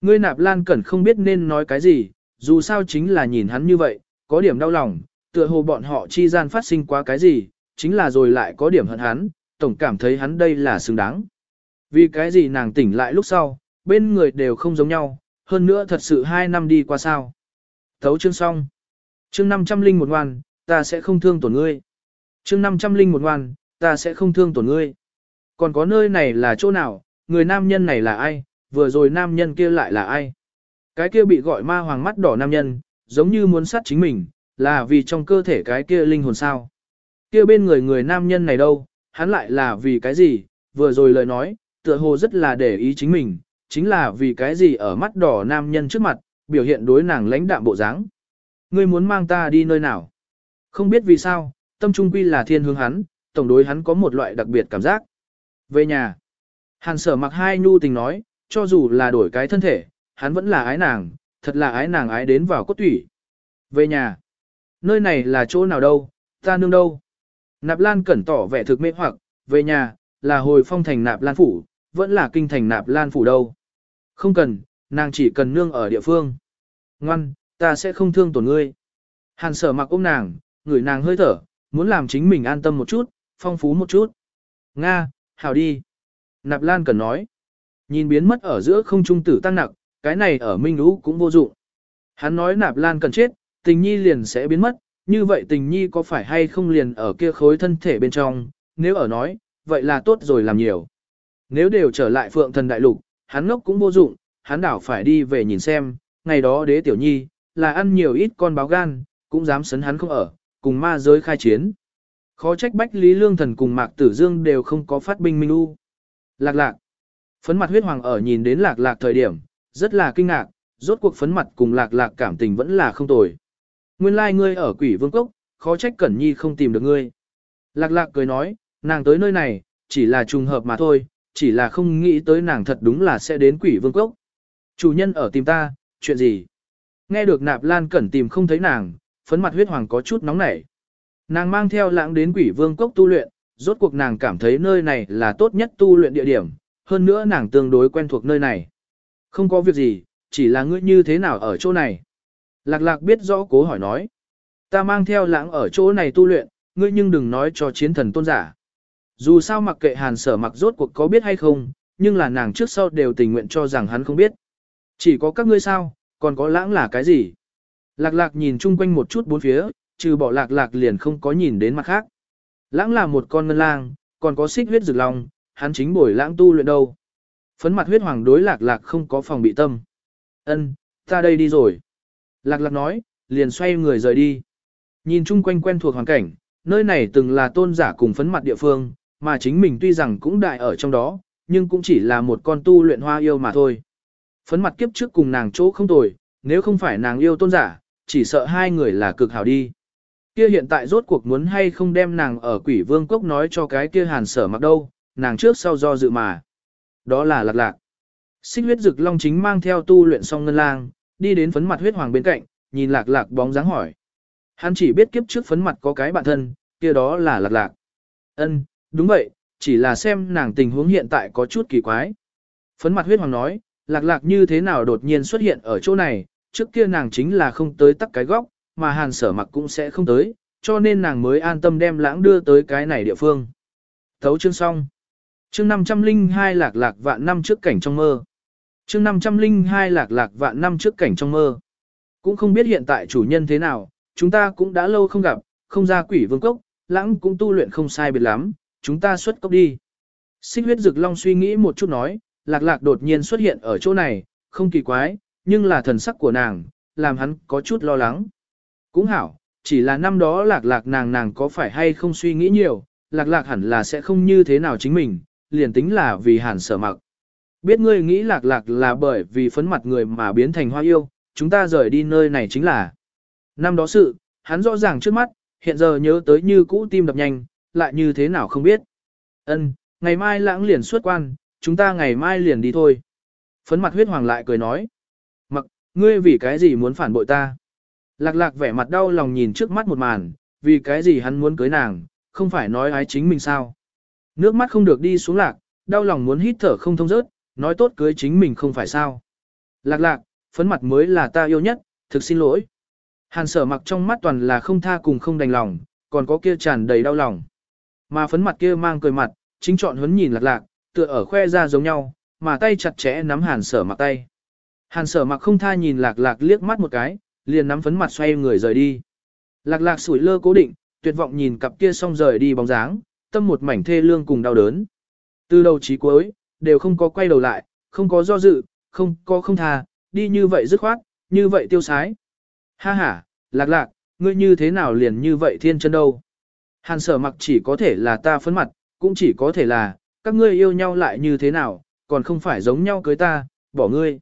Ngươi nạp lan cẩn không biết nên nói cái gì, dù sao chính là nhìn hắn như vậy, có điểm đau lòng, tựa hồ bọn họ chi gian phát sinh quá cái gì, chính là rồi lại có điểm hận hắn, tổng cảm thấy hắn đây là xứng đáng. Vì cái gì nàng tỉnh lại lúc sau, bên người đều không giống nhau, hơn nữa thật sự hai năm đi qua sao. Thấu chương xong. Chương 500 linh một ngoan, ta sẽ không thương tổn ngươi. Chương 500 linh một ngoan, ta sẽ không thương tổn ngươi. Còn có nơi này là chỗ nào, người nam nhân này là ai, vừa rồi nam nhân kia lại là ai. Cái kia bị gọi ma hoàng mắt đỏ nam nhân, giống như muốn sát chính mình, là vì trong cơ thể cái kia linh hồn sao. Kia bên người người nam nhân này đâu, hắn lại là vì cái gì, vừa rồi lời nói, tựa hồ rất là để ý chính mình, chính là vì cái gì ở mắt đỏ nam nhân trước mặt, biểu hiện đối nàng lãnh đạm bộ dáng. Ngươi muốn mang ta đi nơi nào? Không biết vì sao, tâm trung quy là thiên hướng hắn, tổng đối hắn có một loại đặc biệt cảm giác. Về nhà, hàn sở mặc hai nhu tình nói, cho dù là đổi cái thân thể, hắn vẫn là ái nàng, thật là ái nàng ái đến vào cốt thủy. Về nhà, nơi này là chỗ nào đâu, ta nương đâu? Nạp Lan cẩn tỏ vẻ thực mê hoặc, về nhà, là hồi phong thành Nạp Lan phủ, vẫn là kinh thành Nạp Lan phủ đâu. Không cần, nàng chỉ cần nương ở địa phương. Ngoan, ta sẽ không thương tổn ngươi. Hàn sở mặc ôm nàng, ngửi nàng hơi thở, muốn làm chính mình an tâm một chút, phong phú một chút. Nga, hào đi. Nạp Lan cần nói. Nhìn biến mất ở giữa không trung tử tăng nặng, cái này ở Minh Lũ cũng vô dụng. Hắn nói Nạp Lan cần chết, tình nhi liền sẽ biến mất, như vậy tình nhi có phải hay không liền ở kia khối thân thể bên trong, nếu ở nói, vậy là tốt rồi làm nhiều. Nếu đều trở lại phượng thần đại lục, hắn ngốc cũng vô dụng, hắn đảo phải đi về nhìn xem, ngày đó đế tiểu nhi, là ăn nhiều ít con báo gan, cũng dám sấn hắn không ở, cùng ma giới khai chiến. Khó trách Bách Lý Lương Thần cùng Mạc Tử Dương đều không có phát binh minh u. Lạc lạc. Phấn mặt huyết hoàng ở nhìn đến lạc lạc thời điểm, rất là kinh ngạc, rốt cuộc phấn mặt cùng lạc lạc cảm tình vẫn là không tồi. Nguyên lai like ngươi ở quỷ vương cốc, khó trách Cẩn Nhi không tìm được ngươi. Lạc lạc cười nói, nàng tới nơi này, chỉ là trùng hợp mà thôi, chỉ là không nghĩ tới nàng thật đúng là sẽ đến quỷ vương cốc. Chủ nhân ở tìm ta, chuyện gì? Nghe được nạp lan cẩn tìm không thấy nàng, phấn mặt huyết hoàng có chút nóng nảy. Nàng mang theo lãng đến quỷ vương cốc tu luyện, rốt cuộc nàng cảm thấy nơi này là tốt nhất tu luyện địa điểm, hơn nữa nàng tương đối quen thuộc nơi này. Không có việc gì, chỉ là ngươi như thế nào ở chỗ này. Lạc lạc biết rõ cố hỏi nói. Ta mang theo lãng ở chỗ này tu luyện, ngươi nhưng đừng nói cho chiến thần tôn giả. Dù sao mặc kệ hàn sở mặc rốt cuộc có biết hay không, nhưng là nàng trước sau đều tình nguyện cho rằng hắn không biết. Chỉ có các ngươi sao, còn có lãng là cái gì? Lạc lạc nhìn chung quanh một chút bốn phía, trừ bỏ lạc lạc liền không có nhìn đến mặt khác. Lãng là một con ngân lang, còn có xích huyết rực lòng, hắn chính bồi lãng tu luyện đâu. Phấn mặt huyết hoàng đối lạc lạc không có phòng bị tâm. Ân, ta đây đi rồi. Lạc lạc nói, liền xoay người rời đi. Nhìn chung quanh quen thuộc hoàn cảnh, nơi này từng là tôn giả cùng phấn mặt địa phương, mà chính mình tuy rằng cũng đại ở trong đó, nhưng cũng chỉ là một con tu luyện hoa yêu mà thôi. Phấn mặt kiếp trước cùng nàng chỗ không tồi, nếu không phải nàng yêu tôn giả, chỉ sợ hai người là cực hảo đi. Kia hiện tại rốt cuộc muốn hay không đem nàng ở quỷ vương cốc nói cho cái kia hàn sở mặc đâu, nàng trước sau do dự mà. Đó là lạc lạc. Xích huyết dực long chính mang theo tu luyện xong ngân lang, đi đến phấn mặt huyết hoàng bên cạnh, nhìn lạc lạc bóng dáng hỏi. Hắn chỉ biết kiếp trước phấn mặt có cái bạn thân, kia đó là lạc lạc. Ân, đúng vậy, chỉ là xem nàng tình huống hiện tại có chút kỳ quái. Phấn mặt huyết hoàng nói, lạc lạc như thế nào đột nhiên xuất hiện ở chỗ này, trước kia nàng chính là không tới tắc cái góc, mà hàn sở mặc cũng sẽ không tới, cho nên nàng mới an tâm đem lãng đưa tới cái này địa phương. Thấu chương xong. Chương 502 lạc lạc vạn năm trước cảnh trong mơ. Chương 502 lạc lạc vạn năm trước cảnh trong mơ. Cũng không biết hiện tại chủ nhân thế nào, chúng ta cũng đã lâu không gặp, không ra quỷ vương cốc, lãng cũng tu luyện không sai biệt lắm, chúng ta xuất cốc đi. Xích huyết rực long suy nghĩ một chút nói, lạc lạc đột nhiên xuất hiện ở chỗ này, không kỳ quái, nhưng là thần sắc của nàng, làm hắn có chút lo lắng. Cũng hảo, chỉ là năm đó lạc lạc nàng nàng có phải hay không suy nghĩ nhiều, lạc lạc hẳn là sẽ không như thế nào chính mình, liền tính là vì hàn sở mặc. Biết ngươi nghĩ lạc lạc là bởi vì phấn mặt người mà biến thành hoa yêu, chúng ta rời đi nơi này chính là. Năm đó sự, hắn rõ ràng trước mắt, hiện giờ nhớ tới như cũ tim đập nhanh, lại như thế nào không biết. Ân, ngày mai lãng liền xuất quan, chúng ta ngày mai liền đi thôi. Phấn mặt huyết hoàng lại cười nói. Mặc, ngươi vì cái gì muốn phản bội ta? Lạc lạc vẻ mặt đau lòng nhìn trước mắt một màn, vì cái gì hắn muốn cưới nàng, không phải nói ái chính mình sao? Nước mắt không được đi xuống lạc, đau lòng muốn hít thở không thông rớt, nói tốt cưới chính mình không phải sao? Lạc lạc, phấn mặt mới là ta yêu nhất, thực xin lỗi. Hàn sở mặc trong mắt toàn là không tha cùng không đành lòng, còn có kia tràn đầy đau lòng. Mà phấn mặt kia mang cười mặt, chính chọn huấn nhìn lạc lạc, tựa ở khoe ra giống nhau, mà tay chặt chẽ nắm hàn sở mặc tay. Hàn sở mặc không tha nhìn lạc lạc liếc mắt một cái, liền nắm phấn mặt xoay người rời đi. Lạc lạc sủi lơ cố định, tuyệt vọng nhìn cặp kia xong rời đi bóng dáng, tâm một mảnh thê lương cùng đau đớn. Từ đầu chí cuối, đều không có quay đầu lại, không có do dự, không có không tha, đi như vậy dứt khoát, như vậy tiêu sái. Ha ha, lạc lạc, ngươi như thế nào liền như vậy thiên chân đâu. Hàn sở mặc chỉ có thể là ta phấn mặt, cũng chỉ có thể là, các ngươi yêu nhau lại như thế nào, còn không phải giống nhau cưới ta, bỏ ngươi.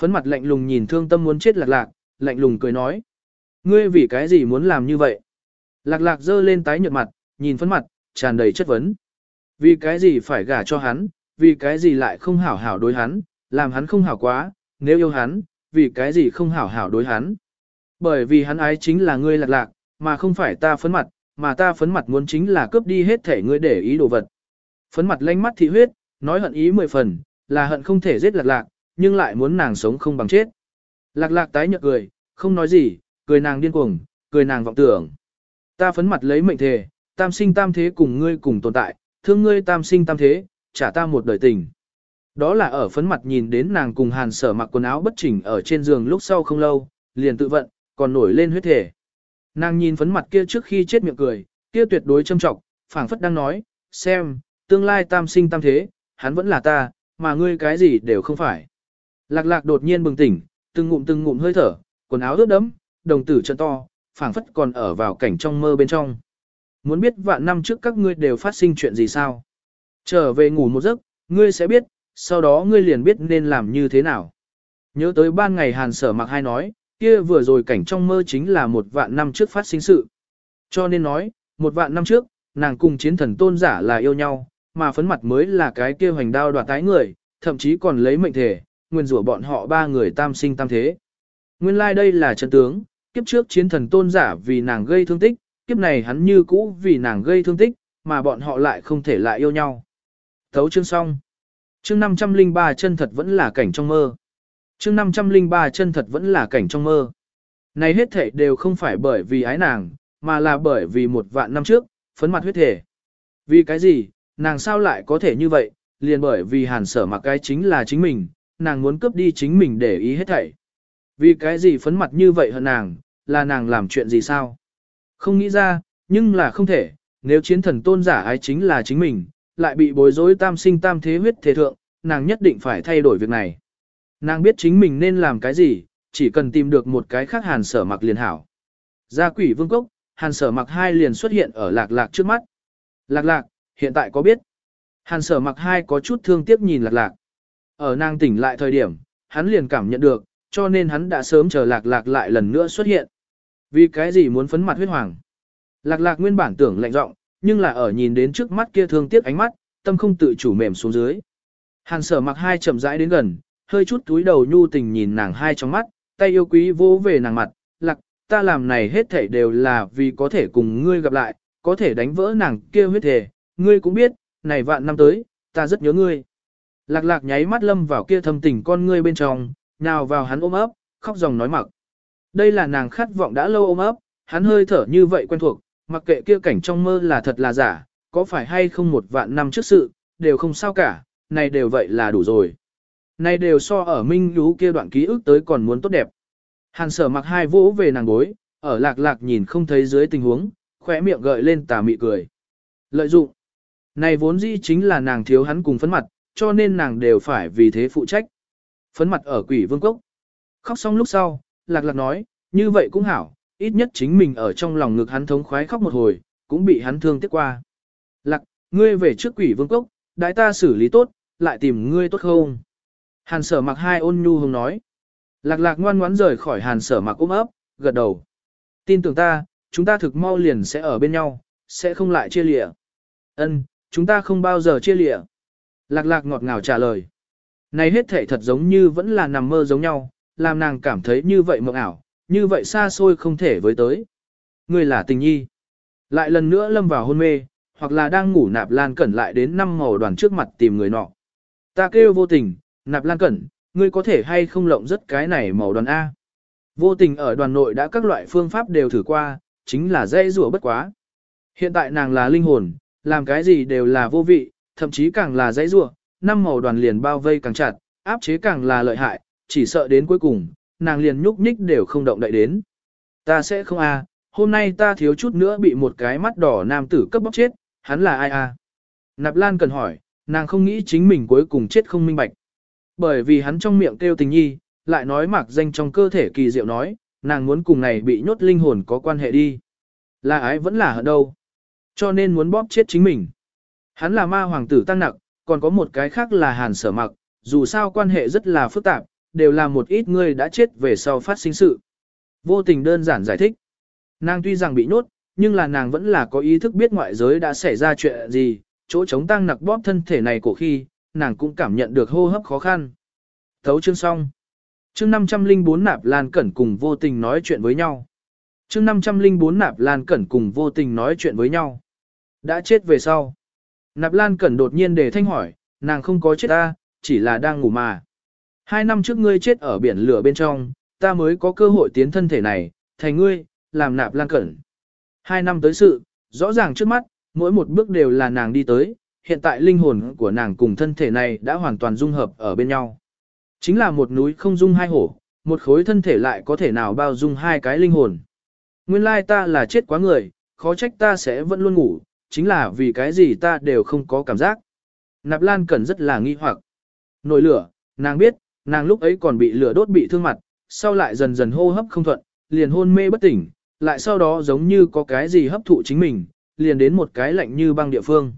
Phấn mặt lạnh lùng nhìn thương tâm muốn chết lạc lạc, lạnh lùng cười nói. Ngươi vì cái gì muốn làm như vậy? Lạc lạc dơ lên tái nhợt mặt, nhìn phấn mặt, tràn đầy chất vấn. Vì cái gì phải gả cho hắn, vì cái gì lại không hảo hảo đối hắn, làm hắn không hảo quá, nếu yêu hắn, vì cái gì không hảo hảo đối hắn. Bởi vì hắn ái chính là ngươi lạc lạc, mà không phải ta phấn mặt, mà ta phấn mặt muốn chính là cướp đi hết thể ngươi để ý đồ vật. Phấn mặt lanh mắt thị huyết, nói hận ý mười phần, là hận không thể giết lạc lạc, nhưng lại muốn nàng sống không bằng chết. Lạc lạc tái nhợt cười, không nói gì, cười nàng điên cuồng, cười nàng vọng tưởng. Ta phấn mặt lấy mệnh thề, tam sinh tam thế cùng ngươi cùng tồn tại, thương ngươi tam sinh tam thế, trả ta một đời tình. Đó là ở phấn mặt nhìn đến nàng cùng hàn sở mặc quần áo bất chỉnh ở trên giường lúc sau không lâu, liền tự vận, còn nổi lên huyết thể. Nàng nhìn phấn mặt kia trước khi chết miệng cười, kia tuyệt đối châm trọng, phảng phất đang nói, xem, tương lai tam sinh tam thế, hắn vẫn là ta, mà ngươi cái gì đều không phải. Lạc lạc đột nhiên bừng tỉnh, từng ngụm từng ngụm hơi thở, quần áo ướt đẫm, đồng tử chân to, phảng phất còn ở vào cảnh trong mơ bên trong. Muốn biết vạn năm trước các ngươi đều phát sinh chuyện gì sao? Trở về ngủ một giấc, ngươi sẽ biết, sau đó ngươi liền biết nên làm như thế nào. Nhớ tới ban ngày hàn sở mặc hai nói, kia vừa rồi cảnh trong mơ chính là một vạn năm trước phát sinh sự. Cho nên nói, một vạn năm trước, nàng cùng chiến thần tôn giả là yêu nhau, mà phấn mặt mới là cái kia hoành đao đoạt tái người, thậm chí còn lấy mệnh thể, nguyên rủa bọn họ ba người tam sinh tam thế. Nguyên lai like đây là chân tướng, kiếp trước chiến thần tôn giả vì nàng gây thương tích, kiếp này hắn như cũ vì nàng gây thương tích, mà bọn họ lại không thể lại yêu nhau. Thấu chương xong. Chương 503 chân thật vẫn là cảnh trong mơ. Chương 503 chân thật vẫn là cảnh trong mơ. Này hết thể đều không phải bởi vì ái nàng, mà là bởi vì một vạn năm trước, phấn mặt huyết thể. Vì cái gì, nàng sao lại có thể như vậy, liền bởi vì hàn sở mặc cái chính là chính mình, nàng muốn cướp đi chính mình để ý hết thảy. Vì cái gì phấn mặt như vậy hơn nàng, là nàng làm chuyện gì sao? Không nghĩ ra, nhưng là không thể, nếu chiến thần tôn giả ái chính là chính mình, lại bị bối rối tam sinh tam thế huyết thế thượng, nàng nhất định phải thay đổi việc này. Nàng biết chính mình nên làm cái gì, chỉ cần tìm được một cái khác hàn sở mặc liền hảo. Ra quỷ vương cốc, hàn sở mặc hai liền xuất hiện ở lạc lạc trước mắt. Lạc lạc, hiện tại có biết. Hàn sở mặc hai có chút thương tiếc nhìn lạc lạc. Ở nàng tỉnh lại thời điểm, hắn liền cảm nhận được, cho nên hắn đã sớm chờ lạc lạc lại lần nữa xuất hiện. Vì cái gì muốn phấn mặt huyết hoàng? Lạc lạc nguyên bản tưởng lạnh giọng, nhưng là ở nhìn đến trước mắt kia thương tiếc ánh mắt, tâm không tự chủ mềm xuống dưới. Hàn sở mặc hai chậm rãi đến gần, hơi chút túi đầu nhu tình nhìn nàng hai trong mắt, tay yêu quý vỗ về nàng mặt, lạc, ta làm này hết thảy đều là vì có thể cùng ngươi gặp lại, có thể đánh vỡ nàng kia huyết thể, ngươi cũng biết, này vạn năm tới, ta rất nhớ ngươi. Lạc lạc nháy mắt lâm vào kia thâm tình con ngươi bên trong, nào vào hắn ôm ấp, khóc dòng nói mặc. Đây là nàng khát vọng đã lâu ôm ấp, hắn hơi thở như vậy quen thuộc, mặc kệ kia cảnh trong mơ là thật là giả, có phải hay không một vạn năm trước sự, đều không sao cả, này đều vậy là đủ rồi. Này đều so ở minh Lũ kia đoạn ký ức tới còn muốn tốt đẹp. Hàn sở mặc hai vỗ về nàng bối, ở lạc lạc nhìn không thấy dưới tình huống, khỏe miệng gợi lên tà mị cười. Lợi dụng. Này vốn dĩ chính là nàng thiếu hắn cùng phấn mặt, cho nên nàng đều phải vì thế phụ trách. Phấn mặt ở quỷ vương cốc. Khóc xong lúc sau, lạc lạc nói, như vậy cũng hảo, ít nhất chính mình ở trong lòng ngực hắn thống khoái khóc một hồi, cũng bị hắn thương tiếc qua. Lạc, ngươi về trước quỷ vương cốc, đại ta xử lý tốt, lại tìm ngươi tốt không? Hàn sở mặc hai ôn nhu hùng nói. Lạc lạc ngoan ngoãn rời khỏi hàn sở mặc ôm ấp, gật đầu. Tin tưởng ta, chúng ta thực mau liền sẽ ở bên nhau, sẽ không lại chia lịa. Ân, chúng ta không bao giờ chia lịa. Lạc lạc ngọt ngào trả lời. Này hết thể thật giống như vẫn là nằm mơ giống nhau, làm nàng cảm thấy như vậy mộng ảo, như vậy xa xôi không thể với tới. Người là tình nhi. Lại lần nữa lâm vào hôn mê, hoặc là đang ngủ nạp lan cẩn lại đến năm màu đoàn trước mặt tìm người nọ. Ta kêu vô tình, nạp lan cẩn, ngươi có thể hay không lộng rất cái này màu đoàn A. Vô tình ở đoàn nội đã các loại phương pháp đều thử qua, chính là dây rùa bất quá. Hiện tại nàng là linh hồn, làm cái gì đều là vô vị, thậm chí càng là dây rùa, năm màu đoàn liền bao vây càng chặt, áp chế càng là lợi hại, chỉ sợ đến cuối cùng, nàng liền nhúc nhích đều không động đậy đến. Ta sẽ không a, hôm nay ta thiếu chút nữa bị một cái mắt đỏ nam tử cấp bóc chết, hắn là ai a? Nạp Lan cần hỏi, nàng không nghĩ chính mình cuối cùng chết không minh bạch. Bởi vì hắn trong miệng kêu tình nhi, lại nói mặc danh trong cơ thể kỳ diệu nói, nàng muốn cùng này bị nhốt linh hồn có quan hệ đi. Là ái vẫn là ở đâu. Cho nên muốn bóp chết chính mình. Hắn là ma hoàng tử tăng nặc, còn có một cái khác là hàn sở mặc, dù sao quan hệ rất là phức tạp, đều là một ít người đã chết về sau phát sinh sự. Vô tình đơn giản giải thích. Nàng tuy rằng bị nhốt, nhưng là nàng vẫn là có ý thức biết ngoại giới đã xảy ra chuyện gì, chỗ chống tăng nặc bóp thân thể này của khi, nàng cũng cảm nhận được hô hấp khó khăn. Thấu chương xong. Chương 504 nạp lan cẩn cùng vô tình nói chuyện với nhau. Chương 504 nạp lan cẩn cùng vô tình nói chuyện với nhau. Đã chết về sau. Nạp lan cẩn đột nhiên để thanh hỏi, nàng không có chết ta, chỉ là đang ngủ mà. Hai năm trước ngươi chết ở biển lửa bên trong, ta mới có cơ hội tiến thân thể này, thành ngươi, làm nạp lan cẩn. Hai năm tới sự, rõ ràng trước mắt, mỗi một bước đều là nàng đi tới, hiện tại linh hồn của nàng cùng thân thể này đã hoàn toàn dung hợp ở bên nhau. Chính là một núi không dung hai hổ, một khối thân thể lại có thể nào bao dung hai cái linh hồn. Nguyên lai ta là chết quá người, khó trách ta sẽ vẫn luôn ngủ, chính là vì cái gì ta đều không có cảm giác. Nạp Lan Cẩn rất là nghi hoặc. Nổi lửa, nàng biết, nàng lúc ấy còn bị lửa đốt bị thương mặt, sau lại dần dần hô hấp không thuận, liền hôn mê bất tỉnh, lại sau đó giống như có cái gì hấp thụ chính mình, liền đến một cái lạnh như băng địa phương.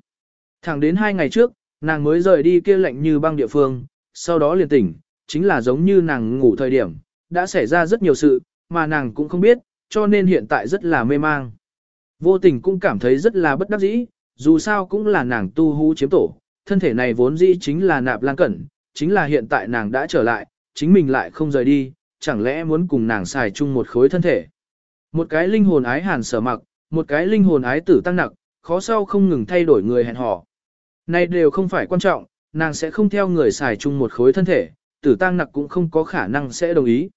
Thẳng đến hai ngày trước, nàng mới rời đi kia lạnh như băng địa phương, sau đó liền tỉnh, chính là giống như nàng ngủ thời điểm, đã xảy ra rất nhiều sự, mà nàng cũng không biết, cho nên hiện tại rất là mê mang. Vô tình cũng cảm thấy rất là bất đắc dĩ, dù sao cũng là nàng tu hú chiếm tổ, thân thể này vốn dĩ chính là nạp lan cẩn, chính là hiện tại nàng đã trở lại, chính mình lại không rời đi, chẳng lẽ muốn cùng nàng xài chung một khối thân thể. Một cái linh hồn ái hàn sở mặc, một cái linh hồn ái tử tăng nặc, khó sau không ngừng thay đổi người hẹn hò. Này đều không phải quan trọng, nàng sẽ không theo người xài chung một khối thân thể, tử tăng nặc cũng không có khả năng sẽ đồng ý.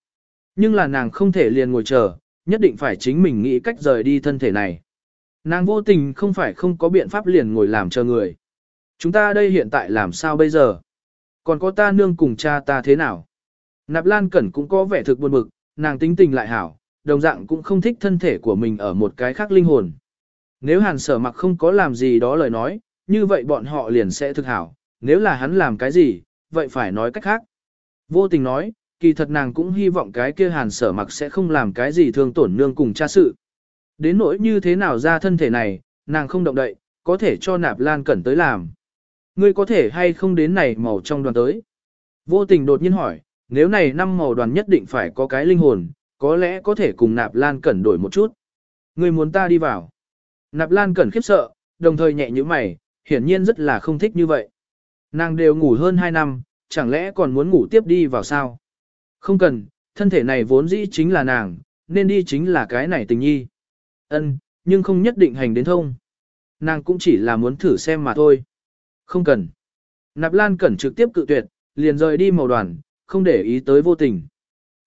Nhưng là nàng không thể liền ngồi chờ, nhất định phải chính mình nghĩ cách rời đi thân thể này. Nàng vô tình không phải không có biện pháp liền ngồi làm chờ người. Chúng ta đây hiện tại làm sao bây giờ? Còn có ta nương cùng cha ta thế nào? Nạp Lan Cẩn cũng có vẻ thực buồn bực, nàng tính tình lại hảo, đồng dạng cũng không thích thân thể của mình ở một cái khác linh hồn. Nếu hàn sở mặc không có làm gì đó lời nói, như vậy bọn họ liền sẽ thực hảo, nếu là hắn làm cái gì, vậy phải nói cách khác. Vô tình nói, kỳ thật nàng cũng hy vọng cái kia hàn sở mặc sẽ không làm cái gì thương tổn nương cùng cha sự. Đến nỗi như thế nào ra thân thể này, nàng không động đậy, có thể cho nạp lan cẩn tới làm. Ngươi có thể hay không đến này màu trong đoàn tới. Vô tình đột nhiên hỏi, nếu này năm màu đoàn nhất định phải có cái linh hồn, có lẽ có thể cùng nạp lan cẩn đổi một chút. Ngươi muốn ta đi vào. Nạp lan cẩn khiếp sợ, đồng thời nhẹ như mày, hiển nhiên rất là không thích như vậy. Nàng đều ngủ hơn 2 năm, chẳng lẽ còn muốn ngủ tiếp đi vào sao? Không cần, thân thể này vốn dĩ chính là nàng, nên đi chính là cái này tình nhi. Ân, nhưng không nhất định hành đến thông. Nàng cũng chỉ là muốn thử xem mà thôi. Không cần. Nạp Lan Cẩn trực tiếp cự tuyệt, liền rời đi màu đoàn, không để ý tới vô tình.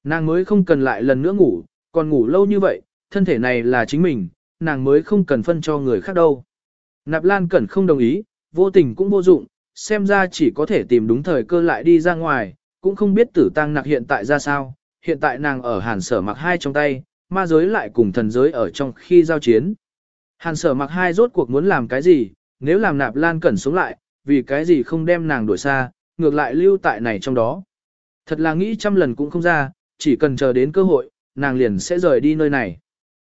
Nàng mới không cần lại lần nữa ngủ, còn ngủ lâu như vậy, thân thể này là chính mình, nàng mới không cần phân cho người khác đâu. Nạp Lan Cẩn không đồng ý, vô tình cũng vô dụng, xem ra chỉ có thể tìm đúng thời cơ lại đi ra ngoài, cũng không biết tử tăng nặc hiện tại ra sao, hiện tại nàng ở hàn sở mặc hai trong tay, ma giới lại cùng thần giới ở trong khi giao chiến. Hàn sở mặc hai rốt cuộc muốn làm cái gì, nếu làm nạp lan cẩn xuống lại, vì cái gì không đem nàng đuổi xa, ngược lại lưu tại này trong đó. Thật là nghĩ trăm lần cũng không ra, chỉ cần chờ đến cơ hội, nàng liền sẽ rời đi nơi này.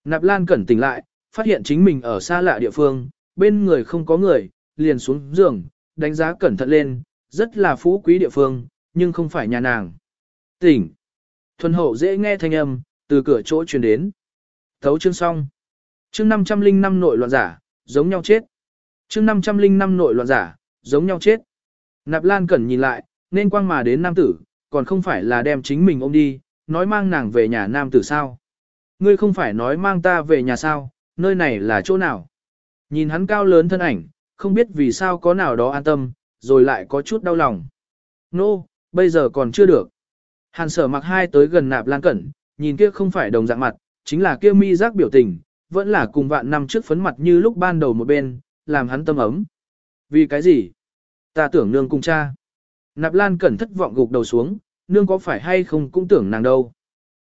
Nạp lan cẩn tỉnh lại, phát hiện chính mình ở xa lạ địa phương, bên người không có người, liền xuống giường, đánh giá cẩn thận lên, rất là phú quý địa phương, nhưng không phải nhà nàng. Tỉnh. Thuần hậu dễ nghe thanh âm, từ cửa chỗ truyền đến. Thấu chương xong. Chương 505 nội loạn giả, giống nhau chết. Chương 505 nội loạn giả, giống nhau chết. Nạp Lan Cẩn nhìn lại, nên quang mà đến nam tử, còn không phải là đem chính mình ôm đi, nói mang nàng về nhà nam tử sao. Ngươi không phải nói mang ta về nhà sao, nơi này là chỗ nào. Nhìn hắn cao lớn thân ảnh, không biết vì sao có nào đó an tâm, rồi lại có chút đau lòng. Nô, no, bây giờ còn chưa được. Hàn sở mặc hai tới gần nạp lan cẩn, nhìn kia không phải đồng dạng mặt, chính là kia mi giác biểu tình, vẫn là cùng vạn năm trước phấn mặt như lúc ban đầu một bên, làm hắn tâm ấm. Vì cái gì? Ta tưởng nương cùng cha. Nạp lan cẩn thất vọng gục đầu xuống, nương có phải hay không cũng tưởng nàng đâu.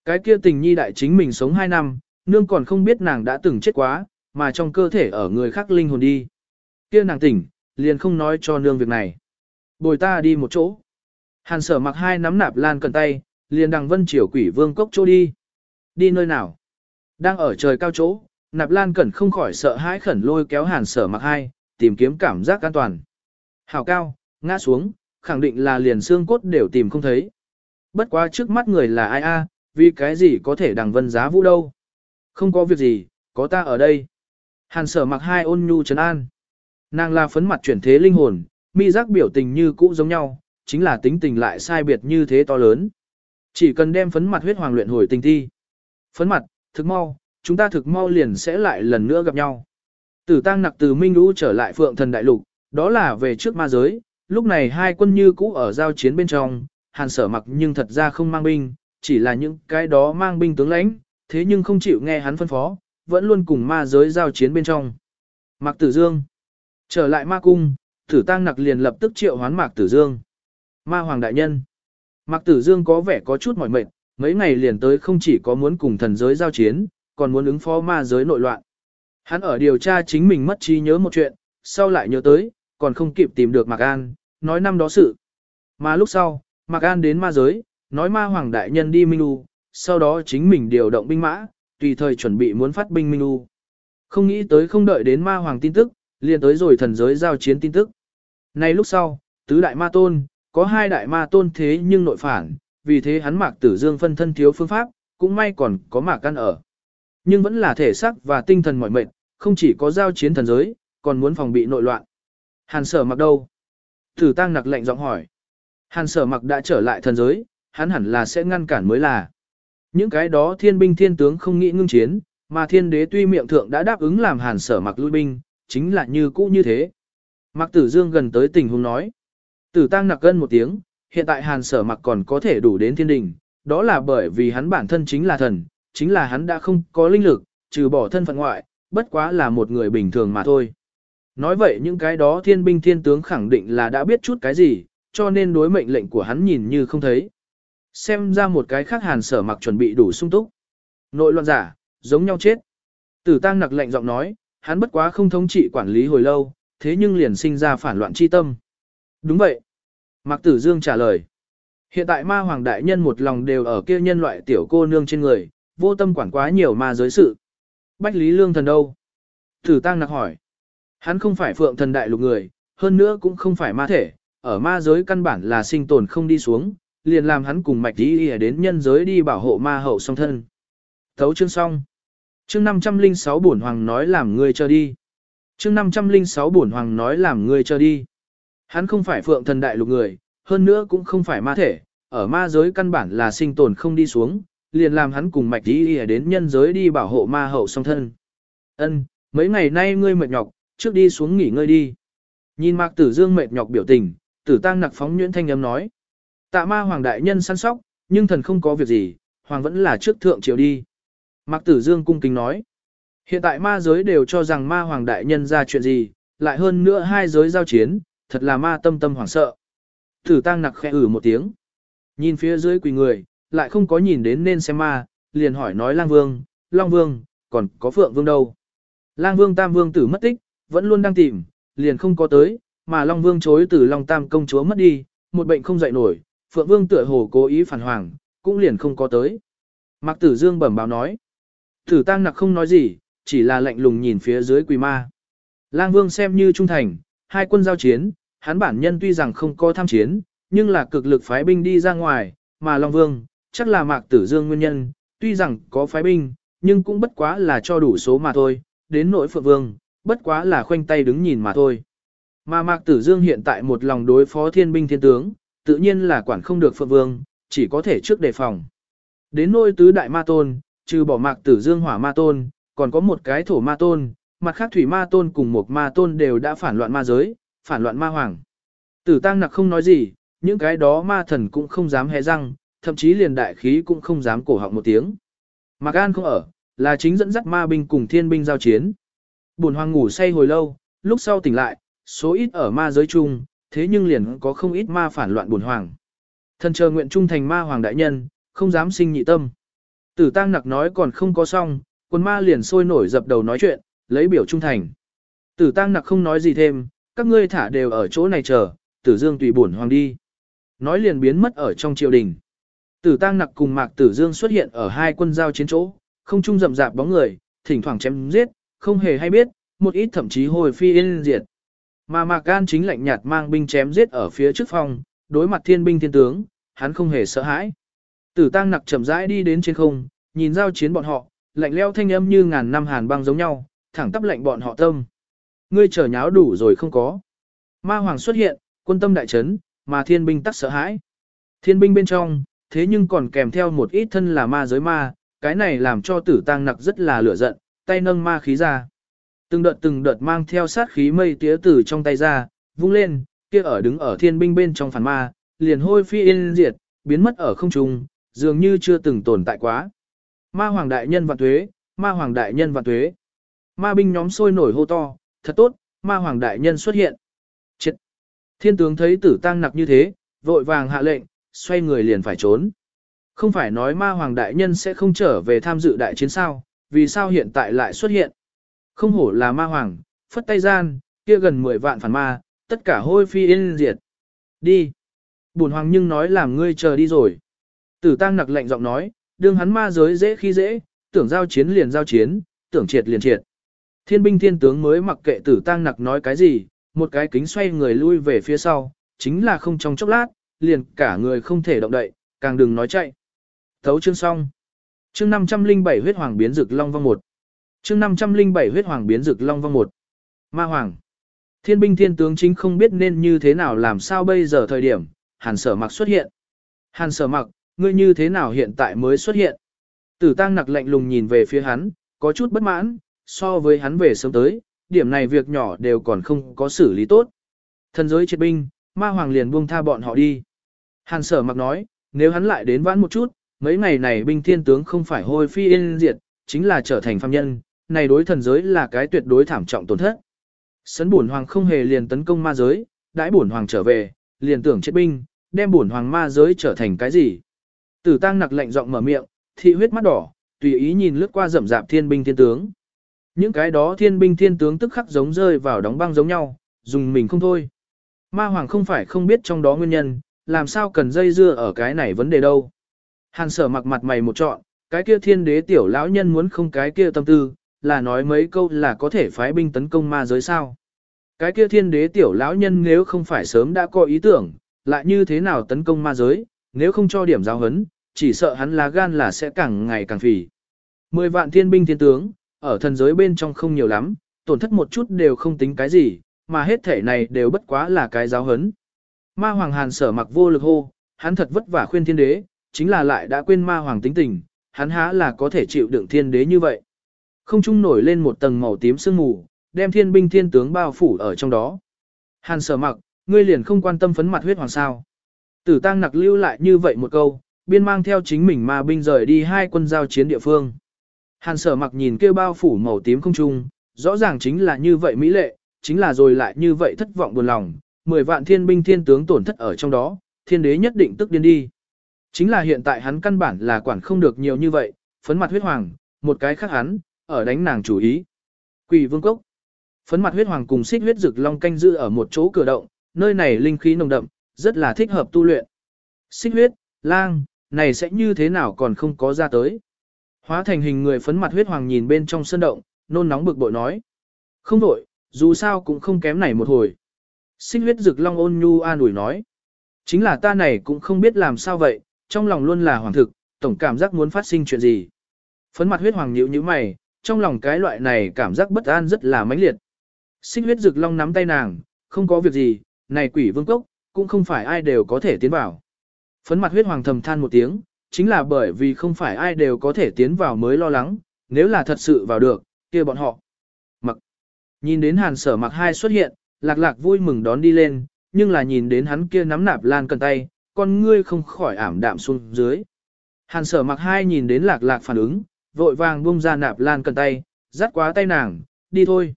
Cái kia tình nhi đại chính mình sống hai năm, nương còn không biết nàng đã từng chết quá, mà trong cơ thể ở người khác linh hồn đi. Kia nàng tỉnh, liền không nói cho nương việc này. Bồi ta đi một chỗ. Hàn sở mặc hai nắm nạp lan cần tay, liền đằng vân triều quỷ vương cốc chỗ đi. Đi nơi nào? Đang ở trời cao chỗ, nạp lan cẩn không khỏi sợ hãi khẩn lôi kéo hàn sở mặc hai, tìm kiếm cảm giác an toàn. Hảo cao, ngã xuống, khẳng định là liền xương cốt đều tìm không thấy. Bất quá trước mắt người là ai a, vì cái gì có thể đằng vân giá vũ đâu. Không có việc gì, có ta ở đây. Hàn sở mặc hai ôn nhu trấn an. Nàng là phấn mặt chuyển thế linh hồn, mi giác biểu tình như cũ giống nhau, chính là tính tình lại sai biệt như thế to lớn. Chỉ cần đem phấn mặt huyết hoàng luyện hồi tình thi. Phấn mặt, thực mau, chúng ta thực mau liền sẽ lại lần nữa gặp nhau. Tử tăng nặc từ Minh Lũ trở lại phượng thần đại lục, đó là về trước ma giới, lúc này hai quân như cũ ở giao chiến bên trong, hàn sở mặc nhưng thật ra không mang binh, chỉ là những cái đó mang binh tướng lãnh, thế nhưng không chịu nghe hắn phân phó, vẫn luôn cùng ma giới giao chiến bên trong. Mạc Tử Dương trở lại ma cung, tử tăng nặc liền lập tức triệu hoán Mạc Tử Dương. Ma Hoàng Đại Nhân Mạc Tử Dương có vẻ có chút mỏi mệt, mấy ngày liền tới không chỉ có muốn cùng thần giới giao chiến, còn muốn ứng phó ma giới nội loạn. Hắn ở điều tra chính mình mất trí nhớ một chuyện, sau lại nhớ tới, còn không kịp tìm được Mạc An, nói năm đó sự. Mà lúc sau, Mạc An đến ma giới, nói ma hoàng đại nhân đi Minh U, sau đó chính mình điều động binh mã, tùy thời chuẩn bị muốn phát binh minh u. Không nghĩ tới không đợi đến ma hoàng tin tức, liền tới rồi thần giới giao chiến tin tức. Nay lúc sau, tứ đại ma tôn, có hai đại ma tôn thế nhưng nội phản, vì thế hắn mạc tử dương phân thân thiếu phương pháp, cũng may còn có mạc căn ở. Nhưng vẫn là thể xác và tinh thần mỏi mệt, không chỉ có giao chiến thần giới, còn muốn phòng bị nội loạn. Hàn sở mặc đâu? Tử tăng nặc lệnh giọng hỏi. Hàn sở mặc đã trở lại thần giới, hắn hẳn là sẽ ngăn cản mới là. Những cái đó thiên binh thiên tướng không nghĩ ngưng chiến, mà thiên đế tuy miệng thượng đã đáp ứng làm hàn sở mặc lui binh, chính là như cũ như thế. Mặc Tử Dương gần tới tình huống nói. Tử tăng nặc gân một tiếng, hiện tại hàn sở mặc còn có thể đủ đến thiên đình, đó là bởi vì hắn bản thân chính là thần, chính là hắn đã không có linh lực, trừ bỏ thân phận ngoại, bất quá là một người bình thường mà thôi. Nói vậy những cái đó thiên binh thiên tướng khẳng định là đã biết chút cái gì, cho nên đối mệnh lệnh của hắn nhìn như không thấy. Xem ra một cái khác hàn sở mặc chuẩn bị đủ sung túc. Nội loạn giả, giống nhau chết. Tử tăng nặc lệnh giọng nói, hắn bất quá không thống trị quản lý hồi lâu, thế nhưng liền sinh ra phản loạn chi tâm. Đúng vậy. Mạc Tử Dương trả lời. Hiện tại ma hoàng đại nhân một lòng đều ở kia nhân loại tiểu cô nương trên người, vô tâm quản quá nhiều ma giới sự. Bách Lý Lương thần đâu? Tử tăng nặc hỏi. Hắn không phải phượng thần đại lục người, hơn nữa cũng không phải ma thể, ở ma giới căn bản là sinh tồn không đi xuống, liền làm hắn cùng mạch đi đến nhân giới đi bảo hộ ma hậu song thân. Thấu chương xong. Chương 506 bổn hoàng nói làm ngươi cho đi. Chương 506 bổn hoàng nói làm ngươi cho đi. Hắn không phải phượng thần đại lục người, hơn nữa cũng không phải ma thể, ở ma giới căn bản là sinh tồn không đi xuống, liền làm hắn cùng mạch đi đến nhân giới đi bảo hộ ma hậu song thân. Ân, mấy ngày nay ngươi mệt nhọc, trước đi xuống nghỉ ngơi đi. Nhìn Mạc Tử Dương mệt nhọc biểu tình, Tử Tăng nặc phóng nhuyễn thanh âm nói. Tạ ma hoàng đại nhân săn sóc, nhưng thần không có việc gì, hoàng vẫn là trước thượng triều đi. Mạc Tử Dương cung kính nói. Hiện tại ma giới đều cho rằng ma hoàng đại nhân ra chuyện gì, lại hơn nữa hai giới giao chiến, thật là ma tâm tâm hoảng sợ. Tử Tăng nặc khẽ ử một tiếng. Nhìn phía dưới quỳ người, lại không có nhìn đến nên xem ma, liền hỏi nói lang vương, long vương, còn có phượng vương đâu. Lang vương tam vương tử mất tích, vẫn luôn đang tìm, liền không có tới, mà long vương chối từ long tam công chúa mất đi, một bệnh không dậy nổi, phượng vương tựa hồ cố ý phản hoàng, cũng liền không có tới. Mạc tử dương bẩm báo nói. Tử tăng nặc không nói gì, chỉ là lạnh lùng nhìn phía dưới quỳ ma. Lang vương xem như trung thành, hai quân giao chiến, hắn bản nhân tuy rằng không có tham chiến, nhưng là cực lực phái binh đi ra ngoài, mà Long Vương, chắc là Mạc Tử Dương nguyên nhân, tuy rằng có phái binh, nhưng cũng bất quá là cho đủ số mà thôi, đến nỗi Phượng Vương, bất quá là khoanh tay đứng nhìn mà thôi. Mà Mạc Tử Dương hiện tại một lòng đối phó thiên binh thiên tướng, tự nhiên là quản không được Phượng Vương, chỉ có thể trước đề phòng. Đến nôi tứ đại ma tôn, trừ bỏ Mạc Tử Dương hỏa ma tôn, còn có một cái thổ ma tôn, mặt khác thủy ma tôn cùng một ma tôn đều đã phản loạn ma giới, phản loạn ma hoàng. Tử tăng nặc không nói gì, những cái đó ma thần cũng không dám hé răng, thậm chí liền đại khí cũng không dám cổ họng một tiếng. Mạc An không ở, là chính dẫn dắt ma binh cùng thiên binh giao chiến. Bồn hoàng ngủ say hồi lâu, lúc sau tỉnh lại, số ít ở ma giới chung, thế nhưng liền có không ít ma phản loạn buồn hoàng. Thần chờ nguyện trung thành ma hoàng đại nhân, không dám sinh nhị tâm. Tử tăng nặc nói còn không có xong, quân ma liền sôi nổi dập đầu nói chuyện, lấy biểu trung thành. Tử tăng nặc không nói gì thêm, các ngươi thả đều ở chỗ này chờ, tử dương tùy bổn hoàng đi. Nói liền biến mất ở trong triều đình. Tử tăng nặc cùng mạc tử dương xuất hiện ở hai quân giao chiến chỗ, không trung rậm rạp bóng người, thỉnh thoảng chém giết, không hề hay biết, một ít thậm chí hồi phi yên diệt. Mà Mạc Gan chính lạnh nhạt mang binh chém giết ở phía trước phòng, đối mặt thiên binh thiên tướng, hắn không hề sợ hãi. Tử tăng nặc chậm rãi đi đến trên không, nhìn giao chiến bọn họ, lạnh leo thanh âm như ngàn năm hàn băng giống nhau, thẳng tắp lạnh bọn họ tâm. Ngươi trở nháo đủ rồi không có. Ma hoàng xuất hiện, quân tâm đại chấn, mà thiên binh tắc sợ hãi. Thiên binh bên trong, thế nhưng còn kèm theo một ít thân là ma giới ma, cái này làm cho tử tăng nặc rất là lửa giận, tay nâng ma khí ra. Từng đợt từng đợt mang theo sát khí mây tía tử trong tay ra, vung lên, kia ở đứng ở thiên binh bên trong phản ma, liền hôi phi yên diệt, biến mất ở không trung, dường như chưa từng tồn tại quá. Ma hoàng đại nhân vạn tuế, ma hoàng đại nhân vạn tuế. Ma binh nhóm sôi nổi hô to, thật tốt, ma hoàng đại nhân xuất hiện. Chết! Thiên tướng thấy tử tăng nặc như thế, vội vàng hạ lệnh, xoay người liền phải trốn. Không phải nói ma hoàng đại nhân sẽ không trở về tham dự đại chiến sao, vì sao hiện tại lại xuất hiện. Không hổ là ma hoàng, phất tay gian, kia gần 10 vạn phản ma, tất cả hôi phi yên diệt. Đi. Bùn hoàng nhưng nói làm ngươi chờ đi rồi. Tử tăng nặc lệnh giọng nói, đương hắn ma giới dễ khi dễ, tưởng giao chiến liền giao chiến, tưởng triệt liền triệt. Thiên binh thiên tướng mới mặc kệ tử tăng nặc nói cái gì, một cái kính xoay người lui về phía sau, chính là không trong chốc lát, liền cả người không thể động đậy, càng đừng nói chạy. Thấu chương xong. Chương 507 huyết hoàng biến rực long vong một. Chương 507 huyết hoàng biến rực long vong một. Ma hoàng. Thiên binh thiên tướng chính không biết nên như thế nào làm sao bây giờ thời điểm, hàn sở mặc xuất hiện. Hàn sở mặc, ngươi như thế nào hiện tại mới xuất hiện? Tử tăng nặc lạnh lùng nhìn về phía hắn, có chút bất mãn, so với hắn về sớm tới, điểm này việc nhỏ đều còn không có xử lý tốt. Thần giới triệt binh, ma hoàng liền buông tha bọn họ đi. Hàn sở mặc nói, nếu hắn lại đến vãn một chút, mấy ngày này binh thiên tướng không phải hôi phi yên diệt, chính là trở thành phàm nhân, này đối thần giới là cái tuyệt đối thảm trọng tổn thất. Sấn bổn hoàng không hề liền tấn công ma giới, đãi bổn hoàng trở về, liền tưởng chết binh, đem bổn hoàng ma giới trở thành cái gì? Tử Tăng nặc lạnh giọng mở miệng, thị huyết mắt đỏ, tùy ý nhìn lướt qua rậm rạp thiên binh thiên tướng. Những cái đó thiên binh thiên tướng tức khắc giống rơi vào đóng băng giống nhau, dùng mình không thôi. Ma hoàng không phải không biết trong đó nguyên nhân, làm sao cần dây dưa ở cái này vấn đề đâu. Hàn sở mặc mặt mày một trọn, cái kia thiên đế tiểu lão nhân muốn không cái kia tâm tư, là nói mấy câu là có thể phái binh tấn công ma giới sao. Cái kia thiên đế tiểu lão nhân nếu không phải sớm đã có ý tưởng, lại như thế nào tấn công ma giới, nếu không cho điểm giáo hấn, chỉ sợ hắn lá gan là sẽ càng ngày càng phì. Mười vạn thiên binh thiên tướng, ở thần giới bên trong không nhiều lắm, tổn thất một chút đều không tính cái gì, mà hết thể này đều bất quá là cái giáo hấn. Ma hoàng hàn sở mặc vô lực hô, hắn thật vất vả khuyên thiên đế, chính là lại đã quên ma hoàng tính tình, hắn há là có thể chịu đựng thiên đế như vậy. Không trung nổi lên một tầng màu tím sương mù, đem thiên binh thiên tướng bao phủ ở trong đó. Hàn sở mặc, ngươi liền không quan tâm phấn mặt huyết hoàng sao. Tử tăng nặc lưu lại như vậy một câu, biên mang theo chính mình mà binh rời đi hai quân giao chiến địa phương. Hàn sở mặc nhìn kêu bao phủ màu tím không trung, rõ ràng chính là như vậy mỹ lệ, chính là rồi lại như vậy thất vọng buồn lòng, mười vạn thiên binh thiên tướng tổn thất ở trong đó, thiên đế nhất định tức điên đi. Chính là hiện tại hắn căn bản là quản không được nhiều như vậy, phấn mặt huyết hoàng, một cái khác hắn, ở đánh nàng chủ ý. Quỷ vương cốc. Phấn mặt huyết hoàng cùng xích huyết rực long canh giữ ở một chỗ cửa động, nơi này linh khí nồng đậm, rất là thích hợp tu luyện. Xích huyết, lang, này sẽ như thế nào còn không có ra tới. Hóa thành hình người phấn mặt huyết hoàng nhìn bên trong sân động, nôn nóng bực bội nói. Không đổi, dù sao cũng không kém này một hồi. Xích huyết rực long ôn nhu an ủi nói. Chính là ta này cũng không biết làm sao vậy, trong lòng luôn là hoàng thực, tổng cảm giác muốn phát sinh chuyện gì. Phấn mặt huyết hoàng nhíu như mày, trong lòng cái loại này cảm giác bất an rất là mãnh liệt. Xích huyết rực long nắm tay nàng, không có việc gì, này quỷ vương cốc, cũng không phải ai đều có thể tiến vào. Phấn mặt huyết hoàng thầm than một tiếng, chính là bởi vì không phải ai đều có thể tiến vào mới lo lắng, nếu là thật sự vào được, kia bọn họ. Mặc. Nhìn đến hàn sở mặc hai xuất hiện, lạc lạc vui mừng đón đi lên, nhưng là nhìn đến hắn kia nắm nạp lan cần tay, con ngươi không khỏi ảm đạm xuống dưới. Hàn sở mặc hai nhìn đến lạc lạc phản ứng, vội vàng buông ra nạp lan cần tay, dắt quá tay nàng, đi thôi.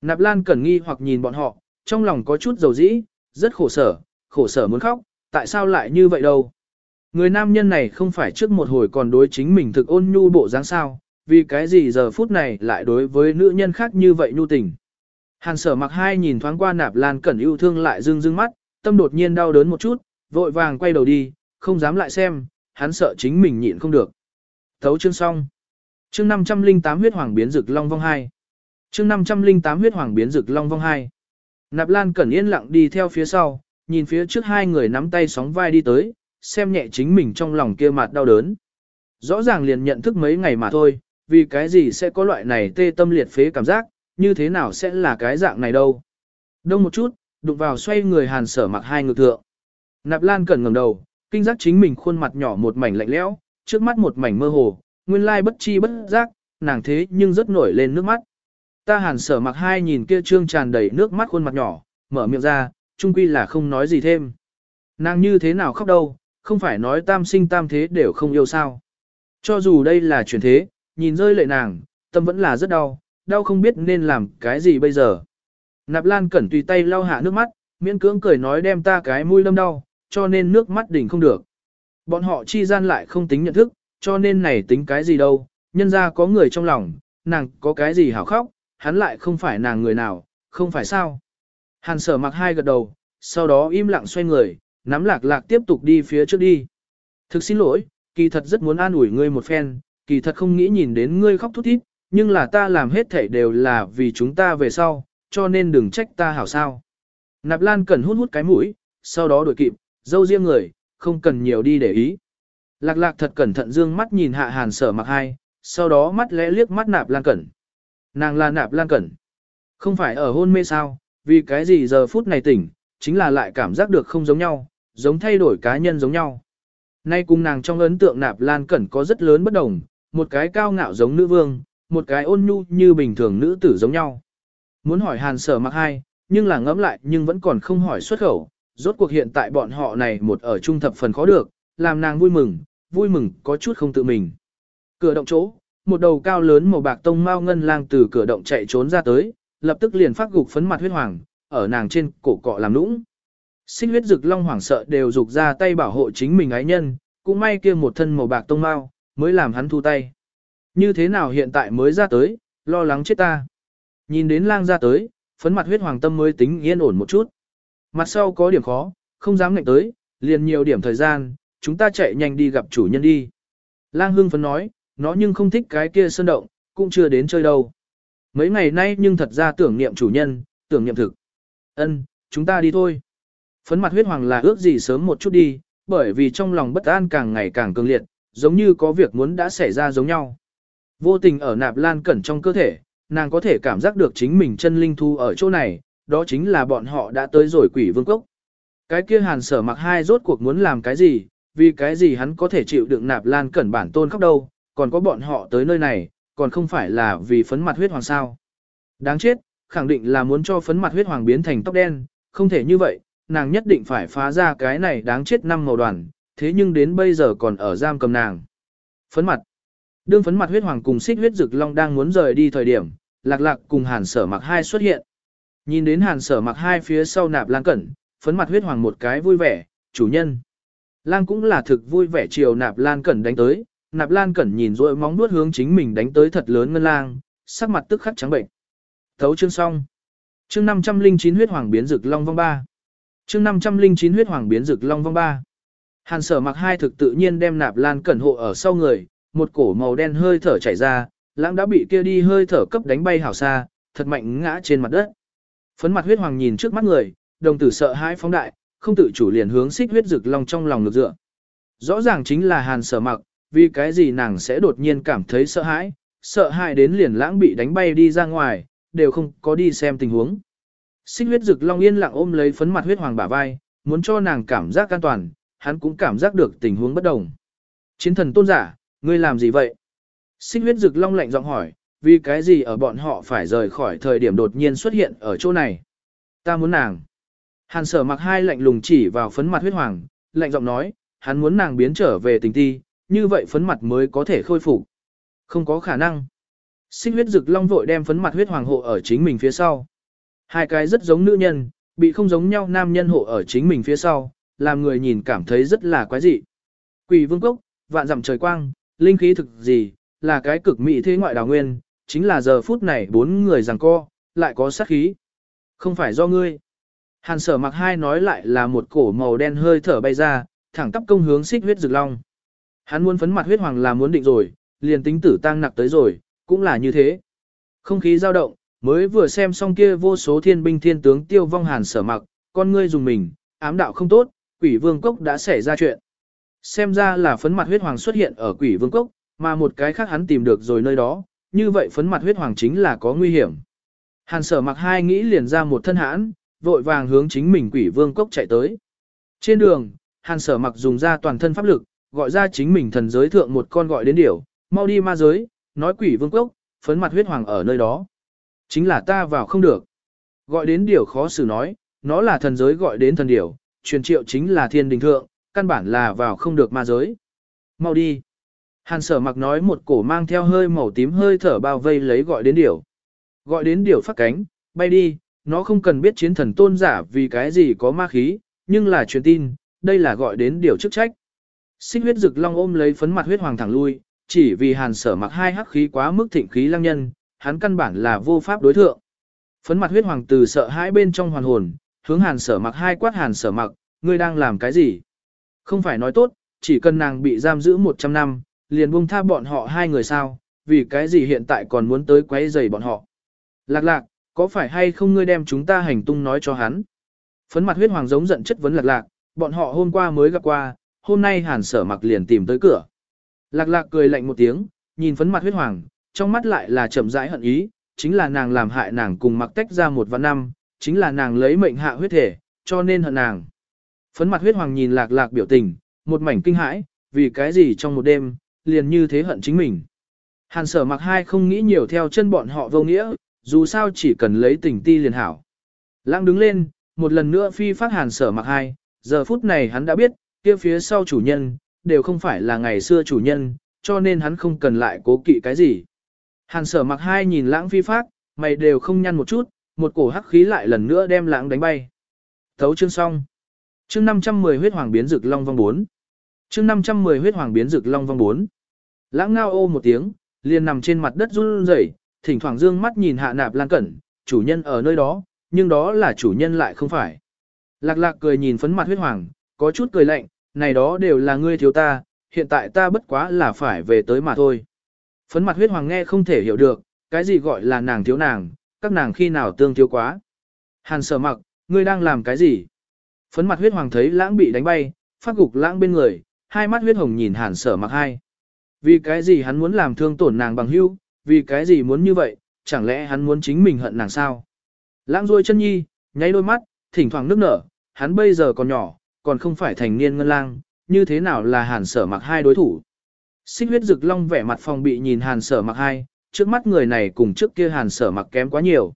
Nạp lan cần nghi hoặc nhìn bọn họ, trong lòng có chút dầu dĩ, rất khổ sở, khổ sở muốn khóc, tại sao lại như vậy đâu. Người nam nhân này không phải trước một hồi còn đối chính mình thực ôn nhu bộ dáng sao, vì cái gì giờ phút này lại đối với nữ nhân khác như vậy nhu tình. Hàn sở mặc hai nhìn thoáng qua nạp lan cẩn yêu thương lại dưng dưng mắt, tâm đột nhiên đau đớn một chút, vội vàng quay đầu đi, không dám lại xem, hắn sợ chính mình nhịn không được. Thấu chương xong. Chương 508 huyết hoàng biến rực long vong 2. Chương 508 huyết hoàng biến rực long vong 2. Nạp Lan Cẩn yên lặng đi theo phía sau, nhìn phía trước hai người nắm tay sóng vai đi tới, xem nhẹ chính mình trong lòng kia mặt đau đớn. Rõ ràng liền nhận thức mấy ngày mà thôi, vì cái gì sẽ có loại này tê tâm liệt phế cảm giác, như thế nào sẽ là cái dạng này đâu. Đông một chút, đụng vào xoay người hàn sở mặc hai ngực thượng. Nạp Lan Cẩn ngẩng đầu, kinh giác chính mình khuôn mặt nhỏ một mảnh lạnh lẽo, trước mắt một mảnh mơ hồ, nguyên lai bất chi bất giác, nàng thế nhưng rất nổi lên nước mắt. Ta hàn sở mặc hai nhìn kia trương tràn đầy nước mắt khuôn mặt nhỏ, mở miệng ra, chung quy là không nói gì thêm. Nàng như thế nào khóc đâu, không phải nói tam sinh tam thế đều không yêu sao. Cho dù đây là chuyển thế, nhìn rơi lệ nàng, tâm vẫn là rất đau, đau không biết nên làm cái gì bây giờ. Nạp Lan Cẩn tùy tay lau hạ nước mắt, miễn cưỡng cười nói đem ta cái mũi lâm đau, cho nên nước mắt đỉnh không được. Bọn họ chi gian lại không tính nhận thức, cho nên này tính cái gì đâu, nhân ra có người trong lòng, nàng có cái gì hảo khóc, hắn lại không phải nàng người nào, không phải sao. Hàn sở mặc hai gật đầu, sau đó im lặng xoay người, nắm lạc lạc tiếp tục đi phía trước đi. Thực xin lỗi, kỳ thật rất muốn an ủi ngươi một phen, kỳ thật không nghĩ nhìn đến ngươi khóc thút thít, nhưng là ta làm hết thể đều là vì chúng ta về sau, cho nên đừng trách ta hảo sao. Nạp Lan cần hút hút cái mũi, sau đó đuổi kịp, dâu riêng người, không cần nhiều đi để ý. Lạc lạc thật cẩn thận dương mắt nhìn hạ hàn sở mặc hai, sau đó mắt lẽ liếc mắt Nạp Lan cẩn. Nàng là Nạp Lan cẩn. Không phải ở hôn mê sao, vì cái gì giờ phút này tỉnh, chính là lại cảm giác được không giống nhau, giống thay đổi cá nhân giống nhau. Nay cùng nàng trong ấn tượng Nạp Lan cẩn có rất lớn bất đồng, một cái cao ngạo giống nữ vương, một cái ôn nhu như bình thường nữ tử giống nhau. Muốn hỏi hàn sở mặc hai, nhưng là ngẫm lại nhưng vẫn còn không hỏi xuất khẩu, rốt cuộc hiện tại bọn họ này một ở trung thập phần khó được, làm nàng vui mừng, vui mừng có chút không tự mình. Cửa động chỗ, một đầu cao lớn màu bạc tông mao ngân lang từ cửa động chạy trốn ra tới, lập tức liền phát gục phấn mặt huyết hoàng, ở nàng trên cổ cọ làm nũng. Sinh huyết rực long hoàng sợ đều rục ra tay bảo hộ chính mình ái nhân, cũng may kia một thân màu bạc tông mao, mới làm hắn thu tay. Như thế nào hiện tại mới ra tới, lo lắng chết ta. Nhìn đến lang ra tới, phấn mặt huyết hoàng tâm mới tính yên ổn một chút. Mặt sau có điểm khó, không dám ngạnh tới, liền nhiều điểm thời gian, chúng ta chạy nhanh đi gặp chủ nhân đi. Lang Hưng phấn nói, nó nhưng không thích cái kia sơn động, cũng chưa đến chơi đâu. Mấy ngày nay nhưng thật ra tưởng niệm chủ nhân, tưởng niệm thực. Ân, chúng ta đi thôi. Phấn mặt huyết hoàng là ước gì sớm một chút đi, bởi vì trong lòng bất an càng ngày càng cường liệt, giống như có việc muốn đã xảy ra giống nhau. Vô tình ở nạp lan cẩn trong cơ thể, nàng có thể cảm giác được chính mình chân linh thu ở chỗ này, đó chính là bọn họ đã tới rồi quỷ vương cốc. Cái kia hàn sở mặc hai rốt cuộc muốn làm cái gì, vì cái gì hắn có thể chịu đựng nạp lan cẩn bản tôn khóc đâu, còn có bọn họ tới nơi này, còn không phải là vì phấn mặt huyết hoàng sao. Đáng chết, khẳng định là muốn cho phấn mặt huyết hoàng biến thành tóc đen, không thể như vậy, nàng nhất định phải phá ra cái này đáng chết năm màu đoàn, thế nhưng đến bây giờ còn ở giam cầm nàng. Phấn mặt. Đương phấn mặt huyết hoàng cùng xích huyết rực long đang muốn rời đi thời điểm, lạc lạc cùng hàn sở mặc hai xuất hiện. Nhìn đến hàn sở mặc hai phía sau nạp lan cẩn, phấn mặt huyết hoàng một cái vui vẻ, chủ nhân. Lan cũng là thực vui vẻ chiều nạp lan cẩn đánh tới, nạp lan cẩn nhìn rồi móng nuốt hướng chính mình đánh tới thật lớn ngân lang, sắc mặt tức khắc trắng bệnh. Thấu chương xong. Chương 509 huyết hoàng biến rực long vong ba. Chương 509 huyết hoàng biến rực long vong ba. Hàn sở mặc hai thực tự nhiên đem nạp lan cẩn hộ ở sau người, một cổ màu đen hơi thở chảy ra, lãng đã bị kia đi hơi thở cấp đánh bay hảo xa, thật mạnh ngã trên mặt đất. Phấn mặt huyết hoàng nhìn trước mắt người, đồng tử sợ hãi phóng đại, không tự chủ liền hướng xích huyết rực long trong lòng ngược dựa. Rõ ràng chính là hàn sở mặc, vì cái gì nàng sẽ đột nhiên cảm thấy sợ hãi, sợ hãi đến liền lãng bị đánh bay đi ra ngoài, đều không có đi xem tình huống. Xích huyết rực long yên lặng ôm lấy phấn mặt huyết hoàng bả vai, muốn cho nàng cảm giác an toàn, hắn cũng cảm giác được tình huống bất đồng. Chiến thần tôn giả, ngươi làm gì vậy? Xích huyết rực long lạnh giọng hỏi, vì cái gì ở bọn họ phải rời khỏi thời điểm đột nhiên xuất hiện ở chỗ này? Ta muốn nàng. Hàn sở mặc hai lạnh lùng chỉ vào phấn mặt huyết hoàng, lạnh giọng nói, hắn muốn nàng biến trở về tình ti, như vậy phấn mặt mới có thể khôi phục. Không có khả năng. Xích huyết rực long vội đem phấn mặt huyết hoàng hộ ở chính mình phía sau. Hai cái rất giống nữ nhân, bị không giống nhau nam nhân hộ ở chính mình phía sau, làm người nhìn cảm thấy rất là quái dị. Quỷ vương cốc, vạn dặm trời quang, linh khí thực gì, là cái cực mỹ thế ngoại đào nguyên, chính là giờ phút này bốn người rằng co, lại có sát khí. Không phải do ngươi. Hàn sở mặc hai nói lại là một cổ màu đen hơi thở bay ra, thẳng tắp công hướng xích huyết rực long. Hắn muốn phấn mặt huyết hoàng là muốn định rồi, liền tính tử tăng nặc tới rồi, cũng là như thế. Không khí dao động, mới vừa xem xong kia vô số thiên binh thiên tướng tiêu vong hàn sở mặc, con ngươi dùng mình, ám đạo không tốt, quỷ vương cốc đã xảy ra chuyện. Xem ra là phấn mặt huyết hoàng xuất hiện ở quỷ vương cốc, mà một cái khác hắn tìm được rồi nơi đó, như vậy phấn mặt huyết hoàng chính là có nguy hiểm. Hàn sở mặc hai nghĩ liền ra một thân hãn, vội vàng hướng chính mình quỷ vương cốc chạy tới. Trên đường, hàn sở mặc dùng ra toàn thân pháp lực, gọi ra chính mình thần giới thượng một con gọi đến điểu, mau đi ma giới, nói quỷ vương cốc, phấn mặt huyết hoàng ở nơi đó. Chính là ta vào không được. Gọi đến điểu khó xử nói, nó là thần giới gọi đến thần điểu, truyền triệu chính là thiên đình thượng, căn bản là vào không được ma giới. Mau đi. Hàn sở mặc nói một cổ mang theo hơi màu tím hơi thở bao vây lấy gọi đến điểu. Gọi đến điểu phát cánh, bay đi, nó không cần biết chiến thần tôn giả vì cái gì có ma khí, nhưng là truyền tin, đây là gọi đến điều chức trách. Xích huyết rực long ôm lấy phấn mặt huyết hoàng thẳng lui, chỉ vì hàn sở mặc hai hắc khí quá mức thịnh khí lăng nhân, hắn căn bản là vô pháp đối thượng. Phấn mặt huyết hoàng từ sợ hãi bên trong hoàn hồn, hướng hàn sở mặc hai quát hàn sở mặc, ngươi đang làm cái gì? Không phải nói tốt, chỉ cần nàng bị giam giữ 100 năm, liền buông tha bọn họ hai người sao, vì cái gì hiện tại còn muốn tới quấy rầy bọn họ. Lạc lạc, có phải hay không ngươi đem chúng ta hành tung nói cho hắn? Phấn mặt huyết hoàng giống giận chất vấn lạc lạc, bọn họ hôm qua mới gặp qua, hôm nay hàn sở mặc liền tìm tới cửa. Lạc lạc cười lạnh một tiếng, nhìn phấn mặt huyết hoàng, trong mắt lại là chậm rãi hận ý, chính là nàng làm hại nàng cùng mặc tách ra một vạn năm, chính là nàng lấy mệnh hạ huyết thể, cho nên hận nàng. Phấn mặt huyết hoàng nhìn lạc lạc biểu tình, một mảnh kinh hãi, vì cái gì trong một đêm, liền như thế hận chính mình. Hàn sở mặc hai không nghĩ nhiều theo chân bọn họ vô nghĩa, dù sao chỉ cần lấy tình ti liền hảo. Lãng đứng lên, một lần nữa phi phát hàn sở mặc hai, giờ phút này hắn đã biết, kia phía sau chủ nhân, đều không phải là ngày xưa chủ nhân, cho nên hắn không cần lại cố kỵ cái gì. Hàn sở mặc hai nhìn lãng phi phát, mày đều không nhăn một chút, một cổ hắc khí lại lần nữa đem lãng đánh bay. Thấu chương xong. Chương 510 huyết hoàng biến rực long vong 4. Chương 510 huyết hoàng biến rực long vong 4. Lãng ngao ô một tiếng, liền nằm trên mặt đất run rẩy, thỉnh thoảng dương mắt nhìn hạ nạp lan cẩn, chủ nhân ở nơi đó, nhưng đó là chủ nhân lại không phải. Lạc lạc cười nhìn phấn mặt huyết hoàng, có chút cười lạnh, này đó đều là ngươi thiếu ta, hiện tại ta bất quá là phải về tới mà thôi. Phấn mặt huyết hoàng nghe không thể hiểu được, cái gì gọi là nàng thiếu nàng, các nàng khi nào tương thiếu quá. Hàn sở mặc, ngươi đang làm cái gì? Phấn mặt huyết hoàng thấy lãng bị đánh bay, phát gục lãng bên người, hai mắt huyết hồng nhìn hàn sở mặc hai. Vì cái gì hắn muốn làm thương tổn nàng bằng hưu, vì cái gì muốn như vậy, chẳng lẽ hắn muốn chính mình hận nàng sao? Lãng rôi chân nhi, nháy đôi mắt, thỉnh thoảng nước nở, hắn bây giờ còn nhỏ, còn không phải thành niên ngân lang, như thế nào là hàn sở mặc hai đối thủ. Xích huyết rực long vẻ mặt phòng bị nhìn hàn sở mặc hai, trước mắt người này cùng trước kia hàn sở mặc kém quá nhiều.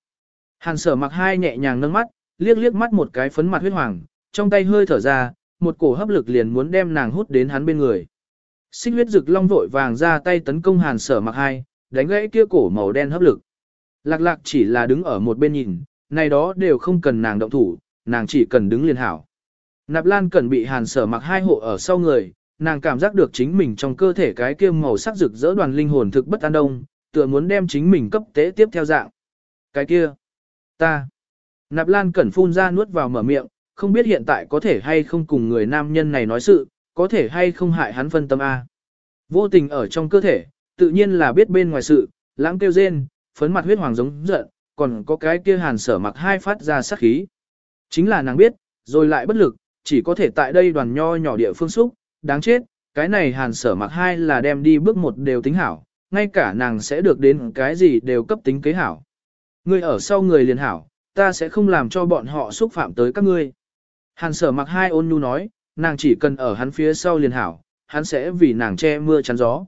Hàn sở mặc hai nhẹ nhàng nâng mắt, liếc liếc mắt một cái phấn mặt huyết hoàng, trong tay hơi thở ra, một cổ hấp lực liền muốn đem nàng hút đến hắn bên người. Xích huyết rực long vội vàng ra tay tấn công hàn sở mặc hai, đánh gãy kia cổ màu đen hấp lực. Lạc lạc chỉ là đứng ở một bên nhìn, này đó đều không cần nàng động thủ, nàng chỉ cần đứng liền hảo. Nạp Lan cần bị hàn sở mặc hai hộ ở sau người, nàng cảm giác được chính mình trong cơ thể cái kia màu sắc rực rỡ đoàn linh hồn thực bất an đông, tựa muốn đem chính mình cấp tế tiếp theo dạng. Cái kia, ta. Nạp Lan cẩn phun ra nuốt vào mở miệng, không biết hiện tại có thể hay không cùng người nam nhân này nói sự, có thể hay không hại hắn phân tâm A. Vô tình ở trong cơ thể, tự nhiên là biết bên ngoài sự, lãng kêu rên, phấn mặt huyết hoàng giống giận, còn có cái kia hàn sở mặc hai phát ra sát khí. Chính là nàng biết, rồi lại bất lực, chỉ có thể tại đây đoàn nho nhỏ địa phương xúc, đáng chết, cái này hàn sở mặc hai là đem đi bước một đều tính hảo, ngay cả nàng sẽ được đến cái gì đều cấp tính kế hảo. Người ở sau người liền hảo, ta sẽ không làm cho bọn họ xúc phạm tới các ngươi. Hàn sở mặc hai ôn nhu nói, nàng chỉ cần ở hắn phía sau liền hảo, hắn sẽ vì nàng che mưa chắn gió.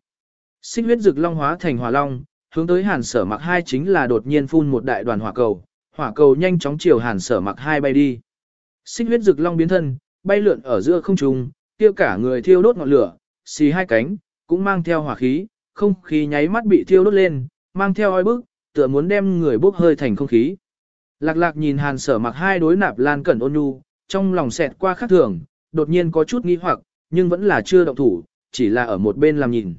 Xích huyết rực long hóa thành hỏa long, hướng tới hàn sở mặc hai chính là đột nhiên phun một đại đoàn hỏa cầu, hỏa cầu nhanh chóng chiều hàn sở mặc hai bay đi. Xích huyết rực long biến thân, bay lượn ở giữa không trung, tiêu cả người thiêu đốt ngọn lửa, xì hai cánh, cũng mang theo hỏa khí, không khí nháy mắt bị thiêu đốt lên, mang theo oi bức, tựa muốn đem người bốc hơi thành không khí. Lạc lạc nhìn hàn sở mặc hai đối nạp lan cẩn ôn nhu, trong lòng xẹt qua khắc thường, đột nhiên có chút nghi hoặc, nhưng vẫn là chưa động thủ, chỉ là ở một bên làm nhìn.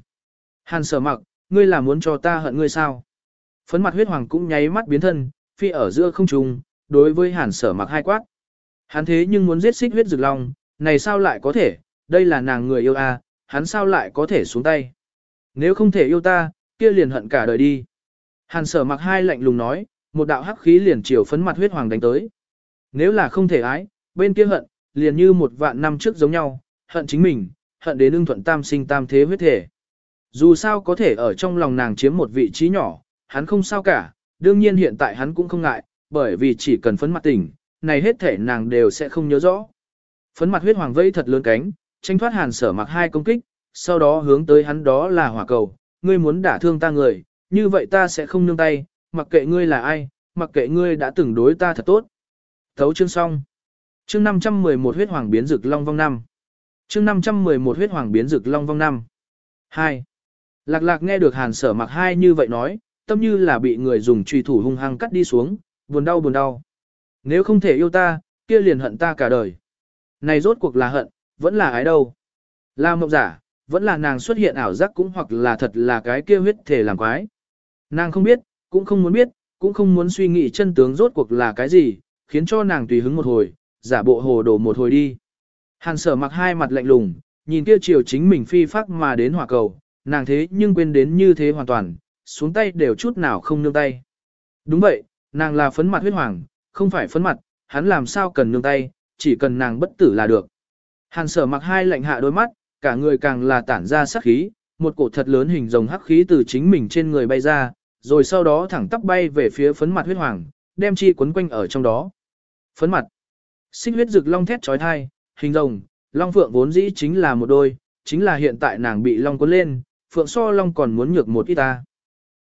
Hàn sở mặc, ngươi là muốn cho ta hận ngươi sao? Phấn mặt huyết hoàng cũng nháy mắt biến thân, phi ở giữa không trung, đối với hàn sở mặc hai quát. Hắn thế nhưng muốn giết xích huyết rực long, này sao lại có thể, đây là nàng người yêu a, à, hắn sao lại có thể xuống tay. Nếu không thể yêu ta, kia liền hận cả đời đi. Hàn sở mặc hai lạnh lùng nói, một đạo hắc khí liền chiều phấn mặt huyết hoàng đánh tới. Nếu là không thể ái, bên kia hận, liền như một vạn năm trước giống nhau, hận chính mình, hận đến ưng thuận tam sinh tam thế huyết thể. Dù sao có thể ở trong lòng nàng chiếm một vị trí nhỏ, hắn không sao cả, đương nhiên hiện tại hắn cũng không ngại, bởi vì chỉ cần phấn mặt tỉnh, này hết thể nàng đều sẽ không nhớ rõ. Phấn mặt huyết hoàng vây thật lớn cánh, tranh thoát hàn sở mặc hai công kích, sau đó hướng tới hắn đó là hỏa cầu, ngươi muốn đả thương ta người, như vậy ta sẽ không nương tay, mặc kệ ngươi là ai, mặc kệ ngươi đã từng đối ta thật tốt. Thấu chương xong. Chương 511 huyết hoàng biến rực long vong năm. Chương 511 huyết hoàng biến rực long vong năm. 2. Lạc lạc nghe được hàn sở mặc hai như vậy nói, tâm như là bị người dùng truy thủ hung hăng cắt đi xuống, buồn đau buồn đau. Nếu không thể yêu ta, kia liền hận ta cả đời. Này rốt cuộc là hận, vẫn là ái đâu. Là mộng giả, vẫn là nàng xuất hiện ảo giác cũng hoặc là thật là cái kia huyết thể làm quái. Nàng không biết, cũng không muốn biết, cũng không muốn suy nghĩ chân tướng rốt cuộc là cái gì, khiến cho nàng tùy hứng một hồi, giả bộ hồ đồ một hồi đi. Hàn sở mặc hai mặt lạnh lùng, nhìn kia chiều chính mình phi phác mà đến hỏa cầu, nàng thế nhưng quên đến như thế hoàn toàn, xuống tay đều chút nào không nương tay. Đúng vậy, nàng là phấn mặt huyết hoàng, không phải phấn mặt, hắn làm sao cần nương tay, chỉ cần nàng bất tử là được. Hàn sở mặc hai lạnh hạ đôi mắt, cả người càng là tản ra sát khí, một cổ thật lớn hình rồng hắc khí từ chính mình trên người bay ra, rồi sau đó thẳng tắp bay về phía phấn mặt huyết hoàng, đem chi quấn quanh ở trong đó. Phấn mặt. sinh huyết rực long thét trói thai, hình rồng, long phượng vốn dĩ chính là một đôi, chính là hiện tại nàng bị long cuốn lên, phượng so long còn muốn nhược một ít ta.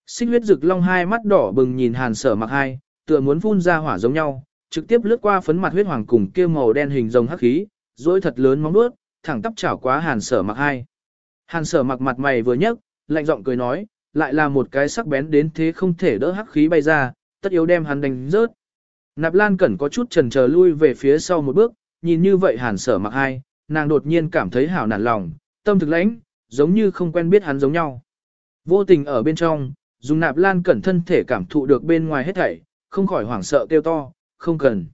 Xích huyết rực long hai mắt đỏ bừng nhìn hàn sở mặc hai, tựa muốn phun ra hỏa giống nhau, trực tiếp lướt qua phấn mặt huyết hoàng cùng kia màu đen hình rồng hắc khí, dối thật lớn móng nuốt, thẳng tắp chảo quá hàn sở mặc hai. Hàn sở mặc mặt mày vừa nhấc, lạnh giọng cười nói, lại là một cái sắc bén đến thế không thể đỡ hắc khí bay ra, tất yếu đem hắn đánh rớt. Nạp Lan Cẩn có chút chần chờ lui về phía sau một bước, nhìn như vậy hàn sở mặc hai, nàng đột nhiên cảm thấy hảo nản lòng, tâm thực lãnh, giống như không quen biết hắn giống nhau. Vô tình ở bên trong, dùng Nạp Lan Cẩn thân thể cảm thụ được bên ngoài hết thảy, không khỏi hoảng sợ kêu to, không cần.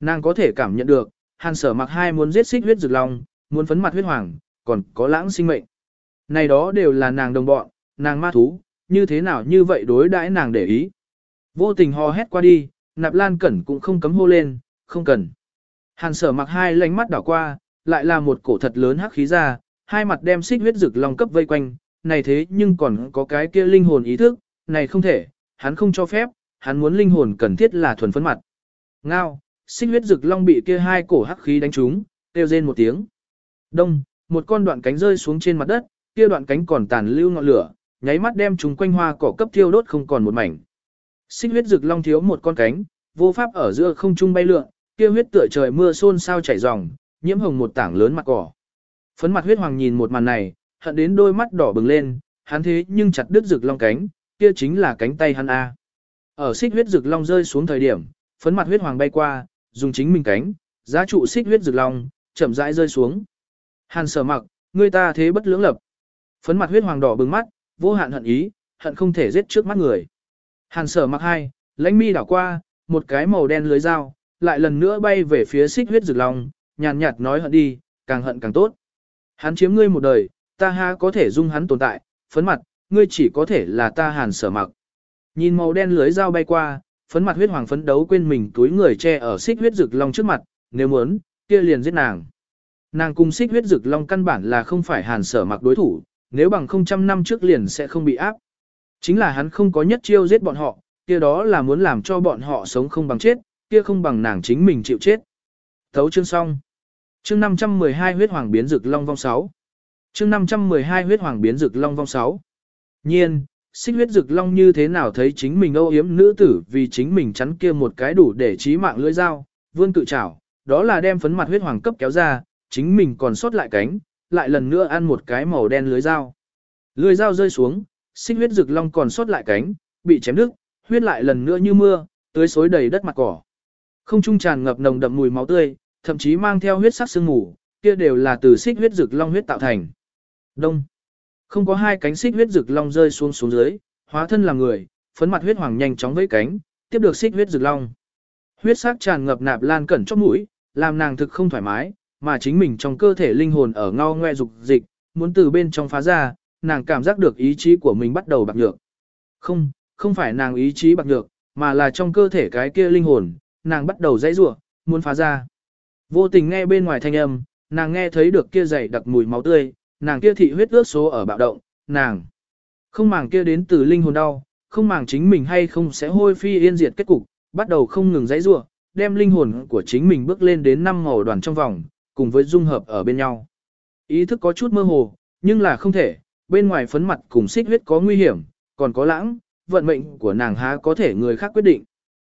Nàng có thể cảm nhận được, hàn sở mặc hai muốn giết xích huyết rực long, muốn phấn mặt huyết hoàng, còn có lãng sinh mệnh. Này đó đều là nàng đồng bọn, nàng ma thú, như thế nào như vậy đối đãi nàng để ý. Vô tình hò hét qua đi, nạp lan cẩn cũng không cấm hô lên, không cần. Hàn sở mặc hai lánh mắt đảo qua, lại là một cổ thật lớn hắc khí ra, hai mặt đem xích huyết rực long cấp vây quanh, này thế nhưng còn có cái kia linh hồn ý thức, này không thể, hắn không cho phép, hắn muốn linh hồn cần thiết là thuần phấn mặt. Ngao, xích huyết rực long bị kia hai cổ hắc khí đánh trúng, kêu rên một tiếng. Đông, một con đoạn cánh rơi xuống trên mặt đất, kia đoạn cánh còn tàn lưu ngọn lửa, nháy mắt đem chúng quanh hoa cỏ cấp thiêu đốt không còn một mảnh. Xích huyết rực long thiếu một con cánh, vô pháp ở giữa không trung bay lượn, kia huyết tựa trời mưa xôn sao chảy ròng, nhiễm hồng một tảng lớn mặt cỏ. Phấn mặt huyết hoàng nhìn một màn này, hận đến đôi mắt đỏ bừng lên, hắn thế nhưng chặt đứt rực long cánh, kia chính là cánh tay hắn a. Ở xích huyết rực long rơi xuống thời điểm, phấn mặt huyết hoàng bay qua, dùng chính mình cánh, giá trụ xích huyết rực long, chậm rãi rơi xuống. Hàn sở mặc, người ta thế bất lưỡng lập. Phấn mặt huyết hoàng đỏ bừng mắt, vô hạn hận ý, hận không thể giết trước mắt người. Hàn sở mặc hai, lãnh mi đảo qua, một cái màu đen lưới dao, lại lần nữa bay về phía xích huyết rực long, nhàn nhạt nói hận đi, càng hận càng tốt. Hắn chiếm ngươi một đời, ta ha có thể dung hắn tồn tại, phấn mặt, ngươi chỉ có thể là ta hàn sở mặc. Nhìn màu đen lưới dao bay qua, phấn mặt huyết hoàng phấn đấu quên mình túi người che ở xích huyết rực long trước mặt, nếu muốn, kia liền giết nàng. Nàng cùng xích huyết rực long căn bản là không phải hàn sở mặc đối thủ, nếu bằng không trăm năm trước liền sẽ không bị áp. Chính là hắn không có nhất chiêu giết bọn họ, kia đó là muốn làm cho bọn họ sống không bằng chết, kia không bằng nàng chính mình chịu chết. Thấu chương xong. Chương 512 huyết hoàng biến rực long vong 6. Chương 512 huyết hoàng biến rực long vong 6. Nhiên, xích huyết rực long như thế nào thấy chính mình âu yếm nữ tử vì chính mình chắn kia một cái đủ để chí mạng lưỡi dao, vươn cự chảo, đó là đem phấn mặt huyết hoàng cấp kéo ra, chính mình còn sót lại cánh, lại lần nữa ăn một cái màu đen lưới dao. Lưới dao rơi xuống, xích huyết rực long còn sót lại cánh, bị chém đứt, huyết lại lần nữa như mưa, tưới xối đầy đất mặt cỏ. Không trung tràn ngập nồng đậm mùi máu tươi, thậm chí mang theo huyết sắc sương mù, kia đều là từ xích huyết rực long huyết tạo thành. Đông. Không có hai cánh xích huyết rực long rơi xuống xuống dưới, hóa thân là người, phấn mặt huyết hoàng nhanh chóng với cánh, tiếp được xích huyết rực long. Huyết sắc tràn ngập nạp lan cẩn trong mũi, làm nàng thực không thoải mái, mà chính mình trong cơ thể linh hồn ở ngao ngoe dục dịch, muốn từ bên trong phá ra, nàng cảm giác được ý chí của mình bắt đầu bạc nhược. Không, không phải nàng ý chí bạc nhược, mà là trong cơ thể cái kia linh hồn, nàng bắt đầu dãy rủa, muốn phá ra. Vô tình nghe bên ngoài thanh âm, nàng nghe thấy được kia dày đặc mùi máu tươi, nàng kia thị huyết ước số ở bạo động, nàng không màng kia đến từ linh hồn đau, không màng chính mình hay không sẽ hôi phi yên diệt kết cục, bắt đầu không ngừng dãy rủa, đem linh hồn của chính mình bước lên đến năm màu đoàn trong vòng, cùng với dung hợp ở bên nhau. Ý thức có chút mơ hồ, nhưng là không thể, bên ngoài phấn mặt cùng xích huyết có nguy hiểm, còn có lãng, vận mệnh của nàng há có thể người khác quyết định.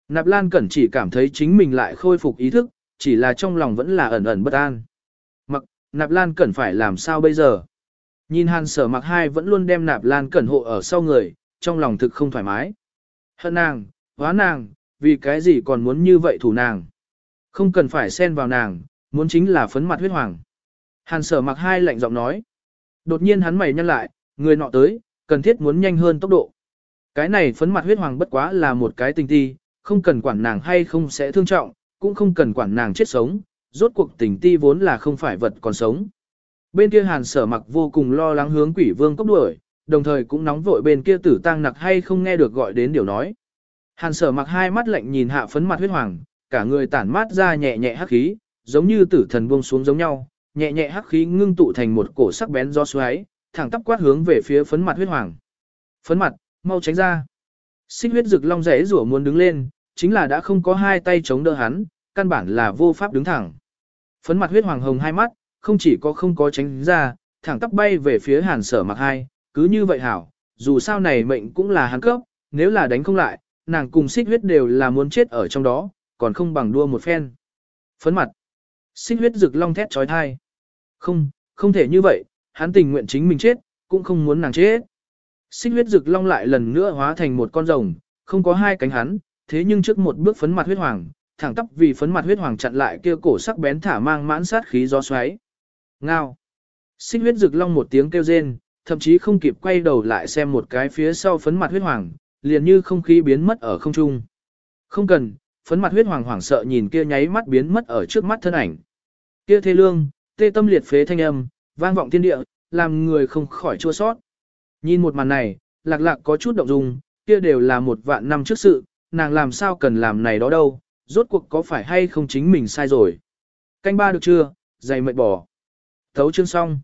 Nạp Lan Cẩn chỉ cảm thấy chính mình lại khôi phục ý thức, chỉ là trong lòng vẫn là ẩn ẩn bất an. Mặc, Nạp Lan Cẩn phải làm sao bây giờ? Nhìn hàn sở mặc hai vẫn luôn đem Nạp Lan Cẩn hộ ở sau người, trong lòng thực không thoải mái. Hận nàng, hóa nàng, vì cái gì còn muốn như vậy thủ nàng? Không cần phải xen vào nàng, muốn chính là phấn mặt huyết hoàng. Hàn sở mặc hai lạnh giọng nói. Đột nhiên hắn mày nhăn lại, người nọ tới, cần thiết muốn nhanh hơn tốc độ. Cái này phấn mặt huyết hoàng bất quá là một cái tình ti, không cần quản nàng hay không sẽ thương trọng, cũng không cần quản nàng chết sống, rốt cuộc tình ti vốn là không phải vật còn sống. Bên kia hàn sở mặc vô cùng lo lắng hướng quỷ vương cốc đuổi, đồng thời cũng nóng vội bên kia tử tăng nặc hay không nghe được gọi đến điều nói. Hàn sở mặc hai mắt lạnh nhìn hạ phấn mặt huyết hoàng, cả người tản mát ra nhẹ nhẹ hắc khí, giống như tử thần buông xuống giống nhau, nhẹ nhẹ hắc khí ngưng tụ thành một cổ sắc bén do xoáy, thẳng tắp quát hướng về phía phấn mặt huyết hoàng. Phấn mặt, mau tránh ra. Xích huyết rực long rẽ rủa muốn đứng lên, chính là đã không có hai tay chống đỡ hắn, căn bản là vô pháp đứng thẳng. Phấn mặt huyết hoàng hồng hai mắt, không chỉ có không có tránh ra, thẳng tắp bay về phía hàn sở mặc hai, cứ như vậy hảo, dù sao này mệnh cũng là hắn cấp, nếu là đánh không lại, nàng cùng xích huyết đều là muốn chết ở trong đó, còn không bằng đua một phen. Phấn mặt, xích huyết rực long thét trói thai. Không, không thể như vậy, hắn tình nguyện chính mình chết, cũng không muốn nàng chết. Xích huyết rực long lại lần nữa hóa thành một con rồng, không có hai cánh hắn, thế nhưng trước một bước phấn mặt huyết hoàng, thẳng tắp vì phấn mặt huyết hoàng chặn lại kia cổ sắc bén thả mang mãn sát khí gió xoáy. Ngao. Xích huyết rực long một tiếng kêu rên, thậm chí không kịp quay đầu lại xem một cái phía sau phấn mặt huyết hoàng, liền như không khí biến mất ở không trung. Không cần, phấn mặt huyết hoàng hoảng sợ nhìn kia nháy mắt biến mất ở trước mắt thân ảnh. Kia thê lương, tê tâm liệt phế thanh âm, vang vọng thiên địa, làm người không khỏi chua sót. Nhìn một màn này, lạc lạc có chút động dung, kia đều là một vạn năm trước sự, nàng làm sao cần làm này đó đâu, rốt cuộc có phải hay không chính mình sai rồi. Canh ba được chưa, dày mệt bỏ. Thấu chương xong.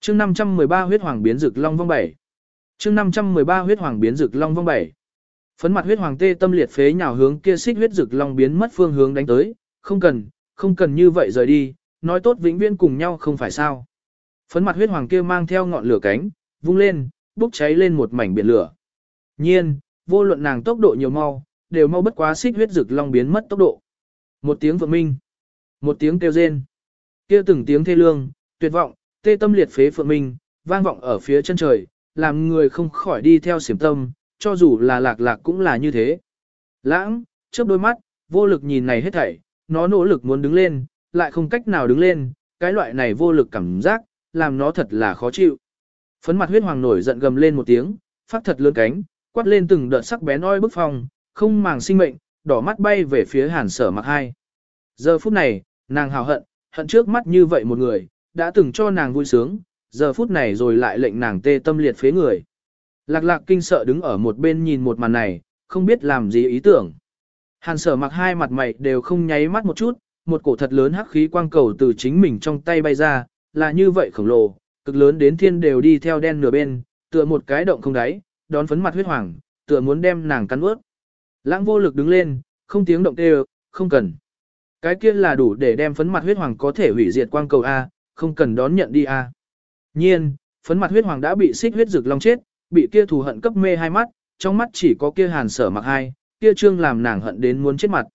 Chương 513 huyết hoàng biến dược long vong bảy. Chương 513 huyết hoàng biến dược long vong bảy. Phấn mặt huyết hoàng tê tâm liệt phế nhào hướng kia xích huyết dược long biến mất phương hướng đánh tới, không cần, không cần như vậy rời đi, nói tốt vĩnh viễn cùng nhau không phải sao. Phấn mặt huyết hoàng kia mang theo ngọn lửa cánh, vung lên, bốc cháy lên một mảnh biển lửa. Nhiên, vô luận nàng tốc độ nhiều mau, đều mau bất quá xích huyết rực long biến mất tốc độ. Một tiếng vượng minh, một tiếng kêu rên, kia từng tiếng thê lương, tuyệt vọng, tê tâm liệt phế phượng minh, vang vọng ở phía chân trời, làm người không khỏi đi theo xiểm tâm, cho dù là lạc lạc cũng là như thế. Lãng, chớp đôi mắt, vô lực nhìn này hết thảy, nó nỗ lực muốn đứng lên, lại không cách nào đứng lên, cái loại này vô lực cảm giác, làm nó thật là khó chịu. Phấn mặt huyết hoàng nổi giận gầm lên một tiếng, phát thật lớn cánh, quát lên từng đợt sắc bén oi bức phong, không màng sinh mệnh, đỏ mắt bay về phía hàn sở mặc hai. Giờ phút này, nàng hào hận, hận trước mắt như vậy một người, đã từng cho nàng vui sướng, giờ phút này rồi lại lệnh nàng tê tâm liệt phế người. Lạc lạc kinh sợ đứng ở một bên nhìn một màn này, không biết làm gì ý tưởng. Hàn sở mặc hai mặt mày đều không nháy mắt một chút, một cổ thật lớn hắc khí quang cầu từ chính mình trong tay bay ra, là như vậy khổng lồ, cực lớn đến thiên đều đi theo đen nửa bên, tựa một cái động không đáy, đón phấn mặt huyết hoàng, tựa muốn đem nàng cắn ướt. Lãng vô lực đứng lên, không tiếng động kêu, không cần. Cái kia là đủ để đem phấn mặt huyết hoàng có thể hủy diệt quang cầu A, không cần đón nhận đi A. Nhiên, phấn mặt huyết hoàng đã bị xích huyết rực long chết, bị kia thù hận cấp mê hai mắt, trong mắt chỉ có kia hàn sở mặc hai, kia trương làm nàng hận đến muốn chết mặt.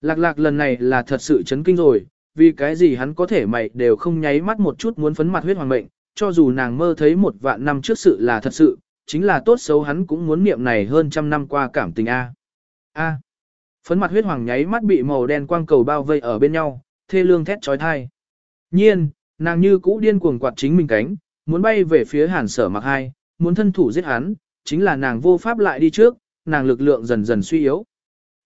Lạc lạc lần này là thật sự chấn kinh rồi, vì cái gì hắn có thể mày đều không nháy mắt một chút muốn phấn mặt huyết hoàng mệnh, cho dù nàng mơ thấy một vạn năm trước sự là thật sự, chính là tốt xấu hắn cũng muốn niệm này hơn trăm năm qua cảm tình A. A. Phấn mặt huyết hoàng nháy mắt bị màu đen quang cầu bao vây ở bên nhau, thê lương thét trói thai. Nhiên, nàng như cũ điên cuồng quạt chính mình cánh, muốn bay về phía hàn sở mặc hai, muốn thân thủ giết hắn, chính là nàng vô pháp lại đi trước, nàng lực lượng dần dần suy yếu.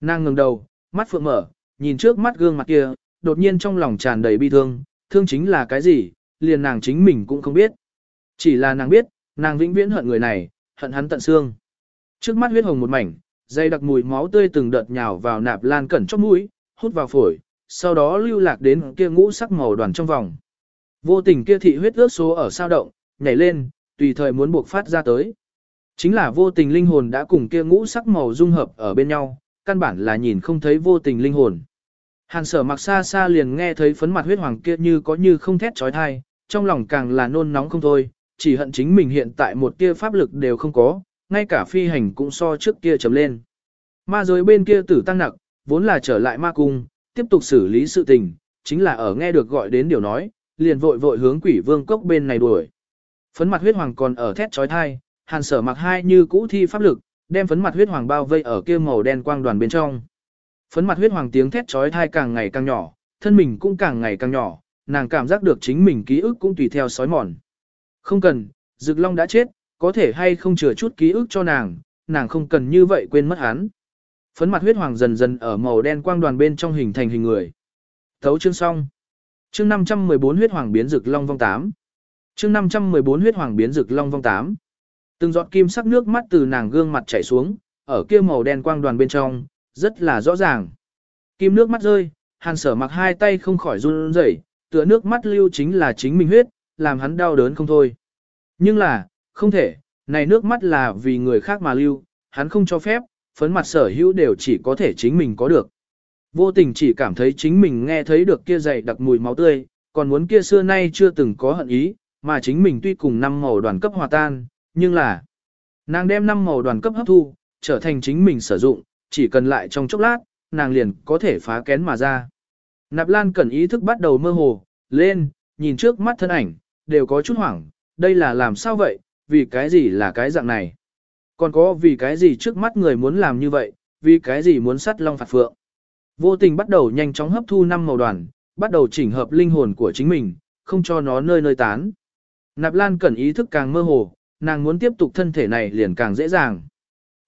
Nàng ngừng đầu, mắt phượng mở, nhìn trước mắt gương mặt kia, đột nhiên trong lòng tràn đầy bi thương, thương chính là cái gì, liền nàng chính mình cũng không biết. Chỉ là nàng biết, nàng vĩnh viễn hận người này, hận hắn tận xương. Trước mắt huyết hồng một mảnh, dây đặc mùi máu tươi từng đợt nhào vào nạp lan cẩn chóp mũi, hút vào phổi, sau đó lưu lạc đến kia ngũ sắc màu đoàn trong vòng. Vô tình kia thị huyết ước số ở sao động, nhảy lên, tùy thời muốn buộc phát ra tới. Chính là vô tình linh hồn đã cùng kia ngũ sắc màu dung hợp ở bên nhau, căn bản là nhìn không thấy vô tình linh hồn. Hàn sở mặc xa xa liền nghe thấy phấn mặt huyết hoàng kia như có như không thét trói thai, trong lòng càng là nôn nóng không thôi, chỉ hận chính mình hiện tại một tia pháp lực đều không có, ngay cả phi hành cũng so trước kia chấm lên. Ma giới bên kia tử tăng nặc, vốn là trở lại ma cung, tiếp tục xử lý sự tình, chính là ở nghe được gọi đến điều nói, liền vội vội hướng quỷ vương cốc bên này đuổi. Phấn mặt huyết hoàng còn ở thét trói thai, hàn sở mặc hai như cũ thi pháp lực, đem phấn mặt huyết hoàng bao vây ở kia màu đen quang đoàn bên trong. Phấn mặt huyết hoàng tiếng thét trói thai càng ngày càng nhỏ, thân mình cũng càng ngày càng nhỏ, nàng cảm giác được chính mình ký ức cũng tùy theo sói mòn. Không cần, Dực Long đã chết, có thể hay không chừa chút ký ức cho nàng, nàng không cần như vậy quên mất hắn. Phấn mặt huyết hoàng dần dần ở màu đen quang đoàn bên trong hình thành hình người. Thấu chương xong. Chương 514 huyết hoàng biến rực Long vong 8. chương 514 huyết hoàng biến rực long vong 8. Từng giọt kim sắc nước mắt từ nàng gương mặt chảy xuống, ở kia màu đen quang đoàn bên trong, rất là rõ ràng. Kim nước mắt rơi, hàn sở mặc hai tay không khỏi run rẩy, tựa nước mắt lưu chính là chính mình huyết, làm hắn đau đớn không thôi. Nhưng là, không thể, này nước mắt là vì người khác mà lưu, hắn không cho phép, phấn mặt sở hữu đều chỉ có thể chính mình có được. Vô tình chỉ cảm thấy chính mình nghe thấy được kia dày đặc mùi máu tươi, còn muốn kia xưa nay chưa từng có hận ý, mà chính mình tuy cùng năm màu đoàn cấp hòa tan, nhưng là nàng đem năm màu đoàn cấp hấp thu, trở thành chính mình sử dụng, chỉ cần lại trong chốc lát, nàng liền có thể phá kén mà ra. Nạp Lan cần ý thức bắt đầu mơ hồ, lên, nhìn trước mắt thân ảnh, đều có chút hoảng, đây là làm sao vậy, vì cái gì là cái dạng này. Còn có vì cái gì trước mắt người muốn làm như vậy, vì cái gì muốn sắt long phạt phượng. Vô tình bắt đầu nhanh chóng hấp thu năm màu đoàn, bắt đầu chỉnh hợp linh hồn của chính mình, không cho nó nơi nơi tán. Nạp Lan cần ý thức càng mơ hồ, nàng muốn tiếp tục thân thể này liền càng dễ dàng.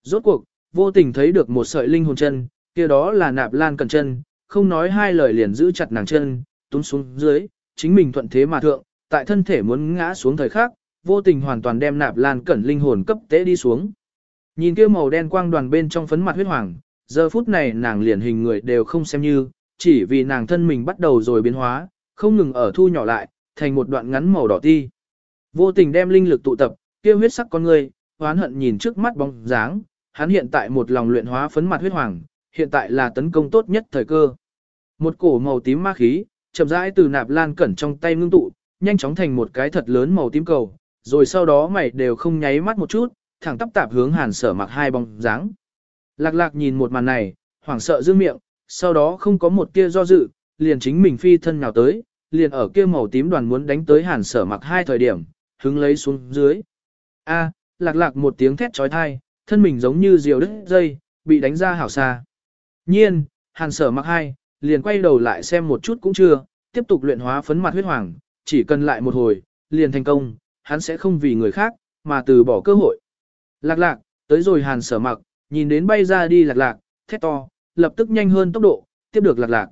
Rốt cuộc, vô tình thấy được một sợi linh hồn chân, kia đó là Nạp Lan cần chân, không nói hai lời liền giữ chặt nàng chân, túm xuống dưới, chính mình thuận thế mà thượng, tại thân thể muốn ngã xuống thời khắc, vô tình hoàn toàn đem Nạp Lan cẩn linh hồn cấp tế đi xuống. Nhìn kia màu đen quang đoàn bên trong phấn mặt huyết hoàng, giờ phút này nàng liền hình người đều không xem như, chỉ vì nàng thân mình bắt đầu rồi biến hóa, không ngừng ở thu nhỏ lại, thành một đoạn ngắn màu đỏ ti. Vô tình đem linh lực tụ tập, kia huyết sắc con người, hoán hận nhìn trước mắt bóng dáng, hắn hiện tại một lòng luyện hóa phấn mặt huyết hoàng, hiện tại là tấn công tốt nhất thời cơ. Một cổ màu tím ma khí, chậm rãi từ nạp lan cẩn trong tay ngưng tụ, nhanh chóng thành một cái thật lớn màu tím cầu, rồi sau đó mày đều không nháy mắt một chút, thẳng tắp tạp hướng hàn sở mặc hai bóng dáng. Lạc lạc nhìn một màn này, hoảng sợ dương miệng, sau đó không có một tia do dự, liền chính mình phi thân nào tới, liền ở kia màu tím đoàn muốn đánh tới hàn sở mặc hai thời điểm, hứng lấy xuống dưới. A, lạc lạc một tiếng thét trói thai, thân mình giống như diều đứt dây, bị đánh ra hảo xa. Nhiên, hàn sở mặc hai, liền quay đầu lại xem một chút cũng chưa, tiếp tục luyện hóa phấn mặt huyết hoàng, chỉ cần lại một hồi, liền thành công, hắn sẽ không vì người khác, mà từ bỏ cơ hội. Lạc lạc, tới rồi hàn sở mặc, nhìn đến bay ra đi lạc lạc, thét to, lập tức nhanh hơn tốc độ, tiếp được lạc lạc.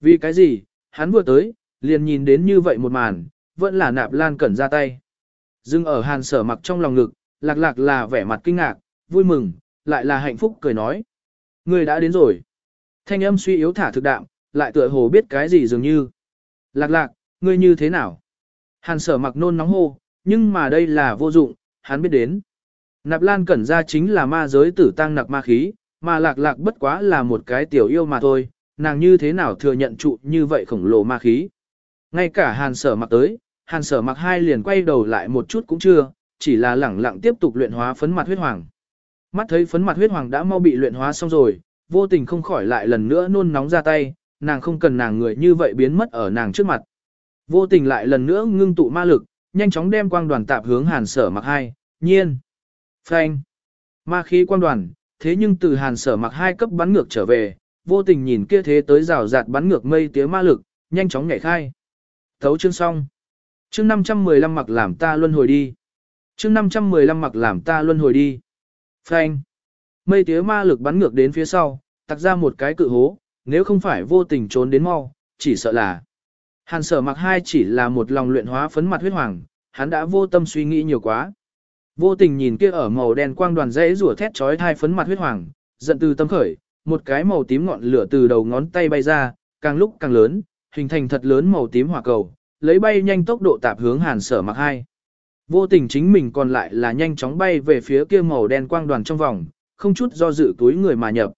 Vì cái gì, hắn vừa tới, liền nhìn đến như vậy một màn, vẫn là nạp lan cẩn ra tay. Dưng ở hàn sở mặc trong lòng ngực, lạc lạc là vẻ mặt kinh ngạc, vui mừng, lại là hạnh phúc cười nói. Người đã đến rồi. Thanh âm suy yếu thả thực đạm, lại tựa hồ biết cái gì dường như. Lạc lạc, ngươi như thế nào? Hàn sở mặc nôn nóng hô, nhưng mà đây là vô dụng, hắn biết đến. Nạp lan cẩn ra chính là ma giới tử tăng nặc ma khí, mà lạc lạc bất quá là một cái tiểu yêu mà thôi, nàng như thế nào thừa nhận trụ như vậy khổng lồ ma khí. Ngay cả hàn sở mặc tới, hàn sở mặc hai liền quay đầu lại một chút cũng chưa, chỉ là lẳng lặng tiếp tục luyện hóa phấn mặt huyết hoàng. Mắt thấy phấn mặt huyết hoàng đã mau bị luyện hóa xong rồi, vô tình không khỏi lại lần nữa nôn nóng ra tay, nàng không cần nàng người như vậy biến mất ở nàng trước mặt. Vô tình lại lần nữa ngưng tụ ma lực, nhanh chóng đem quang đoàn tạp hướng hàn sở mặc hai, nhiên. Phanh. Ma khí quang đoàn, thế nhưng từ hàn sở mặc hai cấp bắn ngược trở về, vô tình nhìn kia thế tới rào rạt bắn ngược mây tía ma lực, nhanh chóng nhảy khai. Thấu chương xong. Chương 515 mặc làm ta luân hồi đi. Chương 515 mặc làm ta luân hồi đi. Phanh. Mây tía ma lực bắn ngược đến phía sau, tặc ra một cái cự hố, nếu không phải vô tình trốn đến mau, chỉ sợ là. Hàn sở mặc hai chỉ là một lòng luyện hóa phấn mặt huyết hoàng, hắn đã vô tâm suy nghĩ nhiều quá. Vô tình nhìn kia ở màu đen quang đoàn rẽ rủa thét chói thai phấn mặt huyết hoàng, giận từ tâm khởi, một cái màu tím ngọn lửa từ đầu ngón tay bay ra, càng lúc càng lớn, hình thành thật lớn màu tím hỏa cầu, lấy bay nhanh tốc độ tạp hướng hàn sở mặc hai. Vô tình chính mình còn lại là nhanh chóng bay về phía kia màu đen quang đoàn trong vòng, không chút do dự túi người mà nhập.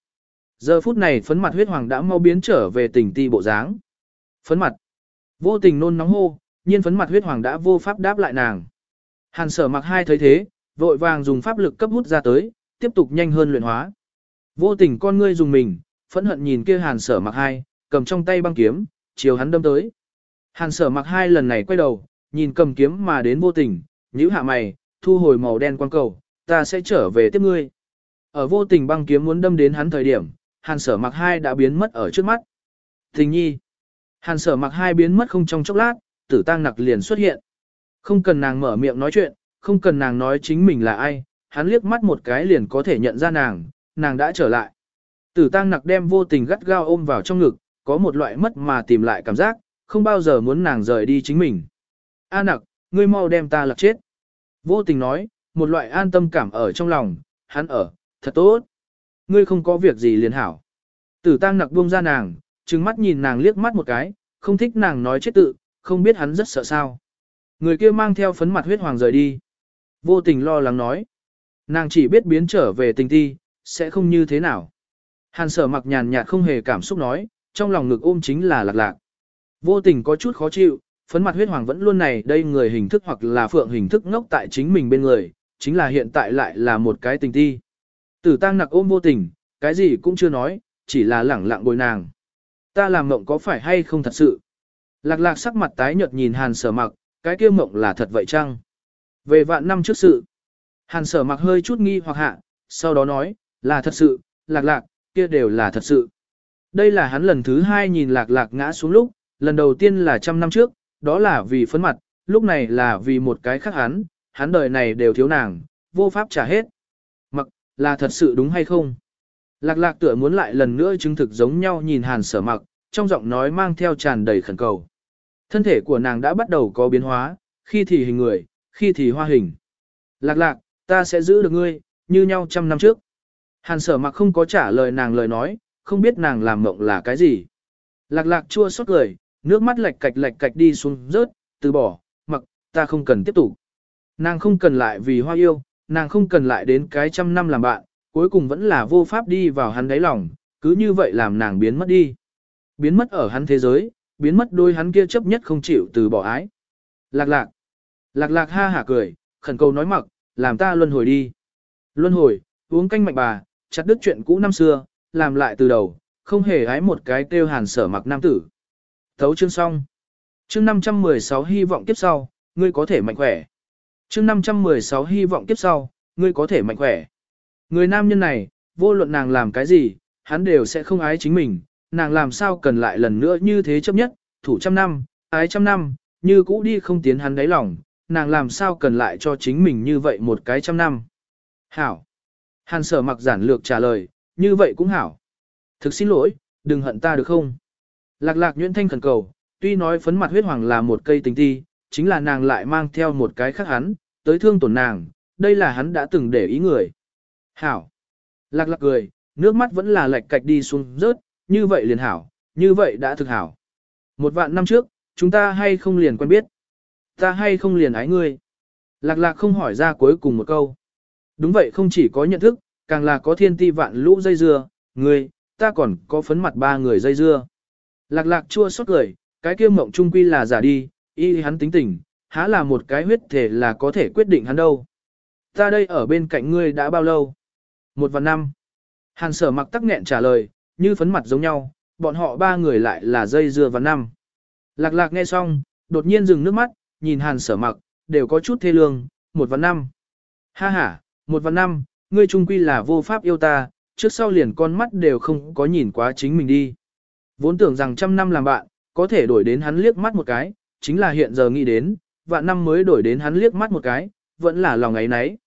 Giờ phút này phấn mặt huyết hoàng đã mau biến trở về tình ti bộ dáng. Phấn mặt. Vô tình nôn nóng hô, nhiên phấn mặt huyết hoàng đã vô pháp đáp lại nàng. Hàn sở mặc hai thấy thế, vội vàng dùng pháp lực cấp hút ra tới, tiếp tục nhanh hơn luyện hóa. Vô tình con ngươi dùng mình, phẫn hận nhìn kia hàn sở mặc hai, cầm trong tay băng kiếm, chiều hắn đâm tới. Hàn sở mặc hai lần này quay đầu, nhìn cầm kiếm mà đến vô tình, nhíu hạ mày, thu hồi màu đen quang cầu, ta sẽ trở về tiếp ngươi. Ở vô tình băng kiếm muốn đâm đến hắn thời điểm, hàn sở mặc hai đã biến mất ở trước mắt. Tình nhi. Hàn sở mặc hai biến mất không trong chốc lát, tử tăng nặc liền xuất hiện. Không cần nàng mở miệng nói chuyện, không cần nàng nói chính mình là ai, hắn liếc mắt một cái liền có thể nhận ra nàng, nàng đã trở lại. Tử tăng nặc đem vô tình gắt gao ôm vào trong ngực, có một loại mất mà tìm lại cảm giác, không bao giờ muốn nàng rời đi chính mình. A nặc, ngươi mau đem ta lạc chết. Vô tình nói, một loại an tâm cảm ở trong lòng, hắn ở, thật tốt. Ngươi không có việc gì liền hảo. Tử tăng nặc buông ra nàng, trừng mắt nhìn nàng liếc mắt một cái, không thích nàng nói chết tự, không biết hắn rất sợ sao. Người kia mang theo phấn mặt huyết hoàng rời đi. Vô tình lo lắng nói. Nàng chỉ biết biến trở về tình thi, sẽ không như thế nào. Hàn sở mặc nhàn nhạt không hề cảm xúc nói, trong lòng ngực ôm chính là lạc lạc. Vô tình có chút khó chịu, phấn mặt huyết hoàng vẫn luôn này đây người hình thức hoặc là phượng hình thức ngốc tại chính mình bên người, chính là hiện tại lại là một cái tình thi. Tử tăng nặc ôm vô tình, cái gì cũng chưa nói, chỉ là lẳng lặng bồi nàng. Ta làm mộng có phải hay không thật sự? Lạc lạc sắc mặt tái nhợt nhìn hàn sở mặc, cái kia mộng là thật vậy chăng? Về vạn năm trước sự, hàn sở mặc hơi chút nghi hoặc hạ, sau đó nói, là thật sự, lạc lạc, kia đều là thật sự. Đây là hắn lần thứ hai nhìn lạc lạc ngã xuống lúc, lần đầu tiên là trăm năm trước, đó là vì phấn mặt, lúc này là vì một cái khác hắn, hắn đời này đều thiếu nàng, vô pháp trả hết. Mặc, là thật sự đúng hay không? Lạc lạc tựa muốn lại lần nữa chứng thực giống nhau nhìn hàn sở mặc, trong giọng nói mang theo tràn đầy khẩn cầu. Thân thể của nàng đã bắt đầu có biến hóa, khi thì hình người, khi thì hoa hình. Lạc lạc, ta sẽ giữ được ngươi, như nhau trăm năm trước. Hàn sở mặc không có trả lời nàng lời nói, không biết nàng làm mộng là cái gì. Lạc lạc chua xót cười, nước mắt lệch cạch lệch cạch đi xuống rớt, từ bỏ, mặc, ta không cần tiếp tục. Nàng không cần lại vì hoa yêu, nàng không cần lại đến cái trăm năm làm bạn, cuối cùng vẫn là vô pháp đi vào hắn đáy lòng, cứ như vậy làm nàng biến mất đi. Biến mất ở hắn thế giới, biến mất đôi hắn kia chấp nhất không chịu từ bỏ ái. Lạc lạc. Lạc lạc ha hả cười, khẩn cầu nói mặc, làm ta luân hồi đi. Luân hồi, uống canh mạnh bà, chặt đứt chuyện cũ năm xưa, làm lại từ đầu, không hề ái một cái tiêu hàn sở mặc nam tử. Thấu chương xong. Chương 516 hy vọng kiếp sau, ngươi có thể mạnh khỏe. Chương 516 hy vọng kiếp sau, ngươi có thể mạnh khỏe. Người nam nhân này, vô luận nàng làm cái gì, hắn đều sẽ không ái chính mình, nàng làm sao cần lại lần nữa như thế chấp nhất, thủ trăm năm, ái trăm năm, như cũ đi không tiến hắn đáy lòng, nàng làm sao cần lại cho chính mình như vậy một cái trăm năm. Hảo. Hàn sở mặc giản lược trả lời, như vậy cũng hảo. Thực xin lỗi, đừng hận ta được không? Lạc lạc nhuyễn thanh khẩn cầu, tuy nói phấn mặt huyết hoàng là một cây tình ti, chính là nàng lại mang theo một cái khác hắn, tới thương tổn nàng, đây là hắn đã từng để ý người. Hảo. Lạc lạc cười, nước mắt vẫn là lệch cạch đi xuống rớt, như vậy liền hảo, như vậy đã thực hảo. Một vạn năm trước, chúng ta hay không liền quen biết. Ta hay không liền ái ngươi. Lạc lạc không hỏi ra cuối cùng một câu. Đúng vậy không chỉ có nhận thức, càng là có thiên ti vạn lũ dây dưa, ngươi, ta còn có phấn mặt ba người dây dưa. Lạc lạc chua xót cười, cái kia mộng trung quy là giả đi, y hắn tính tình, há là một cái huyết thể là có thể quyết định hắn đâu. Ta đây ở bên cạnh ngươi đã bao lâu? Một và năm. Hàn sở mặc tắc nghẹn trả lời, như phấn mặt giống nhau, bọn họ ba người lại là dây dưa và năm. Lạc lạc nghe xong, đột nhiên dừng nước mắt, nhìn hàn sở mặc, đều có chút thê lương, một và năm. Ha ha, một và năm, ngươi trung quy là vô pháp yêu ta, trước sau liền con mắt đều không có nhìn quá chính mình đi. Vốn tưởng rằng trăm năm làm bạn, có thể đổi đến hắn liếc mắt một cái, chính là hiện giờ nghĩ đến, vạn năm mới đổi đến hắn liếc mắt một cái, vẫn là lòng ấy nấy.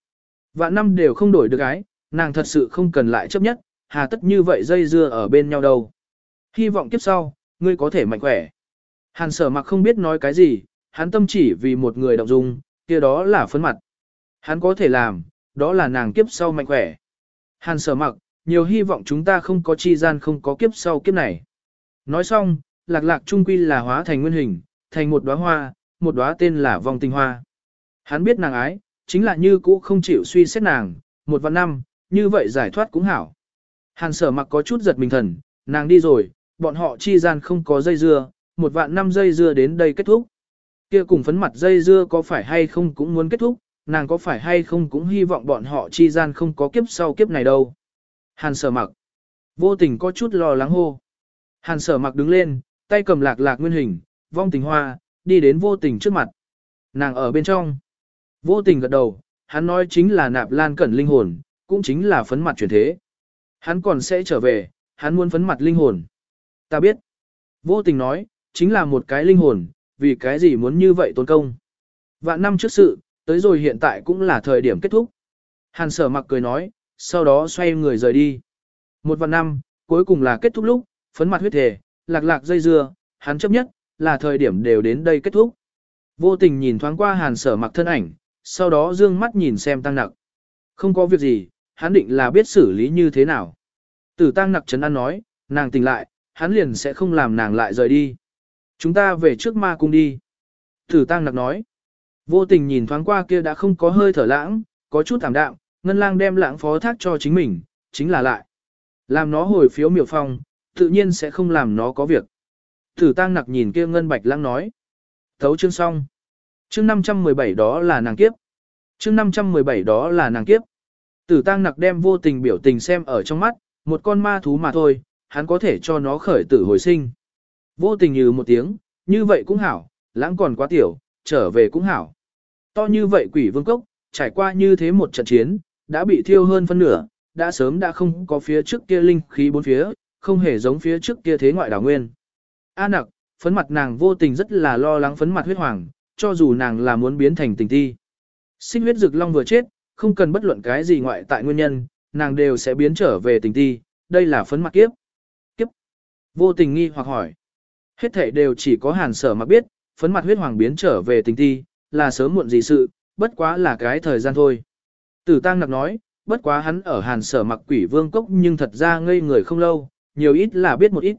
Vạn năm đều không đổi được cái, nàng thật sự không cần lại chấp nhất, hà tất như vậy dây dưa ở bên nhau đâu. Hy vọng kiếp sau, ngươi có thể mạnh khỏe. Hàn sở mặc không biết nói cái gì, hắn tâm chỉ vì một người động dung, kia đó là phấn mặt. Hắn có thể làm, đó là nàng kiếp sau mạnh khỏe. Hàn sở mặc, nhiều hy vọng chúng ta không có chi gian không có kiếp sau kiếp này. Nói xong, lạc lạc trung quy là hóa thành nguyên hình, thành một đóa hoa, một đóa tên là vong tinh hoa. Hắn biết nàng ái, chính là như cũ không chịu suy xét nàng, một vạn năm, như vậy giải thoát cũng hảo. Hàn sở mặc có chút giật mình thần, nàng đi rồi, bọn họ chi gian không có dây dưa, một vạn năm dây dưa đến đây kết thúc. Kia cùng phấn mặt dây dưa có phải hay không cũng muốn kết thúc, nàng có phải hay không cũng hy vọng bọn họ chi gian không có kiếp sau kiếp này đâu. Hàn sở mặc, vô tình có chút lo lắng hô. Hàn sở mặc đứng lên, tay cầm lạc lạc nguyên hình, vong tình hoa, đi đến vô tình trước mặt. Nàng ở bên trong. Vô tình gật đầu, hắn nói chính là nạp lan cẩn linh hồn, cũng chính là phấn mặt chuyển thế. Hắn còn sẽ trở về, hắn muốn phấn mặt linh hồn. Ta biết. Vô tình nói, chính là một cái linh hồn, vì cái gì muốn như vậy tốn công. Vạn năm trước sự, tới rồi hiện tại cũng là thời điểm kết thúc. Hàn sở mặc cười nói, sau đó xoay người rời đi. Một vạn năm, cuối cùng là kết thúc lúc, phấn mặt huyết thể, lạc lạc dây dưa, hắn chấp nhất, là thời điểm đều đến đây kết thúc. Vô tình nhìn thoáng qua hàn sở mặc thân ảnh, sau đó dương mắt nhìn xem tăng nặc. Không có việc gì, hắn định là biết xử lý như thế nào. Tử tăng nặc trấn an nói, nàng tỉnh lại, hắn liền sẽ không làm nàng lại rời đi. Chúng ta về trước ma cung đi. Tử tăng nặc nói. Vô tình nhìn thoáng qua kia đã không có hơi thở lãng, có chút thảm đạm, ngân lang đem lãng phó thác cho chính mình, chính là lại. Làm nó hồi phiếu miểu phong, tự nhiên sẽ không làm nó có việc. Tử tăng nặc nhìn kia ngân bạch lãng nói. Thấu chương xong. Chương 517 đó là nàng kiếp. Chương 517 đó là nàng kiếp. Tử tăng nặc đem vô tình biểu tình xem ở trong mắt, một con ma thú mà thôi, hắn có thể cho nó khởi tử hồi sinh. Vô tình như một tiếng, như vậy cũng hảo, lãng còn quá tiểu, trở về cũng hảo. To như vậy quỷ vương cốc, trải qua như thế một trận chiến, đã bị thiêu hơn phân nửa, đã sớm đã không có phía trước kia linh khí bốn phía, không hề giống phía trước kia thế ngoại đảo nguyên. A nặc, phấn mặt nàng vô tình rất là lo lắng phấn mặt huyết hoàng, cho dù nàng là muốn biến thành tình ti. Sinh huyết rực long vừa chết, không cần bất luận cái gì ngoại tại nguyên nhân, nàng đều sẽ biến trở về tình ti, đây là phấn mặt kiếp. Kiếp. Vô tình nghi hoặc hỏi. Hết thể đều chỉ có hàn sở mặc biết, phấn mặt huyết hoàng biến trở về tình ti, là sớm muộn gì sự, bất quá là cái thời gian thôi. Tử tăng nặc nói, bất quá hắn ở hàn sở mặc quỷ vương cốc nhưng thật ra ngây người không lâu, nhiều ít là biết một ít.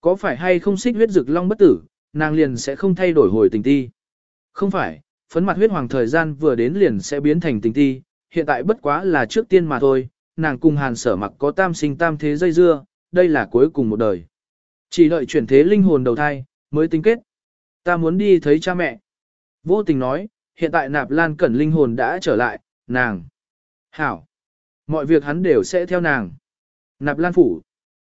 Có phải hay không xích huyết dực long bất tử, nàng liền sẽ không thay đổi hồi tình ti. Không phải, phấn mặt huyết hoàng thời gian vừa đến liền sẽ biến thành tình ti, hiện tại bất quá là trước tiên mà thôi, nàng cùng hàn sở mặc có tam sinh tam thế dây dưa, đây là cuối cùng một đời. Chỉ đợi chuyển thế linh hồn đầu thai, mới tính kết. Ta muốn đi thấy cha mẹ. Vô tình nói, hiện tại nạp lan cẩn linh hồn đã trở lại, nàng. Hảo. Mọi việc hắn đều sẽ theo nàng. Nạp lan phủ.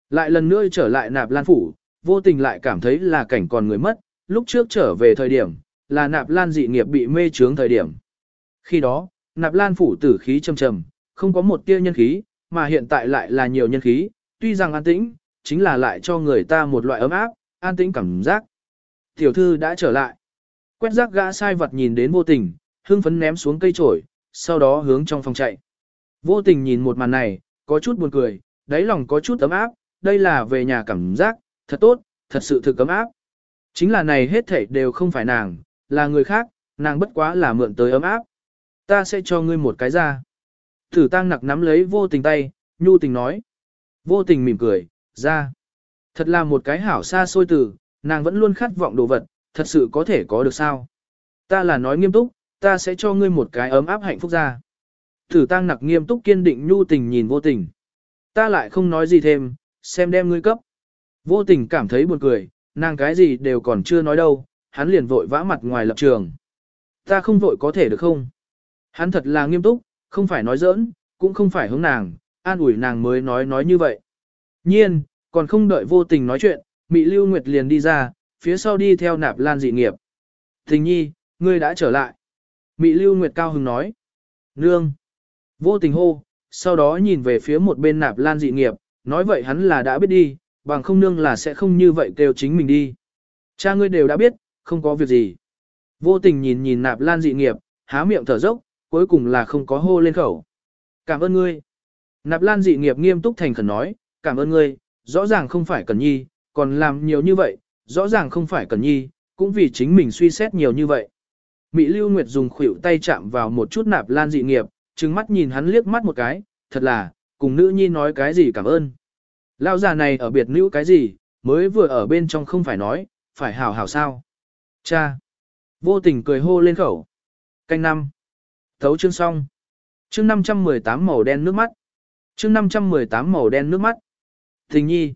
Lại lần nữa trở lại nạp lan phủ, vô tình lại cảm thấy là cảnh còn người mất, lúc trước trở về thời điểm, là nạp lan dị nghiệp bị mê trướng thời điểm. Khi đó, nạp lan phủ tử khí trầm trầm, không có một tia nhân khí, mà hiện tại lại là nhiều nhân khí, tuy rằng an tĩnh, chính là lại cho người ta một loại ấm áp, an tĩnh cảm giác. Tiểu thư đã trở lại. Quét rác gã sai vật nhìn đến vô tình, hưng phấn ném xuống cây trổi, sau đó hướng trong phòng chạy. Vô tình nhìn một màn này, có chút buồn cười, đáy lòng có chút ấm áp, đây là về nhà cảm giác, thật tốt, thật sự thực ấm áp. Chính là này hết thảy đều không phải nàng, là người khác, nàng bất quá là mượn tới ấm áp. Ta sẽ cho ngươi một cái ra. Thử tăng nặc nắm lấy vô tình tay, nhu tình nói. Vô tình mỉm cười, ra. Thật là một cái hảo xa xôi từ, nàng vẫn luôn khát vọng đồ vật, thật sự có thể có được sao. Ta là nói nghiêm túc, ta sẽ cho ngươi một cái ấm áp hạnh phúc ra. Thử tăng nặc nghiêm túc kiên định nhu tình nhìn vô tình. Ta lại không nói gì thêm, xem đem ngươi cấp. Vô tình cảm thấy buồn cười, nàng cái gì đều còn chưa nói đâu, hắn liền vội vã mặt ngoài lập trường. Ta không vội có thể được không? Hắn thật là nghiêm túc, không phải nói giỡn, cũng không phải hướng nàng, an ủi nàng mới nói nói như vậy. Nhiên, còn không đợi vô tình nói chuyện, mỹ Lưu Nguyệt liền đi ra, phía sau đi theo nạp lan dị nghiệp. Tình nhi, ngươi đã trở lại. mỹ Lưu Nguyệt cao hứng nói. Nương. Vô tình hô, sau đó nhìn về phía một bên nạp lan dị nghiệp, nói vậy hắn là đã biết đi, bằng không nương là sẽ không như vậy kêu chính mình đi. Cha ngươi đều đã biết, không có việc gì. Vô tình nhìn nhìn nạp lan dị nghiệp, há miệng thở dốc, cuối cùng là không có hô lên khẩu. Cảm ơn ngươi. Nạp lan dị nghiệp nghiêm túc thành khẩn nói, cảm ơn ngươi, rõ ràng không phải cần nhi, còn làm nhiều như vậy, rõ ràng không phải cần nhi, cũng vì chính mình suy xét nhiều như vậy. Mỹ Lưu Nguyệt dùng khuỷu tay chạm vào một chút nạp lan dị nghiệp, trừng mắt nhìn hắn liếc mắt một cái, thật là, cùng nữ nhi nói cái gì cảm ơn. Lão già này ở biệt nữ cái gì, mới vừa ở bên trong không phải nói, phải hảo hảo sao. Cha! Vô tình cười hô lên khẩu. Canh năm. Thấu chương xong. Chương 518 màu đen nước mắt. Chương 518 màu đen nước mắt. Tình nhi.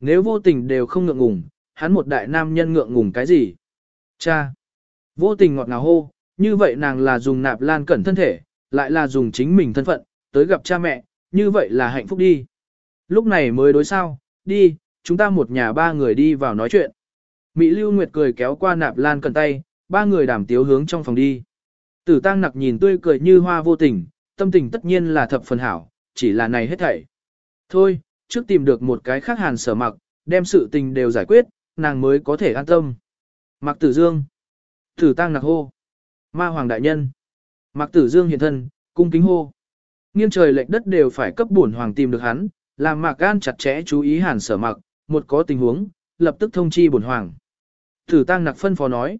Nếu vô tình đều không ngượng ngùng, hắn một đại nam nhân ngượng ngùng cái gì? Cha. Vô tình ngọt ngào hô, như vậy nàng là dùng nạp lan cẩn thân thể, lại là dùng chính mình thân phận, tới gặp cha mẹ, như vậy là hạnh phúc đi. Lúc này mới đối sao, đi, chúng ta một nhà ba người đi vào nói chuyện. Mỹ Lưu Nguyệt cười kéo qua nạp lan cẩn tay, ba người đảm tiếu hướng trong phòng đi. Tử tăng nặc nhìn tươi cười như hoa vô tình, tâm tình tất nhiên là thập phần hảo, chỉ là này hết thảy. Thôi, trước tìm được một cái khác hàn sở mặc, đem sự tình đều giải quyết, nàng mới có thể an tâm. Mặc tử dương. Tử tăng nặc hô. Ma hoàng đại nhân. Mặc tử dương hiện thân, cung kính hô. Nghiêng trời lệch đất đều phải cấp bổn hoàng tìm được hắn, làm mạc gan chặt chẽ chú ý hàn sở mặc, một có tình huống, lập tức thông chi bổn hoàng. Tử tăng nặc phân phó nói.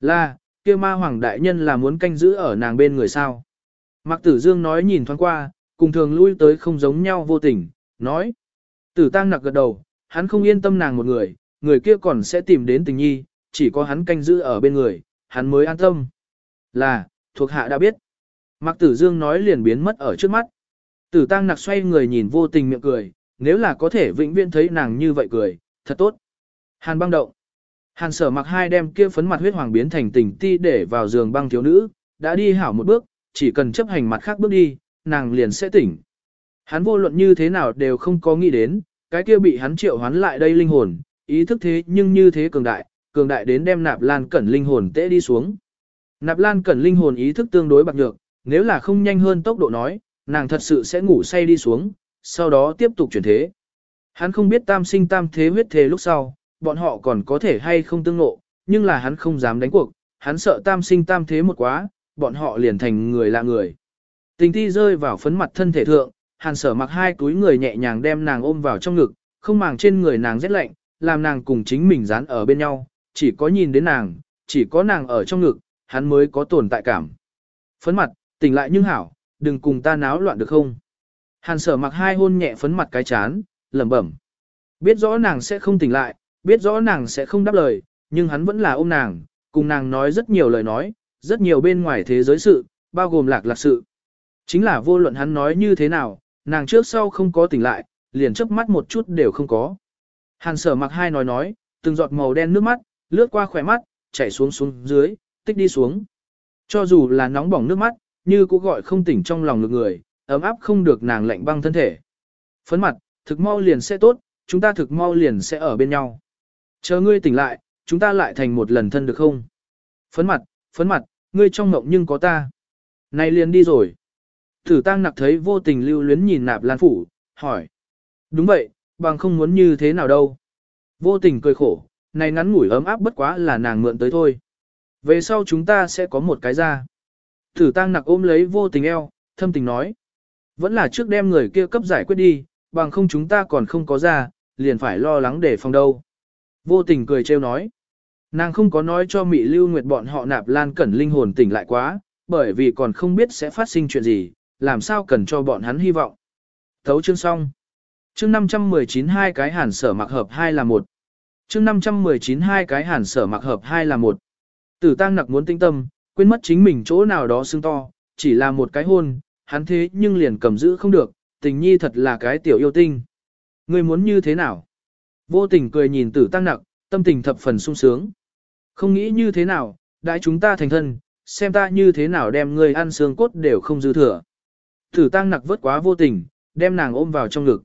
Là, kia ma hoàng đại nhân là muốn canh giữ ở nàng bên người sao. Mạc Tử Dương nói nhìn thoáng qua, cùng thường lui tới không giống nhau vô tình, nói. Tử tăng nặc gật đầu, hắn không yên tâm nàng một người, người kia còn sẽ tìm đến tình nhi, chỉ có hắn canh giữ ở bên người, hắn mới an tâm. Là, thuộc hạ đã biết. Mạc Tử Dương nói liền biến mất ở trước mắt. Tử tăng nặc xoay người nhìn vô tình miệng cười, nếu là có thể vĩnh viễn thấy nàng như vậy cười, thật tốt. Hàn băng động. Hàn sở mặc hai đem kia phấn mặt huyết hoàng biến thành tình ti để vào giường băng thiếu nữ, đã đi hảo một bước, chỉ cần chấp hành mặt khác bước đi, nàng liền sẽ tỉnh. Hắn vô luận như thế nào đều không có nghĩ đến, cái kia bị hắn triệu hoán lại đây linh hồn, ý thức thế nhưng như thế cường đại, cường đại đến đem nạp lan cẩn linh hồn tễ đi xuống. Nạp lan cẩn linh hồn ý thức tương đối bạc nhược, nếu là không nhanh hơn tốc độ nói, nàng thật sự sẽ ngủ say đi xuống, sau đó tiếp tục chuyển thế. Hắn không biết tam sinh tam thế huyết thế lúc sau, bọn họ còn có thể hay không tương ngộ, nhưng là hắn không dám đánh cuộc, hắn sợ tam sinh tam thế một quá, bọn họ liền thành người lạ người. Tình thi rơi vào phấn mặt thân thể thượng, hàn sở mặc hai túi người nhẹ nhàng đem nàng ôm vào trong ngực, không màng trên người nàng rét lạnh, làm nàng cùng chính mình dán ở bên nhau, chỉ có nhìn đến nàng, chỉ có nàng ở trong ngực, hắn mới có tồn tại cảm. Phấn mặt, tỉnh lại nhưng hảo, đừng cùng ta náo loạn được không? Hàn sở mặc hai hôn nhẹ phấn mặt cái chán, lẩm bẩm. Biết rõ nàng sẽ không tỉnh lại, biết rõ nàng sẽ không đáp lời, nhưng hắn vẫn là ôm nàng, cùng nàng nói rất nhiều lời nói, rất nhiều bên ngoài thế giới sự, bao gồm lạc lạc sự. Chính là vô luận hắn nói như thế nào, nàng trước sau không có tỉnh lại, liền chớp mắt một chút đều không có. Hàn sở mặc hai nói nói, từng giọt màu đen nước mắt, lướt qua khỏe mắt, chảy xuống xuống dưới, tích đi xuống. Cho dù là nóng bỏng nước mắt, như cũng gọi không tỉnh trong lòng được người, ấm áp không được nàng lạnh băng thân thể. Phấn mặt, thực mau liền sẽ tốt, chúng ta thực mau liền sẽ ở bên nhau. Chờ ngươi tỉnh lại, chúng ta lại thành một lần thân được không? Phấn mặt, phấn mặt, ngươi trong mộng nhưng có ta. Này liền đi rồi. Thử tăng nặc thấy vô tình lưu luyến nhìn nạp lan phủ, hỏi. Đúng vậy, bằng không muốn như thế nào đâu. Vô tình cười khổ, này ngắn ngủi ấm áp bất quá là nàng mượn tới thôi. Về sau chúng ta sẽ có một cái ra. Thử tăng nặc ôm lấy vô tình eo, thâm tình nói. Vẫn là trước đem người kia cấp giải quyết đi, bằng không chúng ta còn không có ra, liền phải lo lắng để phòng đâu. Vô tình cười trêu nói. Nàng không có nói cho Mị Lưu Nguyệt bọn họ nạp lan cẩn linh hồn tỉnh lại quá, bởi vì còn không biết sẽ phát sinh chuyện gì, làm sao cần cho bọn hắn hy vọng. Thấu chương xong. Chương 519 hai cái hàn sở mặc hợp hai là một. Chương 519 hai cái hàn sở mặc hợp hai là một. Tử tăng nặc muốn tinh tâm, quên mất chính mình chỗ nào đó xương to, chỉ là một cái hôn, hắn thế nhưng liền cầm giữ không được, tình nhi thật là cái tiểu yêu tinh. Ngươi muốn như thế nào? Vô tình cười nhìn tử tăng nặc, tâm tình thập phần sung sướng. Không nghĩ như thế nào, đại chúng ta thành thân, xem ta như thế nào đem ngươi ăn xương cốt đều không dư thừa. Tử tăng nặc vớt quá vô tình, đem nàng ôm vào trong ngực.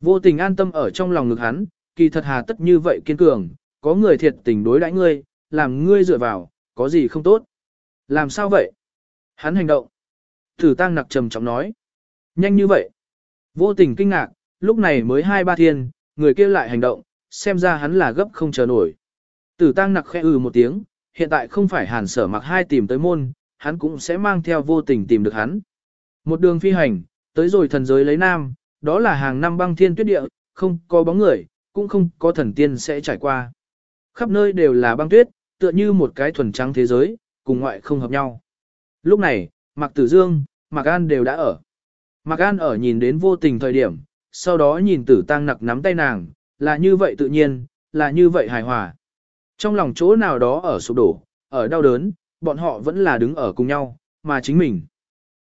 Vô tình an tâm ở trong lòng ngực hắn, kỳ thật hà tất như vậy kiên cường, có người thiệt tình đối đãi ngươi, làm ngươi dựa vào, có gì không tốt. Làm sao vậy? Hắn hành động. Tử tăng nặc trầm trọng nói. Nhanh như vậy. Vô tình kinh ngạc, lúc này mới hai ba thiên, người kia lại hành động, xem ra hắn là gấp không chờ nổi. Tử tăng nặc khẽ ừ một tiếng, hiện tại không phải hàn sở mặc hai tìm tới môn, hắn cũng sẽ mang theo vô tình tìm được hắn. Một đường phi hành, tới rồi thần giới lấy nam, đó là hàng năm băng thiên tuyết địa, không có bóng người, cũng không có thần tiên sẽ trải qua. Khắp nơi đều là băng tuyết, tựa như một cái thuần trắng thế giới, cùng ngoại không hợp nhau. Lúc này, Mạc Tử Dương, Mạc An đều đã ở. Mạc An ở nhìn đến vô tình thời điểm, sau đó nhìn tử tăng nặc nắm tay nàng, là như vậy tự nhiên, là như vậy hài hòa. Trong lòng chỗ nào đó ở sụp đổ, ở đau đớn, bọn họ vẫn là đứng ở cùng nhau, mà chính mình.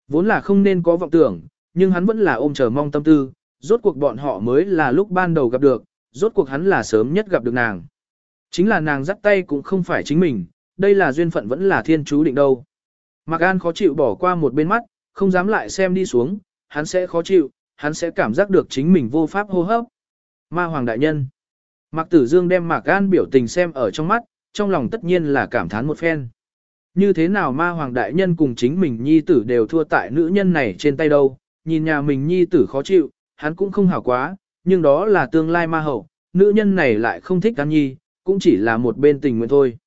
Vốn là không nên có vọng tưởng, nhưng hắn vẫn là ôm chờ mong tâm tư, rốt cuộc bọn họ mới là lúc ban đầu gặp được, rốt cuộc hắn là sớm nhất gặp được nàng. Chính là nàng dắt tay cũng không phải chính mình, đây là duyên phận vẫn là thiên chú định đâu. Mạc An khó chịu bỏ qua một bên mắt, không dám lại xem đi xuống, hắn sẽ khó chịu, hắn sẽ cảm giác được chính mình vô pháp hô hấp. Ma Hoàng Đại Nhân Mạc Tử Dương đem Mạc An biểu tình xem ở trong mắt, trong lòng tất nhiên là cảm thán một phen. Như thế nào Ma Hoàng Đại Nhân cùng chính mình nhi tử đều thua tại nữ nhân này trên tay đâu, nhìn nhà mình nhi tử khó chịu, hắn cũng không hảo quá, nhưng đó là tương lai ma hậu, nữ nhân này lại không thích An Nhi, cũng chỉ là một bên tình nguyện thôi.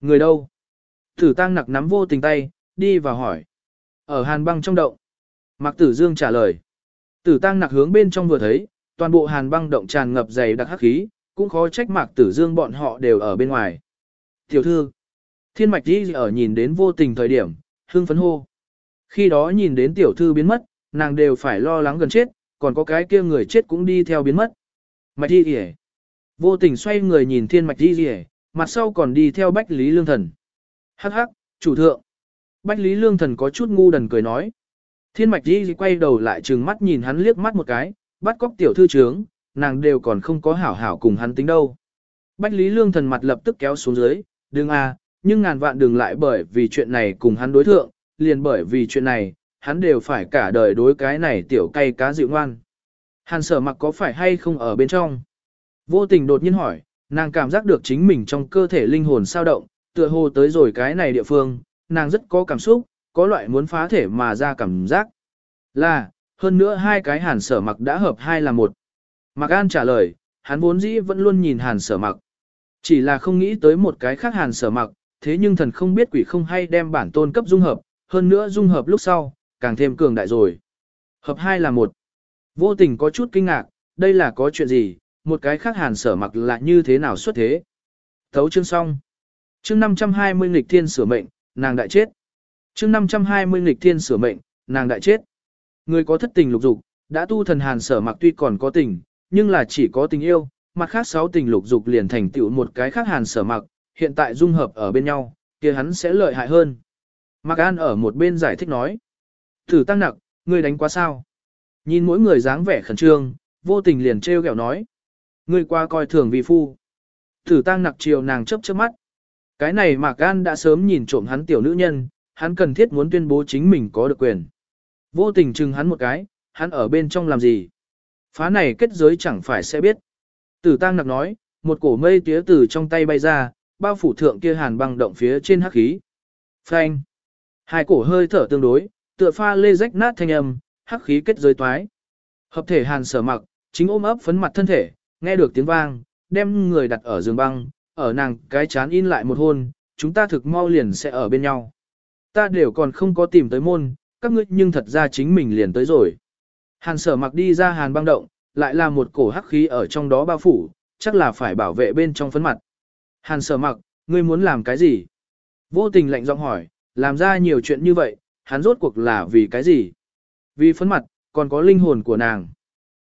Người đâu? Tử tăng nặc nắm vô tình tay, đi vào hỏi. Ở hàn băng trong động. Mạc Tử Dương trả lời. Tử tăng nặc hướng bên trong vừa thấy, toàn bộ hàn băng động tràn ngập dày đặc hắc khí, cũng khó trách Mạc Tử Dương bọn họ đều ở bên ngoài. Tiểu thư, Thiên mạch đi ở nhìn đến vô tình thời điểm, hưng phấn hô. Khi đó nhìn đến tiểu thư biến mất, nàng đều phải lo lắng gần chết, còn có cái kia người chết cũng đi theo biến mất. Mạch đi kìa. Vô tình xoay người nhìn thiên mạch đi kìa, mặt sau còn đi theo bách lý lương thần. Hắc hắc, chủ thượng. Bách lý lương thần có chút ngu đần cười nói. Thiên mạch đi quay đầu lại trừng mắt nhìn hắn liếc mắt một cái, bắt cóc tiểu thư trướng, nàng đều còn không có hảo hảo cùng hắn tính đâu. Bách lý lương thần mặt lập tức kéo xuống dưới, đừng à, nhưng ngàn vạn đừng lại bởi vì chuyện này cùng hắn đối thượng, liền bởi vì chuyện này, hắn đều phải cả đời đối cái này tiểu cay cá dịu ngoan. Hàn sở mặc có phải hay không ở bên trong? Vô tình đột nhiên hỏi, nàng cảm giác được chính mình trong cơ thể linh hồn sao động, tựa hồ tới rồi cái này địa phương, nàng rất có cảm xúc, có loại muốn phá thể mà ra cảm giác. Là, hơn nữa hai cái hàn sở mặc đã hợp hai là một. Mạc An trả lời, hắn vốn dĩ vẫn luôn nhìn hàn sở mặc. Chỉ là không nghĩ tới một cái khác hàn sở mặc, thế nhưng thần không biết quỷ không hay đem bản tôn cấp dung hợp, hơn nữa dung hợp lúc sau, càng thêm cường đại rồi. Hợp hai là một. Vô tình có chút kinh ngạc, đây là có chuyện gì, một cái khác hàn sở mặc là như thế nào xuất thế. Thấu chương xong. Chương 520 nghịch thiên sửa mệnh, nàng đại chết. Chương 520 nghịch thiên sửa mệnh, nàng đại chết. Người có thất tình lục dục, đã tu thần hàn sở mặc tuy còn có tình, nhưng là chỉ có tình yêu, mặt khác sáu tình lục dục liền thành tựu một cái khác hàn sở mặc, hiện tại dung hợp ở bên nhau, kia hắn sẽ lợi hại hơn. Mạc An ở một bên giải thích nói. Thử tăng nặc, ngươi đánh quá sao? Nhìn mỗi người dáng vẻ khẩn trương, vô tình liền trêu ghẹo nói. Ngươi qua coi thường vi phu. Thử tăng nặc chiều nàng chấp chớp mắt. Cái này Mạc An đã sớm nhìn trộm hắn tiểu nữ nhân, hắn cần thiết muốn tuyên bố chính mình có được quyền. Vô tình chừng hắn một cái, hắn ở bên trong làm gì? Phá này kết giới chẳng phải sẽ biết. Tử tăng nặc nói, một cổ mây tía từ trong tay bay ra, bao phủ thượng kia hàn băng động phía trên hắc khí. Phanh. Hai cổ hơi thở tương đối, tựa pha lê rách nát thanh âm, hắc khí kết giới toái. Hợp thể hàn sở mặc, chính ôm ấp phấn mặt thân thể, nghe được tiếng vang, đem người đặt ở giường băng, ở nàng cái chán in lại một hôn, chúng ta thực mau liền sẽ ở bên nhau. Ta đều còn không có tìm tới môn, các ngươi nhưng thật ra chính mình liền tới rồi. Hàn sở mặc đi ra hàn băng động, lại là một cổ hắc khí ở trong đó bao phủ, chắc là phải bảo vệ bên trong phấn mặt. Hàn sở mặc, ngươi muốn làm cái gì? Vô tình lạnh giọng hỏi, làm ra nhiều chuyện như vậy, hắn rốt cuộc là vì cái gì? Vì phấn mặt, còn có linh hồn của nàng.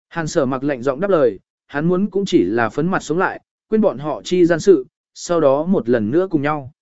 Hàn sở mặc lạnh giọng đáp lời, hắn muốn cũng chỉ là phấn mặt sống lại, quên bọn họ chi gian sự, sau đó một lần nữa cùng nhau.